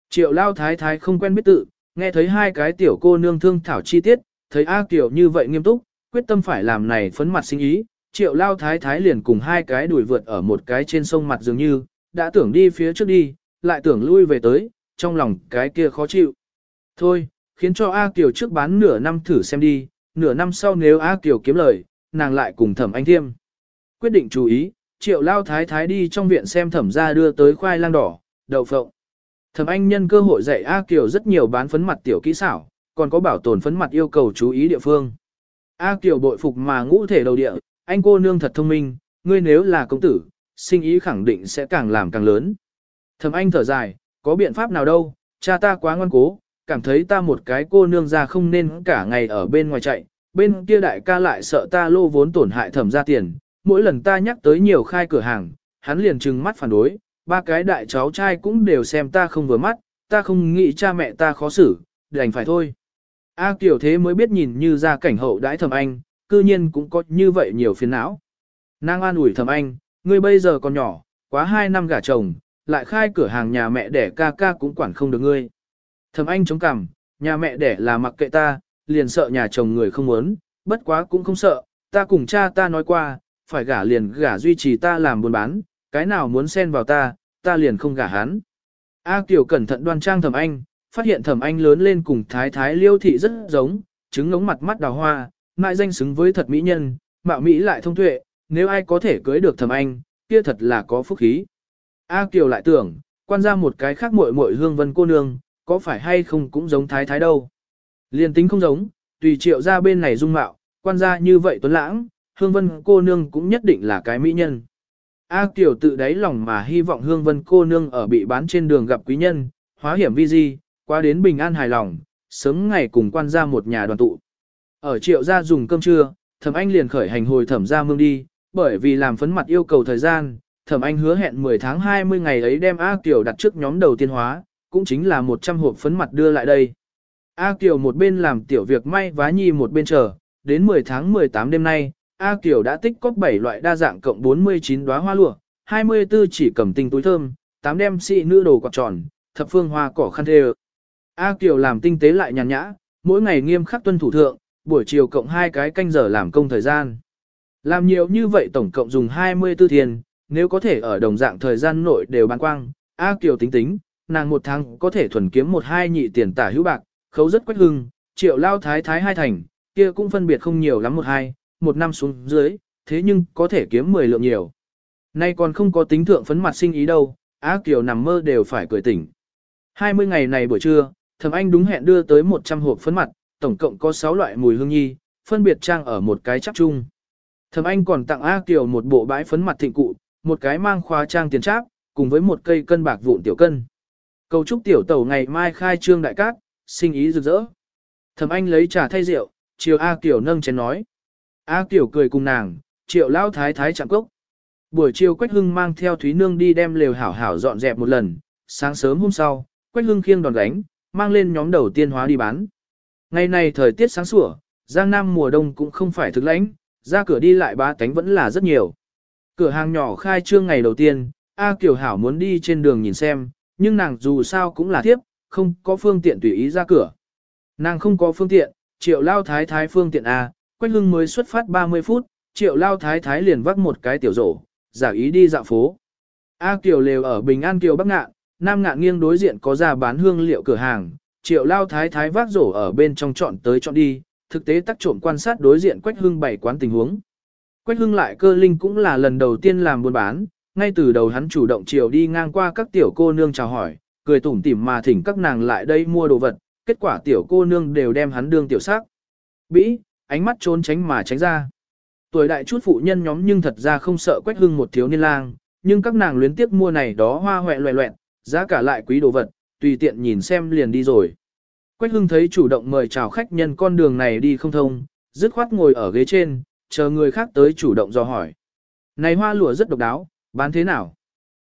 Triệu lao thái thái không quen biết tự, nghe thấy hai cái tiểu cô nương thương thảo chi tiết, thấy A Kiều như vậy nghiêm túc, quyết tâm phải làm này phấn mặt sinh ý, triệu lao thái thái liền cùng hai cái đuổi vượt ở một cái trên sông mặt dường như, đã tưởng đi phía trước đi, lại tưởng lui về tới, trong lòng cái kia khó chịu. Thôi, khiến cho A Kiều trước bán nửa năm thử xem đi, nửa năm sau nếu A Kiều kiếm lời, nàng lại cùng thẩm anh thiêm. Quyết định chú ý, triệu lao thái thái đi trong viện xem thẩm ra đưa tới khoai lang đỏ, đậu phộng. Thẩm anh nhân cơ hội dạy A Kiều rất nhiều bán phấn mặt tiểu kỹ xảo, còn có bảo tồn phấn mặt yêu cầu chú ý địa phương. A Kiều bội phục mà ngũ thể đầu địa, anh cô nương thật thông minh, ngươi nếu là công tử, sinh ý khẳng định sẽ càng làm càng lớn. Thẩm anh thở dài, có biện pháp nào đâu, cha ta quá ngoan cố, cảm thấy ta một cái cô nương ra không nên cả ngày ở bên ngoài chạy, bên kia đại ca lại sợ ta lô vốn tổn hại thẩm ra tiền, mỗi lần ta nhắc tới nhiều khai cửa hàng, hắn liền trừng mắt phản đối, ba cái đại cháu trai cũng đều xem ta không vừa mắt, ta không nghĩ cha mẹ ta khó xử, đành phải thôi. A tiểu thế mới biết nhìn như ra cảnh hậu đãi thẩm anh, cư nhiên cũng có như vậy nhiều phiền não. Nàng an ủi thẩm anh, ngươi bây giờ còn nhỏ, quá hai năm gả chồng, lại khai cửa hàng nhà mẹ đẻ ca ca cũng quản không được ngươi. Thẩm anh chống cằm, nhà mẹ đẻ là mặc kệ ta, liền sợ nhà chồng người không muốn, bất quá cũng không sợ, ta cùng cha ta nói qua, phải gả liền gả duy trì ta làm buôn bán, cái nào muốn xen vào ta, ta liền không gả hắn. A Kiều cẩn thận đoan trang thẩm anh, phát hiện thẩm anh lớn lên cùng thái thái liêu thị rất giống, trứng ngống mặt mắt đào hoa, mại danh xứng với thật mỹ nhân, mạo mỹ lại thông tuệ, nếu ai có thể cưới được thẩm anh, kia thật là có phúc khí. A Kiều lại tưởng, quan ra một cái khác muội muội hương vân cô nương, có phải hay không cũng giống thái thái đâu. Liên tính không giống, tùy triệu ra bên này dung mạo, quan gia như vậy tuấn lãng, hương vân cô nương cũng nhất định là cái mỹ nhân. A Tiểu tự đáy lòng mà hy vọng hương vân cô nương ở bị bán trên đường gặp quý nhân, hóa hiểm vi di, qua đến bình an hài lòng, sớm ngày cùng quan gia một nhà đoàn tụ. Ở triệu gia dùng cơm trưa, thẩm anh liền khởi hành hồi thẩm gia mương đi, bởi vì làm phấn mặt yêu cầu thời gian, thẩm anh hứa hẹn 10 tháng 20 ngày ấy đem A Tiểu đặt trước nhóm đầu tiên hóa, cũng chính là 100 hộp phấn mặt đưa lại đây. A Kiều một bên làm tiểu việc may vá nhi một bên chờ, đến 10 tháng 18 đêm nay, A Kiều đã tích cóp 7 loại đa dạng cộng 49 đóa hoa lụa, 24 chỉ cầm tinh túi thơm, 8 đem xị nữ đồ quạt tròn, thập phương hoa cỏ khăn thê A Kiều làm tinh tế lại nhàn nhã, mỗi ngày nghiêm khắc tuân thủ thượng, buổi chiều cộng hai cái canh giờ làm công thời gian. Làm nhiều như vậy tổng cộng dùng 24 tiền, nếu có thể ở đồng dạng thời gian nội đều bán quang, A Kiều tính tính, nàng một tháng có thể thuần kiếm một hai nhị tiền tả hữu bạc, khấu rất quách hưng, triệu lao thái thái hai thành, kia cũng phân biệt không nhiều lắm một hai, một năm xuống dưới, thế nhưng có thể kiếm 10 lượng nhiều. Nay còn không có tính thượng phấn mặt sinh ý đâu, A Kiều nằm mơ đều phải cười tỉnh. 20 ngày này buổi trưa, thẩm anh đúng hẹn đưa tới 100 hộp phấn mặt, tổng cộng có 6 loại mùi hương nhi, phân biệt trang ở một cái chắc chung. Thẩm anh còn tặng A Kiều một bộ bãi phấn mặt thịnh cụ, một cái mang khóa trang tiền tráp, cùng với một cây cân bạc vụn tiểu cân. Cầu chúc tiểu tẩu ngày mai khai trương đại cát, sinh ý rực rỡ. Thẩm anh lấy trà thay rượu, chiều A Kiều nâng chén nói. A Kiều cười cùng nàng, triệu lao thái thái chạm cốc. Buổi chiều Quách Hưng mang theo Thúy Nương đi đem lều hảo hảo dọn dẹp một lần, sáng sớm hôm sau, Quách Hưng khiêng đòn gánh, mang lên nhóm đầu tiên hóa đi bán. Ngày này thời tiết sáng sủa, Giang Nam mùa đông cũng không phải thực lãnh, ra cửa đi lại ba tánh vẫn là rất nhiều. Cửa hàng nhỏ khai trương ngày đầu tiên, A Kiều Hảo muốn đi trên đường nhìn xem, nhưng nàng dù sao cũng là thiếp, không có phương tiện tùy ý ra cửa. Nàng không có phương tiện, triệu lao thái thái phương tiện A, Quách Hưng mới xuất phát 30 phút, triệu lao thái thái liền vác một cái tiểu rổ, giả ý đi dạo phố. A Kiều lều ở Bình An Kiều Bắc Ngạn, Nam Ngạn nghiêng đối diện có ra bán hương liệu cửa hàng, triệu lao thái thái vác rổ ở bên trong chọn tới chọn đi, thực tế tác trộm quan sát đối diện Quách Hưng bảy quán tình huống. Quách Hưng lại cơ linh cũng là lần đầu tiên làm buôn bán, ngay từ đầu hắn chủ động chiều đi ngang qua các tiểu cô nương chào hỏi, cười tủm tỉm mà thỉnh các nàng lại đây mua đồ vật, kết quả tiểu cô nương đều đem hắn đương tiểu sắc. Bĩ, ánh mắt trốn tránh mà tránh ra. Tuổi đại chút phụ nhân nhóm nhưng thật ra không sợ Quách Hưng một thiếu niên lang, nhưng các nàng luyến tiếp mua này đó hoa hoẹ loẹ loẹn, giá cả lại quý đồ vật, tùy tiện nhìn xem liền đi rồi. Quách Hưng thấy chủ động mời chào khách nhân con đường này đi không thông, dứt khoát ngồi ở ghế trên, chờ người khác tới chủ động do hỏi. Này hoa lụa rất độc đáo, bán thế nào?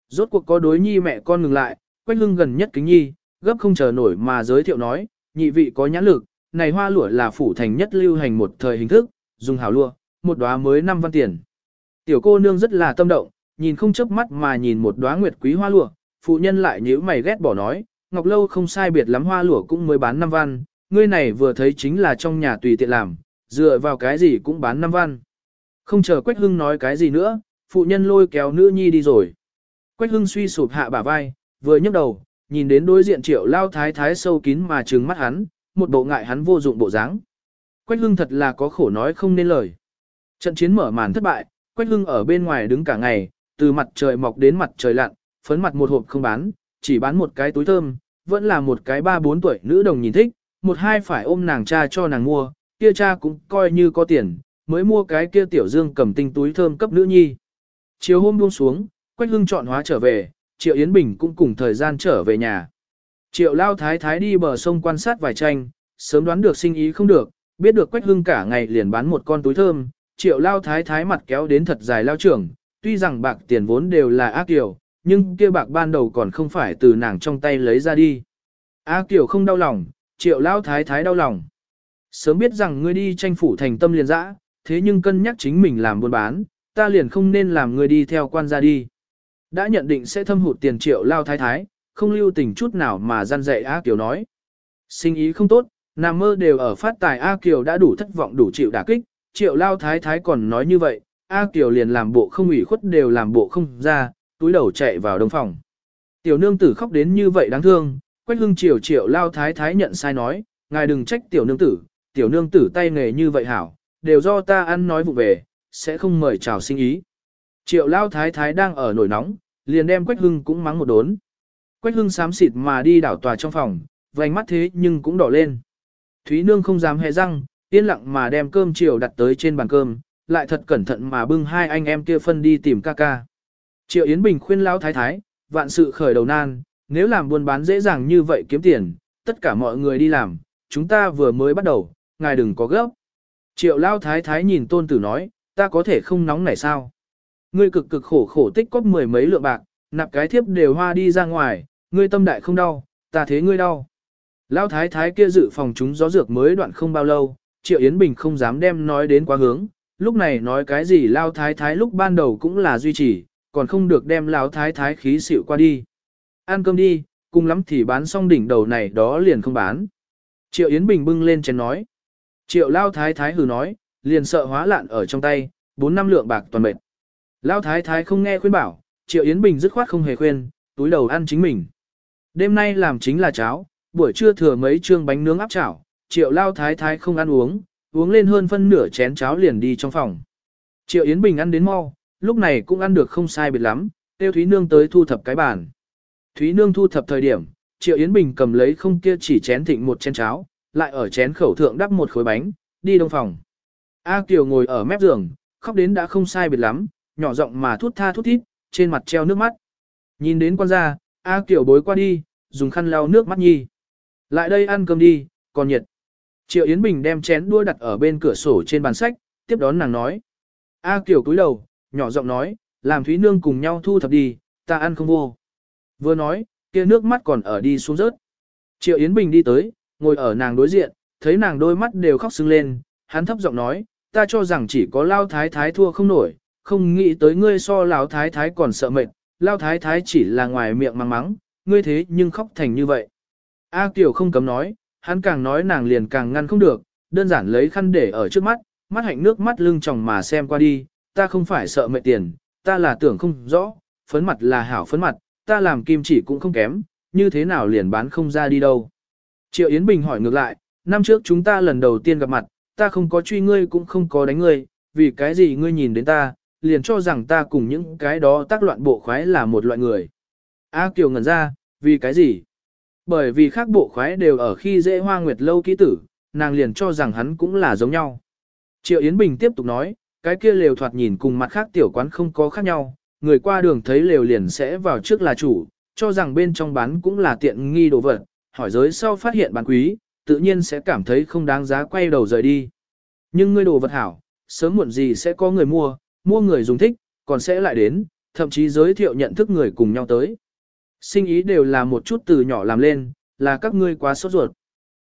Rốt cuộc có đối nhi mẹ con ngừng lại, Quách Hưng gần nhất kính nhi, gấp không chờ nổi mà giới thiệu nói, nhị vị có nhãn lực, này hoa lụa là phủ thành nhất lưu hành một thời hình thức, dùng hảo lụa, một đóa mới 5 văn tiền. Tiểu cô nương rất là tâm động, nhìn không chớp mắt mà nhìn một đóa nguyệt quý hoa lụa, phụ nhân lại nhíu mày ghét bỏ nói, ngọc lâu không sai biệt lắm hoa lụa cũng mới bán 5 văn, ngươi này vừa thấy chính là trong nhà tùy tiện làm, dựa vào cái gì cũng bán 5 văn. Không chờ Quách Hưng nói cái gì nữa, phụ nhân lôi kéo nữ nhi đi rồi. Quách Hưng suy sụp hạ bả vai, vừa nhấc đầu, nhìn đến đối diện triệu lao thái thái sâu kín mà trừng mắt hắn, một bộ ngại hắn vô dụng bộ dáng. Quách Hưng thật là có khổ nói không nên lời. Trận chiến mở màn thất bại, Quách Hưng ở bên ngoài đứng cả ngày, từ mặt trời mọc đến mặt trời lặn, phấn mặt một hộp không bán, chỉ bán một cái túi thơm, vẫn là một cái ba bốn tuổi nữ đồng nhìn thích, một hai phải ôm nàng cha cho nàng mua, kia cha cũng coi như có tiền, mới mua cái kia tiểu dương cầm tinh túi thơm cấp nữ nhi. Chiều hôm buông xuống, Quách Hưng chọn hóa trở về, Triệu Yến Bình cũng cùng thời gian trở về nhà. Triệu Lao Thái Thái đi bờ sông quan sát vài tranh, sớm đoán được sinh ý không được, biết được Quách Hưng cả ngày liền bán một con túi thơm, Triệu Lao Thái Thái mặt kéo đến thật dài lao trưởng, tuy rằng bạc tiền vốn đều là ác kiểu, nhưng kia bạc ban đầu còn không phải từ nàng trong tay lấy ra đi. Ác kiểu không đau lòng, Triệu Lao Thái Thái đau lòng. Sớm biết rằng ngươi đi tranh phủ thành tâm liền dã, thế nhưng cân nhắc chính mình làm buôn bán, ta liền không nên làm người đi theo quan gia đi. Đã nhận định sẽ thâm hụt tiền triệu lao thái thái, không lưu tình chút nào mà gian dạy A Kiều nói. Sinh ý không tốt, nằm mơ đều ở phát tài A Kiều đã đủ thất vọng đủ chịu đả kích, triệu lao thái thái còn nói như vậy, A Kiều liền làm bộ không ủy khuất đều làm bộ không ra, túi đầu chạy vào đông phòng. Tiểu nương tử khóc đến như vậy đáng thương, quách hưng triệu triệu lao thái thái nhận sai nói, ngài đừng trách tiểu nương tử, tiểu nương tử tay nghề như vậy hảo, đều do ta ăn nói vụ về, sẽ không mời chào sinh ý. Triệu lao thái thái đang ở nổi nóng, liền đem Quách Hưng cũng mắng một đốn. Quách Hưng xám xịt mà đi đảo tòa trong phòng, vành mắt thế nhưng cũng đỏ lên. Thúy Nương không dám hé răng, yên lặng mà đem cơm chiều đặt tới trên bàn cơm, lại thật cẩn thận mà bưng hai anh em kia phân đi tìm ca ca. Triệu Yến Bình khuyên lão thái thái, vạn sự khởi đầu nan, nếu làm buôn bán dễ dàng như vậy kiếm tiền, tất cả mọi người đi làm, chúng ta vừa mới bắt đầu, ngài đừng có gấp. Triệu Lao Thái Thái nhìn tôn tử nói, ta có thể không nóng này sao? Ngươi cực cực khổ khổ tích cóp mười mấy lượng bạc, nạp cái thiếp đều hoa đi ra ngoài, ngươi tâm đại không đau, ta thế ngươi đau. Lão thái thái kia dự phòng chúng gió dược mới đoạn không bao lâu, Triệu Yến Bình không dám đem nói đến quá hướng, lúc này nói cái gì Lão thái thái lúc ban đầu cũng là duy trì, còn không được đem Lão thái thái khí xịu qua đi. Ăn cơm đi, cùng lắm thì bán xong đỉnh đầu này đó liền không bán. Triệu Yến Bình bưng lên chén nói. Triệu Lão thái thái hừ nói, liền sợ hóa lạn ở trong tay, bốn năm lượng bạc toàn mệt. Lão thái thái không nghe khuyên bảo, Triệu Yến Bình dứt khoát không hề khuyên, túi đầu ăn chính mình. Đêm nay làm chính là cháo, buổi trưa thừa mấy trương bánh nướng áp chảo, Triệu Lao thái thái không ăn uống, uống lên hơn phân nửa chén cháo liền đi trong phòng. Triệu Yến Bình ăn đến mau, lúc này cũng ăn được không sai biệt lắm, tiêu Thúy Nương tới thu thập cái bàn. Thúy Nương thu thập thời điểm, Triệu Yến Bình cầm lấy không kia chỉ chén thịnh một chén cháo, lại ở chén khẩu thượng đắp một khối bánh, đi đông phòng. A Kiều ngồi ở mép giường, khóc đến đã không sai biệt lắm, nhỏ giọng mà thút tha thút thít, trên mặt treo nước mắt. Nhìn đến quan gia, A Kiều bối qua đi, dùng khăn lau nước mắt nhi. Lại đây ăn cơm đi, còn nhiệt. Triệu Yến Bình đem chén đua đặt ở bên cửa sổ trên bàn sách, tiếp đón nàng nói. A Kiều cúi đầu, nhỏ giọng nói, làm Thúy Nương cùng nhau thu thập đi, ta ăn không vô. Vừa nói, kia nước mắt còn ở đi xuống rớt. Triệu Yến Bình đi tới, ngồi ở nàng đối diện, thấy nàng đôi mắt đều khóc sưng lên, hắn thấp giọng nói, ta cho rằng chỉ có lao thái thái thua không nổi, không nghĩ tới ngươi so lão thái thái còn sợ mệt, lao thái thái chỉ là ngoài miệng mắng mắng, ngươi thế nhưng khóc thành như vậy. A Kiều không cấm nói, hắn càng nói nàng liền càng ngăn không được, đơn giản lấy khăn để ở trước mắt, mắt hạnh nước mắt lưng tròng mà xem qua đi, ta không phải sợ mệt tiền, ta là tưởng không rõ, phấn mặt là hảo phấn mặt, ta làm kim chỉ cũng không kém, như thế nào liền bán không ra đi đâu. Triệu Yến Bình hỏi ngược lại, năm trước chúng ta lần đầu tiên gặp mặt, ta không có truy ngươi cũng không có đánh ngươi, vì cái gì ngươi nhìn đến ta, liền cho rằng ta cùng những cái đó tác loạn bộ khoái là một loại người. A Kiều ngẩn ra, vì cái gì? Bởi vì khác bộ khoái đều ở khi dễ hoa nguyệt lâu kỹ tử, nàng liền cho rằng hắn cũng là giống nhau. Triệu Yến Bình tiếp tục nói, cái kia lều thoạt nhìn cùng mặt khác tiểu quán không có khác nhau, người qua đường thấy lều liền sẽ vào trước là chủ, cho rằng bên trong bán cũng là tiện nghi đồ vật, hỏi giới sau phát hiện bán quý, tự nhiên sẽ cảm thấy không đáng giá quay đầu rời đi. Nhưng ngươi đồ vật hảo, sớm muộn gì sẽ có người mua, mua người dùng thích, còn sẽ lại đến, thậm chí giới thiệu nhận thức người cùng nhau tới. Sinh ý đều là một chút từ nhỏ làm lên, là các ngươi quá sốt ruột.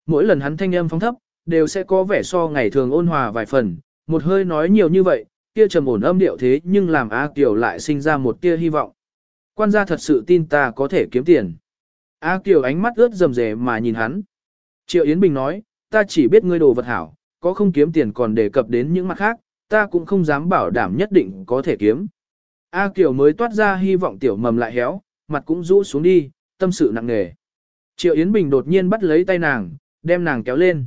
Mỗi lần hắn thanh âm phóng thấp, đều sẽ có vẻ so ngày thường ôn hòa vài phần, một hơi nói nhiều như vậy, kia trầm ổn âm điệu thế nhưng làm A Kiều lại sinh ra một tia hy vọng. Quan gia thật sự tin ta có thể kiếm tiền. A Kiều ánh mắt ướt rầm rề mà nhìn hắn. Triệu Yến Bình nói, ta chỉ biết ngươi đồ vật hảo, có không kiếm tiền còn đề cập đến những mặt khác, ta cũng không dám bảo đảm nhất định có thể kiếm. A Kiều mới toát ra hy vọng tiểu mầm lại héo, mặt cũng rũ xuống đi, tâm sự nặng nề. Triệu Yến Bình đột nhiên bắt lấy tay nàng, đem nàng kéo lên.